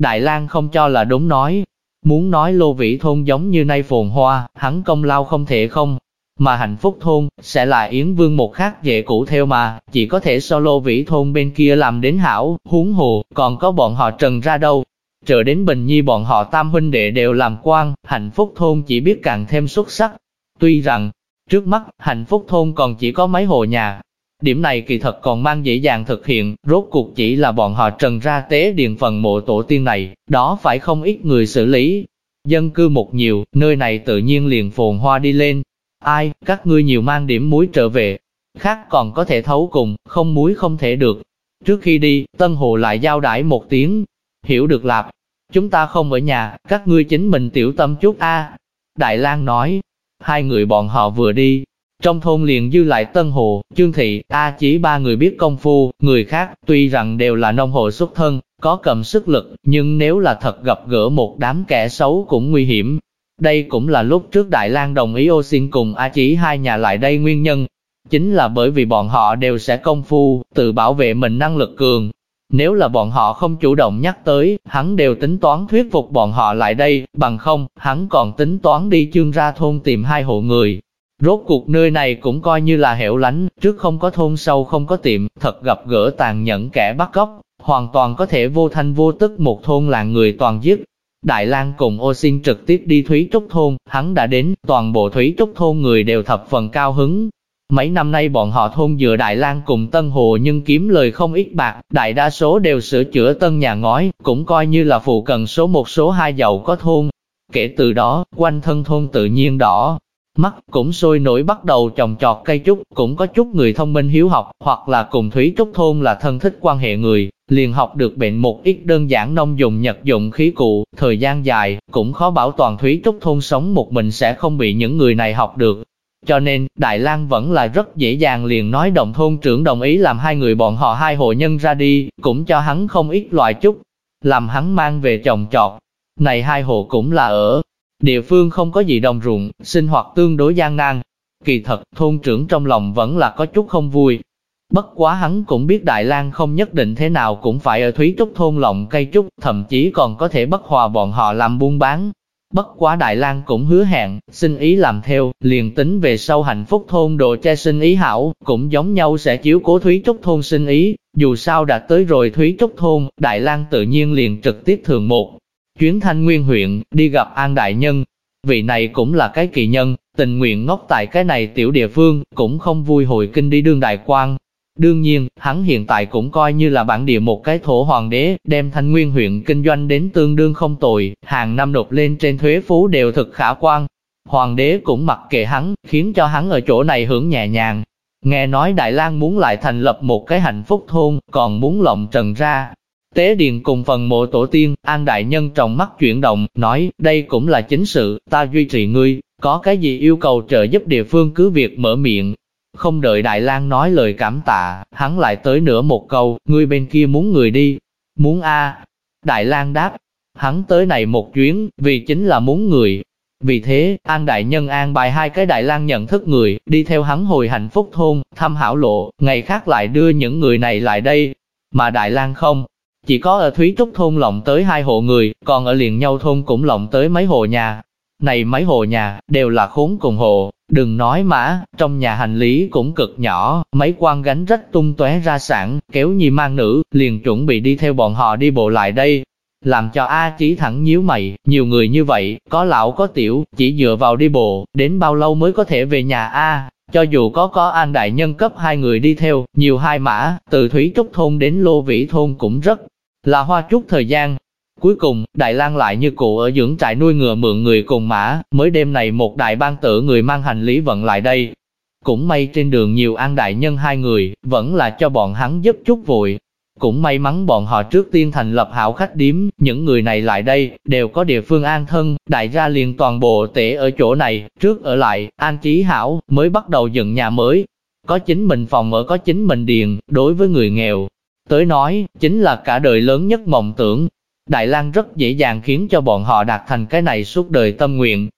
Đại lang không cho là đúng nói. Muốn nói lô vĩ thôn giống như nay phồn hoa, hắn công lao không thể không. Mà hạnh phúc thôn, sẽ là Yến Vương một khác dễ cũ theo mà, chỉ có thể so lô vĩ thôn bên kia làm đến hảo, huống hồ, còn có bọn họ trần ra đâu. Trở đến Bình Nhi bọn họ tam huynh đệ đều làm quan, hạnh phúc thôn chỉ biết càng thêm xuất sắc, Tuy rằng, trước mắt, hạnh phúc thôn còn chỉ có mấy hộ nhà. Điểm này kỳ thật còn mang dễ dàng thực hiện, rốt cuộc chỉ là bọn họ trần ra tế điền phần mộ tổ tiên này, đó phải không ít người xử lý. Dân cư một nhiều, nơi này tự nhiên liền phồn hoa đi lên. Ai, các ngươi nhiều mang điểm muối trở về, khác còn có thể thấu cùng, không muối không thể được. Trước khi đi, Tân Hồ lại giao đãi một tiếng, hiểu được lạp, chúng ta không ở nhà, các ngươi chính mình tiểu tâm chút a. Đại lang nói, hai người bọn họ vừa đi, trong thôn liền dư lại Tân Hồ, Trương Thị, A chỉ ba người biết công phu, người khác, tuy rằng đều là nông hộ xuất thân, có cầm sức lực, nhưng nếu là thật gặp gỡ một đám kẻ xấu cũng nguy hiểm. Đây cũng là lúc trước Đại lang đồng ý ô xin cùng A chỉ hai nhà lại đây nguyên nhân, Chính là bởi vì bọn họ đều sẽ công phu, tự bảo vệ mình năng lực cường. Nếu là bọn họ không chủ động nhắc tới, hắn đều tính toán thuyết phục bọn họ lại đây, bằng không, hắn còn tính toán đi chương ra thôn tìm hai hộ người. Rốt cuộc nơi này cũng coi như là hẻo lánh, trước không có thôn sâu không có tiệm, thật gặp gỡ tàn nhẫn kẻ bắt cóc, hoàn toàn có thể vô thanh vô tức một thôn làng người toàn giết. Đại lang cùng ô xin trực tiếp đi Thúy Trúc Thôn, hắn đã đến, toàn bộ Thúy Trúc Thôn người đều thập phần cao hứng, Mấy năm nay bọn họ thôn dựa Đại lang cùng Tân Hồ nhưng kiếm lời không ít bạc, đại đa số đều sửa chữa tân nhà ngói, cũng coi như là phụ cần số một số hai giàu có thôn. Kể từ đó, quanh thân thôn tự nhiên đỏ, mắt cũng sôi nổi bắt đầu trồng trọt cây trúc, cũng có chút người thông minh hiếu học, hoặc là cùng Thúy Trúc thôn là thân thích quan hệ người, liền học được bệnh một ít đơn giản nông dùng nhật dụng khí cụ, thời gian dài, cũng khó bảo toàn Thúy Trúc thôn sống một mình sẽ không bị những người này học được, cho nên, Đại lang vẫn là rất dễ dàng liền nói đồng thôn trưởng đồng ý làm hai người bọn họ hai hộ nhân ra đi, cũng cho hắn không ít loại chút, làm hắn mang về trồng trọt. Này hai hộ cũng là ở địa phương không có gì đồng ruộng, sinh hoạt tương đối gian nan. Kỳ thật, thôn trưởng trong lòng vẫn là có chút không vui. Bất quá hắn cũng biết Đại lang không nhất định thế nào cũng phải ở Thúy Trúc thôn lộng cây trúc, thậm chí còn có thể bất hòa bọn họ làm buôn bán, Bất quá Đại lang cũng hứa hẹn, xin ý làm theo, liền tính về sau hạnh phúc thôn đồ che sinh ý hảo, cũng giống nhau sẽ chiếu cố Thúy Trúc thôn sinh ý, dù sao đã tới rồi Thúy Trúc thôn, Đại lang tự nhiên liền trực tiếp thường một. Chuyến thanh nguyên huyện, đi gặp An Đại Nhân, vị này cũng là cái kỳ nhân, tình nguyện ngốc tại cái này tiểu địa phương, cũng không vui hồi kinh đi đương đại quan, Đương nhiên, hắn hiện tại cũng coi như là bản địa một cái thổ hoàng đế, đem thanh nguyên huyện kinh doanh đến tương đương không tồi, hàng năm nộp lên trên thuế phú đều thực khả quan. Hoàng đế cũng mặc kệ hắn, khiến cho hắn ở chỗ này hưởng nhẹ nhàng. Nghe nói Đại lang muốn lại thành lập một cái hạnh phúc thôn, còn muốn lộng trần ra. Tế Điền cùng phần mộ tổ tiên, An Đại Nhân trong mắt chuyển động, nói, đây cũng là chính sự, ta duy trì ngươi, có cái gì yêu cầu trợ giúp địa phương cứ việc mở miệng, không đợi Đại lang nói lời cảm tạ, hắn lại tới nữa một câu, người bên kia muốn người đi. Muốn a Đại lang đáp, hắn tới này một chuyến, vì chính là muốn người. Vì thế, An Đại Nhân an bài hai cái Đại lang nhận thức người, đi theo hắn hồi hạnh phúc thôn, thăm hảo lộ, ngày khác lại đưa những người này lại đây. Mà Đại lang không, chỉ có ở Thúy Trúc thôn lộng tới hai hộ người, còn ở liền nhau thôn cũng lộng tới mấy hộ nhà. Này mấy hộ nhà, đều là khốn cùng hộ, Đừng nói mà, trong nhà hành lý cũng cực nhỏ, mấy quan gánh rách tung tóe ra sản, kéo nhi mang nữ, liền chuẩn bị đi theo bọn họ đi bộ lại đây. Làm cho A chí thẳng nhíu mày, nhiều người như vậy, có lão có tiểu, chỉ dựa vào đi bộ, đến bao lâu mới có thể về nhà A. Cho dù có có an đại nhân cấp hai người đi theo, nhiều hai mã, từ thúy Trúc Thôn đến Lô Vĩ Thôn cũng rất là hoa chút thời gian, Cuối cùng, Đại lang lại như cụ ở dưỡng trại nuôi ngựa mượn người cùng mã, mới đêm này một đại ban tử người mang hành lý vận lại đây. Cũng may trên đường nhiều an đại nhân hai người, vẫn là cho bọn hắn giúp chút vội. Cũng may mắn bọn họ trước tiên thành lập hảo khách điếm, những người này lại đây, đều có địa phương an thân, đại gia liền toàn bộ tể ở chỗ này, trước ở lại, an trí hảo, mới bắt đầu dựng nhà mới. Có chính mình phòng ở có chính mình điền, đối với người nghèo, tới nói, chính là cả đời lớn nhất mộng tưởng, Đại lang rất dễ dàng khiến cho bọn họ đạt thành cái này suốt đời tâm nguyện.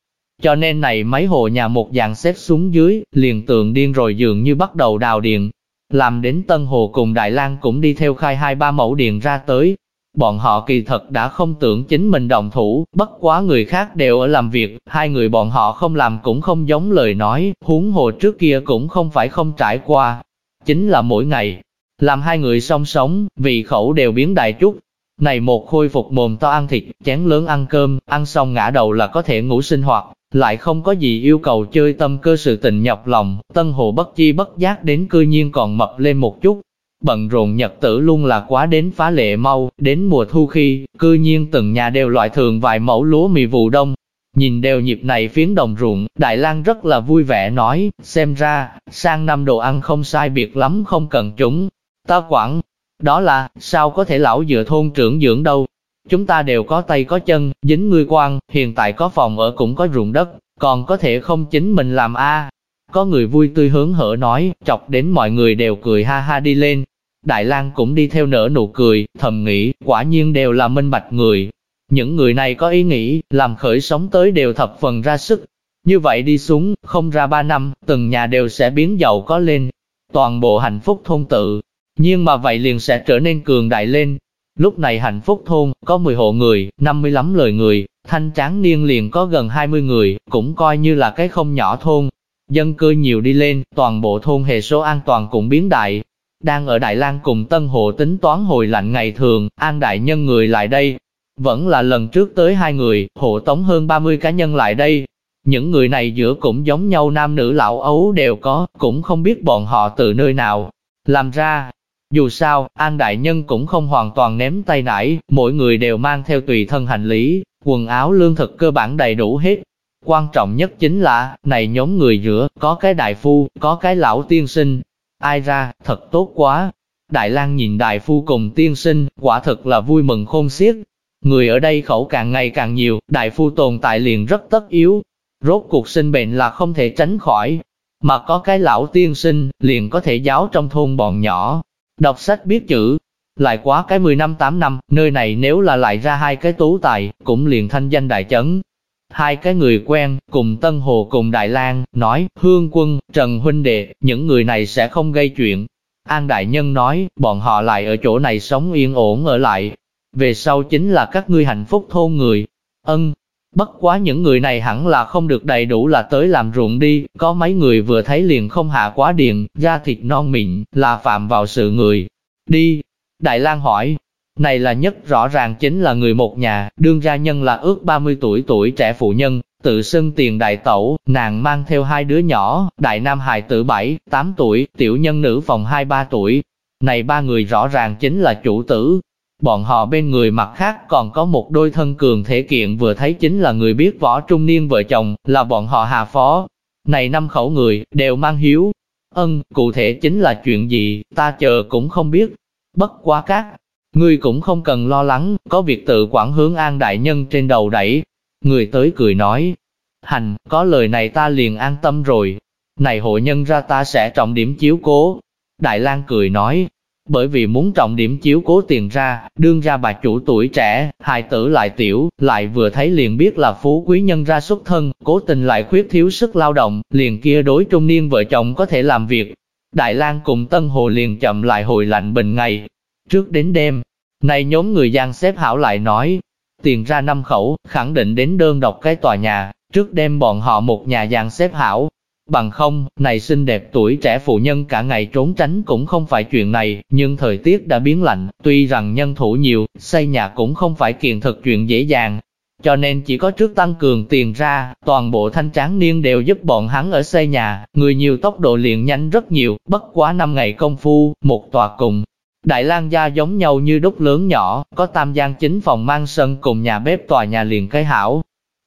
Cho nên này mấy hộ nhà một dạng xếp xuống dưới, liền tượng điên rồi dường như bắt đầu đào điện. Làm đến Tân Hồ cùng Đại lang cũng đi theo khai hai ba mẫu điện ra tới. Bọn họ kỳ thật đã không tưởng chính mình đồng thủ, bất quá người khác đều ở làm việc, hai người bọn họ không làm cũng không giống lời nói, huống hồ trước kia cũng không phải không trải qua. Chính là mỗi ngày, làm hai người song sống, vị khẩu đều biến đại chút, này một khôi phục mồm to ăn thịt, chén lớn ăn cơm, ăn xong ngã đầu là có thể ngủ sinh hoạt, lại không có gì yêu cầu chơi tâm cơ sự tình nhọc lòng, Tân Hồ bất chi bất giác đến cư nhiên còn mập lên một chút. Bận rộn nhật tử luôn là quá đến phá lệ mau, đến mùa thu khi, cư nhiên từng nhà đều loại thường vài mẫu lúa mì vụ đông. Nhìn đều nhịp này phiến đồng ruộng, Đại lang rất là vui vẻ nói, xem ra, sang năm đồ ăn không sai biệt lắm không cần chúng. Ta quản, đó là, sao có thể lão dựa thôn trưởng dưỡng đâu, Chúng ta đều có tay có chân, dính ngươi quan, hiện tại có phòng ở cũng có ruộng đất, còn có thể không chính mình làm a. Có người vui tươi hướng hở nói, chọc đến mọi người đều cười ha ha đi lên. Đại lang cũng đi theo nở nụ cười, thầm nghĩ, quả nhiên đều là minh bạch người. Những người này có ý nghĩ, làm khởi sống tới đều thập phần ra sức. Như vậy đi xuống, không ra ba năm, từng nhà đều sẽ biến giàu có lên. Toàn bộ hạnh phúc thôn tự. Nhưng mà vậy liền sẽ trở nên cường đại lên, Lúc này hạnh phúc thôn, có 10 hộ người, 50 lắm lời người, thanh tráng niên liền có gần 20 người, cũng coi như là cái không nhỏ thôn. Dân cư nhiều đi lên, toàn bộ thôn hệ số an toàn cũng biến đại. Đang ở Đại lang cùng Tân Hồ tính toán hồi lạnh ngày thường, an đại nhân người lại đây. Vẫn là lần trước tới hai người, hộ tống hơn 30 cá nhân lại đây. Những người này giữa cũng giống nhau nam nữ lão ấu đều có, cũng không biết bọn họ từ nơi nào. Làm ra, dù sao, An Đại Nhân cũng không hoàn toàn ném tay nải, mỗi người đều mang theo tùy thân hành lý, quần áo lương thực cơ bản đầy đủ hết. Quan trọng nhất chính là, này nhóm người giữa, có cái đại phu, có cái lão tiên sinh. Ai ra, thật tốt quá. Đại lang nhìn đại phu cùng tiên sinh, quả thật là vui mừng khôn xiết. Người ở đây khẩu càng ngày càng nhiều, đại phu tồn tại liền rất tất yếu. Rốt cuộc sinh bệnh là không thể tránh khỏi. Mà có cái lão tiên sinh, liền có thể giáo trong thôn bọn nhỏ, Đọc sách biết chữ, lại quá cái 10 năm 8 năm, nơi này nếu là lại ra hai cái tú tài, cũng liền thanh danh đại chấn. Hai cái người quen, cùng Tân Hồ cùng Đại lang nói, Hương Quân, Trần Huynh Đệ, những người này sẽ không gây chuyện. An Đại Nhân nói, bọn họ lại ở chỗ này sống yên ổn ở lại. Về sau chính là các ngươi hạnh phúc thôn người. Ân, bất quá những người này hẳn là không được đầy đủ là tới làm ruộng đi, có mấy người vừa thấy liền không hạ quá điền, da thịt non mịn, là phạm vào sự người. Đi, Đại lang hỏi, này là nhất rõ ràng chính là người một nhà, đương gia nhân là ước 30 tuổi tuổi trẻ phụ nhân, tự xưng tiền đại tẩu, nàng mang theo hai đứa nhỏ, đại nam hài tử 7, 8 tuổi, tiểu nhân nữ phòng 2-3 tuổi. Này ba người rõ ràng chính là chủ tử, Bọn họ bên người mặt khác còn có một đôi thân cường thể kiện vừa thấy chính là người biết võ trung niên vợ chồng, là bọn họ hà phó. Này năm khẩu người, đều mang hiếu. Ân, cụ thể chính là chuyện gì, ta chờ cũng không biết. Bất quá các, người cũng không cần lo lắng, có việc tự quản hướng an đại nhân trên đầu đẩy. Người tới cười nói, hành, có lời này ta liền an tâm rồi. Này hộ nhân ra ta sẽ trọng điểm chiếu cố. Đại lang cười nói, bởi vì muốn trọng điểm chiếu cố tiền ra, đương ra bà chủ tuổi trẻ, hài tử lại tiểu, lại vừa thấy liền biết là phú quý nhân ra xuất thân, cố tình lại khuyết thiếu sức lao động, liền kia đối trung niên vợ chồng có thể làm việc. Đại lang cùng Tân Hồ liền chậm lại hồi lạnh bình ngày. Trước đến đêm, này nhóm người gian xếp hảo lại nói, tiền ra năm khẩu, khẳng định đến đơn độc cái tòa nhà, trước đêm bọn họ một nhà giang xếp hảo, Bằng không, này xinh đẹp tuổi trẻ phụ nhân cả ngày trốn tránh cũng không phải chuyện này, nhưng thời tiết đã biến lạnh, tuy rằng nhân thủ nhiều, xây nhà cũng không phải kiện thực chuyện dễ dàng. Cho nên chỉ có trước tăng cường tiền ra, toàn bộ thanh tráng niên đều giúp bọn hắn ở xây nhà, người nhiều tốc độ liền nhanh rất nhiều, bất quá 5 ngày công phu, một tòa cùng. Đại lang gia giống nhau như đúc lớn nhỏ, có tam gian chính phòng mang sân cùng nhà bếp tòa nhà liền cái hảo,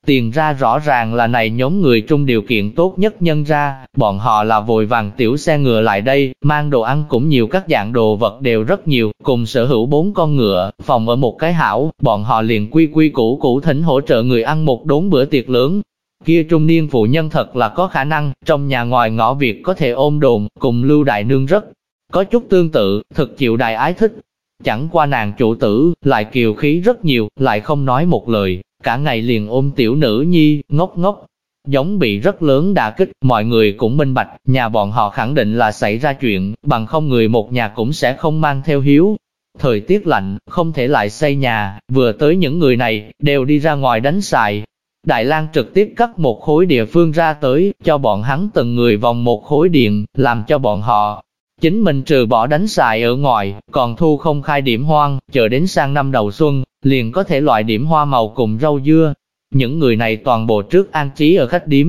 Tiền ra rõ ràng là này nhóm người trung điều kiện tốt nhất nhân ra, bọn họ là vội vàng tiểu xe ngựa lại đây, mang đồ ăn cũng nhiều các dạng đồ vật đều rất nhiều, cùng sở hữu bốn con ngựa, phòng ở một cái hảo, bọn họ liền quy quy củ củ thỉnh hỗ trợ người ăn một đốn bữa tiệc lớn. Kia trung niên phụ nhân thật là có khả năng, trong nhà ngoài ngõ việc có thể ôm đồn, cùng lưu đại nương rất có chút tương tự, thực chịu đại ái thích. Chẳng qua nàng chủ tử, lại kiều khí rất nhiều, lại không nói một lời, cả ngày liền ôm tiểu nữ nhi, ngốc ngốc. Giống bị rất lớn đả kích, mọi người cũng minh bạch, nhà bọn họ khẳng định là xảy ra chuyện, bằng không người một nhà cũng sẽ không mang theo hiếu. Thời tiết lạnh, không thể lại xây nhà, vừa tới những người này, đều đi ra ngoài đánh xài. Đại lang trực tiếp cắt một khối địa phương ra tới, cho bọn hắn từng người vòng một khối điện, làm cho bọn họ Chính mình trừ bỏ đánh xài ở ngoài, còn thu không khai điểm hoang, chờ đến sang năm đầu xuân, liền có thể loại điểm hoa màu cùng rau dưa. những người này toàn bộ trước an trí ở khách điếm.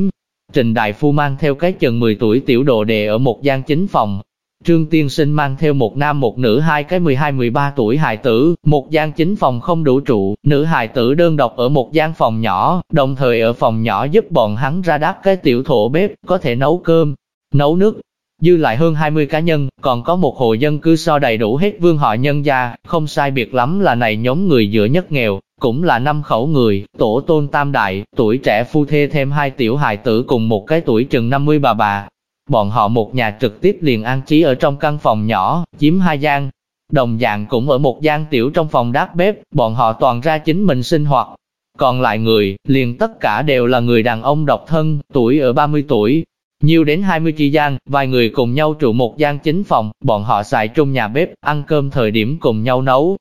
Trình Đại Phu mang theo cái chừng 10 tuổi tiểu đồ đề ở một gian chính phòng, Trương Tiên Sinh mang theo một nam một nữ hai cái 12-13 tuổi hài tử, một gian chính phòng không đủ trụ, nữ hài tử đơn độc ở một gian phòng nhỏ, đồng thời ở phòng nhỏ giúp bọn hắn ra đáp cái tiểu thổ bếp, có thể nấu cơm, nấu nước. Dư lại hơn 20 cá nhân, còn có một hộ dân cư so đầy đủ hết vương họ nhân gia, không sai biệt lắm là này nhóm người giữa nhất nghèo, cũng là năm khẩu người, tổ tôn tam đại, tuổi trẻ phu thê thêm hai tiểu hài tử cùng một cái tuổi chừng 50 bà bà, Bọn họ một nhà trực tiếp liền an trí ở trong căn phòng nhỏ, chiếm hai gian. Đồng dạng cũng ở một gian tiểu trong phòng đáp bếp, bọn họ toàn ra chính mình sinh hoạt. Còn lại người, liền tất cả đều là người đàn ông độc thân, tuổi ở 30 tuổi, nhiều đến 20 chi gian, vài người cùng nhau trụ một gian chính phòng, bọn họ xài chung nhà bếp, ăn cơm thời điểm cùng nhau nấu.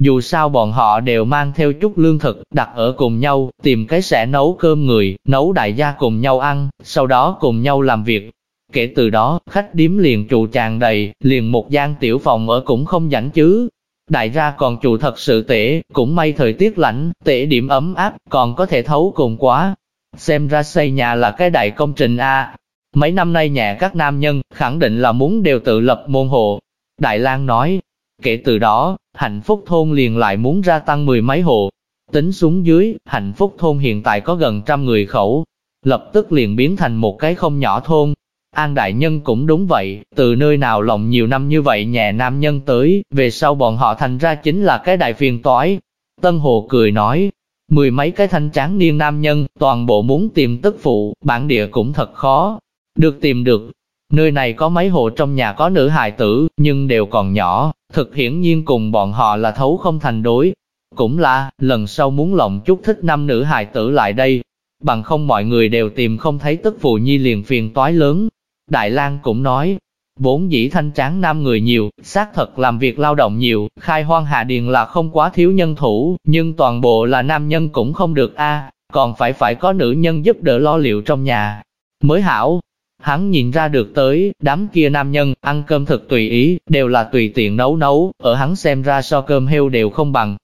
Dù sao bọn họ đều mang theo chút lương thực, đặt ở cùng nhau, tìm cái sẽ nấu cơm người, nấu đại gia cùng nhau ăn, sau đó cùng nhau làm việc, Kể từ đó, khách điếm liền trụ tràn đầy, liền một gian tiểu phòng ở cũng không rảnh chứ. Đại gia còn trụ thật sự tệ, cũng may thời tiết lạnh, tệ điểm ấm áp, còn có thể thấu cùng quá. Xem ra xây nhà là cái đại công trình A. Mấy năm nay nhà các nam nhân, khẳng định là muốn đều tự lập môn hộ. Đại lang nói, kể từ đó, hạnh phúc thôn liền lại muốn gia tăng mười mấy hộ. Tính xuống dưới, hạnh phúc thôn hiện tại có gần trăm người khẩu, lập tức liền biến thành một cái không nhỏ thôn. An Đại Nhân cũng đúng vậy, từ nơi nào lòng nhiều năm như vậy nhà nam nhân tới, về sau bọn họ thành ra chính là cái đại phiền toái. Tân Hồ cười nói, mười mấy cái thanh tráng niên nam nhân, toàn bộ muốn tìm tức phụ, bản địa cũng thật khó. Được tìm được, nơi này có mấy hộ trong nhà có nữ hài tử, nhưng đều còn nhỏ, thực hiển nhiên cùng bọn họ là thấu không thành đối. Cũng là, lần sau muốn lòng chút thích năm nữ hài tử lại đây, bằng không mọi người đều tìm không thấy tức phụ nhi liền phiền toái lớn, Đại lang cũng nói, vốn dĩ thanh tráng nam người nhiều, xác thật làm việc lao động nhiều, khai hoang hạ điền là không quá thiếu nhân thủ, nhưng toàn bộ là nam nhân cũng không được a, còn phải phải có nữ nhân giúp đỡ lo liệu trong nhà. Mới hảo, hắn nhìn ra được tới, đám kia nam nhân, ăn cơm thật tùy ý, đều là tùy tiện nấu nấu, ở hắn xem ra so cơm heo đều không bằng.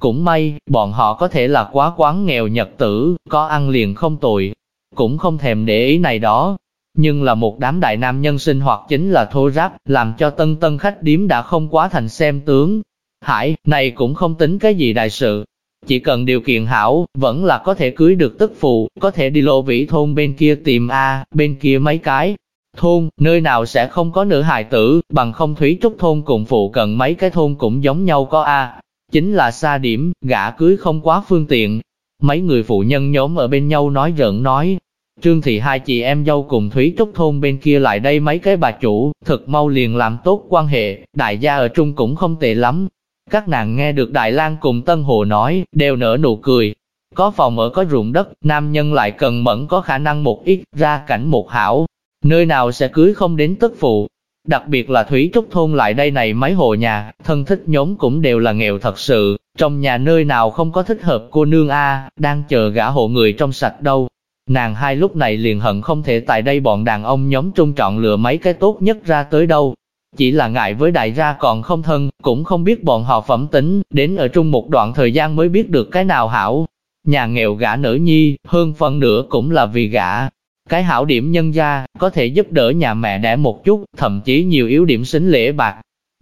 Cũng may, bọn họ có thể là quá quán nghèo nhật tử, có ăn liền không tội cũng không thèm để ý này đó, nhưng là một đám đại nam nhân sinh hoạt chính là thô ráp, làm cho tân tân khách điếm đã không quá thành xem tướng. Hải, này cũng không tính cái gì đại sự. Chỉ cần điều kiện hảo, vẫn là có thể cưới được tức phụ, có thể đi lô vĩ thôn bên kia tìm A, bên kia mấy cái. Thôn, nơi nào sẽ không có nữ hài tử, bằng không thúy trúc thôn cùng phụ cận mấy cái thôn cũng giống nhau có A. Chính là xa điểm, gã cưới không quá phương tiện. Mấy người phụ nhân nhóm ở bên nhau nói giận nói, Trương Thị hai chị em dâu cùng Thúy Trúc thôn bên kia lại đây mấy cái bà chủ, thật mau liền làm tốt quan hệ, đại gia ở trung cũng không tệ lắm. Các nàng nghe được Đại lang cùng Tân Hồ nói, đều nở nụ cười. Có phòng ở có ruộng đất, nam nhân lại cần mẫn có khả năng một ít, ra cảnh một hảo. Nơi nào sẽ cưới không đến tức phụ. Đặc biệt là Thúy Trúc thôn lại đây này mấy hộ nhà, thân thích nhóm cũng đều là nghèo thật sự. Trong nhà nơi nào không có thích hợp cô nương A, đang chờ gã hộ người trong sạch đâu. Nàng hai lúc này liền hận không thể tại đây bọn đàn ông nhóm trung trọng lựa mấy cái tốt nhất ra tới đâu. Chỉ là ngại với đại gia còn không thân, cũng không biết bọn họ phẩm tính, đến ở chung một đoạn thời gian mới biết được cái nào hảo. Nhà nghèo gã nữ nhi, hơn phần nữa cũng là vì gã. Cái hảo điểm nhân gia, có thể giúp đỡ nhà mẹ đẻ một chút, thậm chí nhiều yếu điểm xính lễ bạc,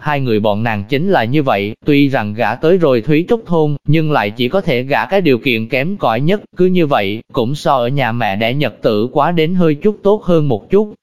Hai người bọn nàng chính là như vậy, tuy rằng gã tới rồi Thúy Trúc Thôn, nhưng lại chỉ có thể gã cái điều kiện kém cỏi nhất, cứ như vậy, cũng so ở nhà mẹ đẻ nhật tử quá đến hơi chút tốt hơn một chút.